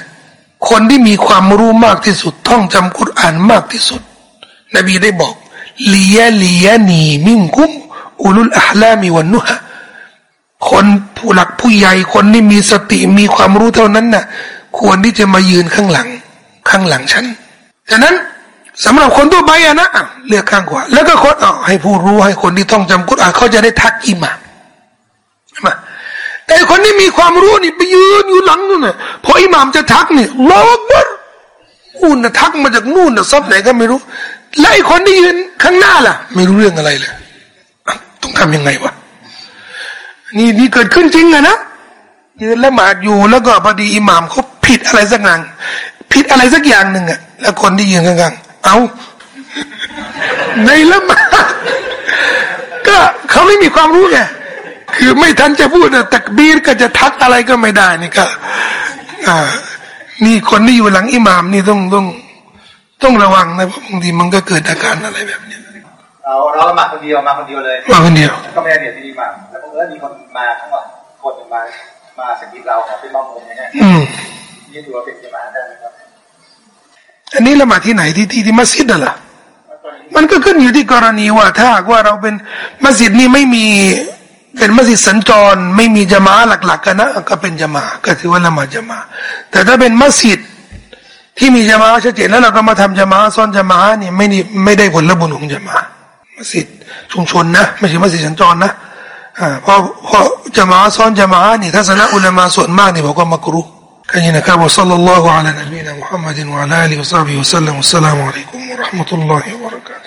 คนที่มีความรู้มากที่สุด ท่องจำกุรอานมากที่สุด นบีได้บอกเลียเลียนีมิงกุมอุลุลอัลามีวันนุฮะคนผู้หลักผู้ใหญ่คนที่มีสติมีความรู้เท่านั้นน่ะ ควรที่จะมายืนข้างหลัง ข้างหลังฉันฉะนั้น สำหรับคนทั่วไปอะนะเลือกข้างขวาแล้วก็คนอ๋อให้ผู้รู้ให้คนที่ท่องจำกุรอานเขาจะได้ทักอิมามใช่ไหมแต่คนที่มีความรู้นี่ไปยืนอยู่หลังนู่นน่ะพออิหมามจะทักนี่ลอกบัรอุ่นนะทักมาจากนู่นนะซับไหนก็ไม่รู้และไอ้คนที่ยืนข้างหน้าล่ะ ไม่รู้เรื่องอะไรเลยต้องทำยังไงวะนี่นี่เกิดขึ้นจริงอะนะยืนละหมาดอยู่แล้วก็พอดีอิหมามเขาผิดอะไรสักอย่างผิดอะไรสักอย่างหนึ่งอะแล้วคนที่ยืนข้างๆ เอาในละหมาดก็เขาไม่มีความรู้ไงคือไม่ทันจะพูดอะตักบีรก็จะทักอะไรก็ไม่ได้นี่ก็อ่านี่คนที่อยู่หลังอิหมามนี่ต้องต้องต้องระวังนะเพราะบางทีมันก็เกิดอาการอะไรแบบเนี้ยเราเราละหมาดคนเดียวมาคนเดียวเลยมาคนเดียวก็ไม่ได้เดี๋ยวที่นี่มาแล้วก็เออมีคนมาทั้งหมดคนหนึ่งมามาสกิปเราขอเป็นบ้องผมนะฮะอืมนี่ถือว่าเป็นจมาได้ไหมครับ อันนี้ละหมาดที่ไหนที่ที่ที่มัสยิดน่ะเหรอมันก็ขึ้นอยู่ที่กรณีว่าถ้าว่าเราเป็นมัสยิดนี่ไม่มีเป็นมัสยิดสัญจรไม่มีจามาหลักๆกันนะก็เป็นจามาก็ถือว่าละหมาดจามาแต่ถ้าเป็นมัสยิดที่มีจามาชัดเจนแล้วเราก็มาทำจามาซ้อนจามาเนี่ยไม่ได้ไม่ได้ผลละบุญของจามามัสยิดชุมชนนะไม่ใช่มัสยิดสัญจรนะอ่าเพราะเพราะจามาซ้อนจามานี่ทัศนะอุลามาส่วนมากนี่บอกว่ามักรุ كان كاب وصلى الله على نبينا محمد وعلى آله وصحبه وسلم. والسلام عليكم ورحمة الله وبركاته.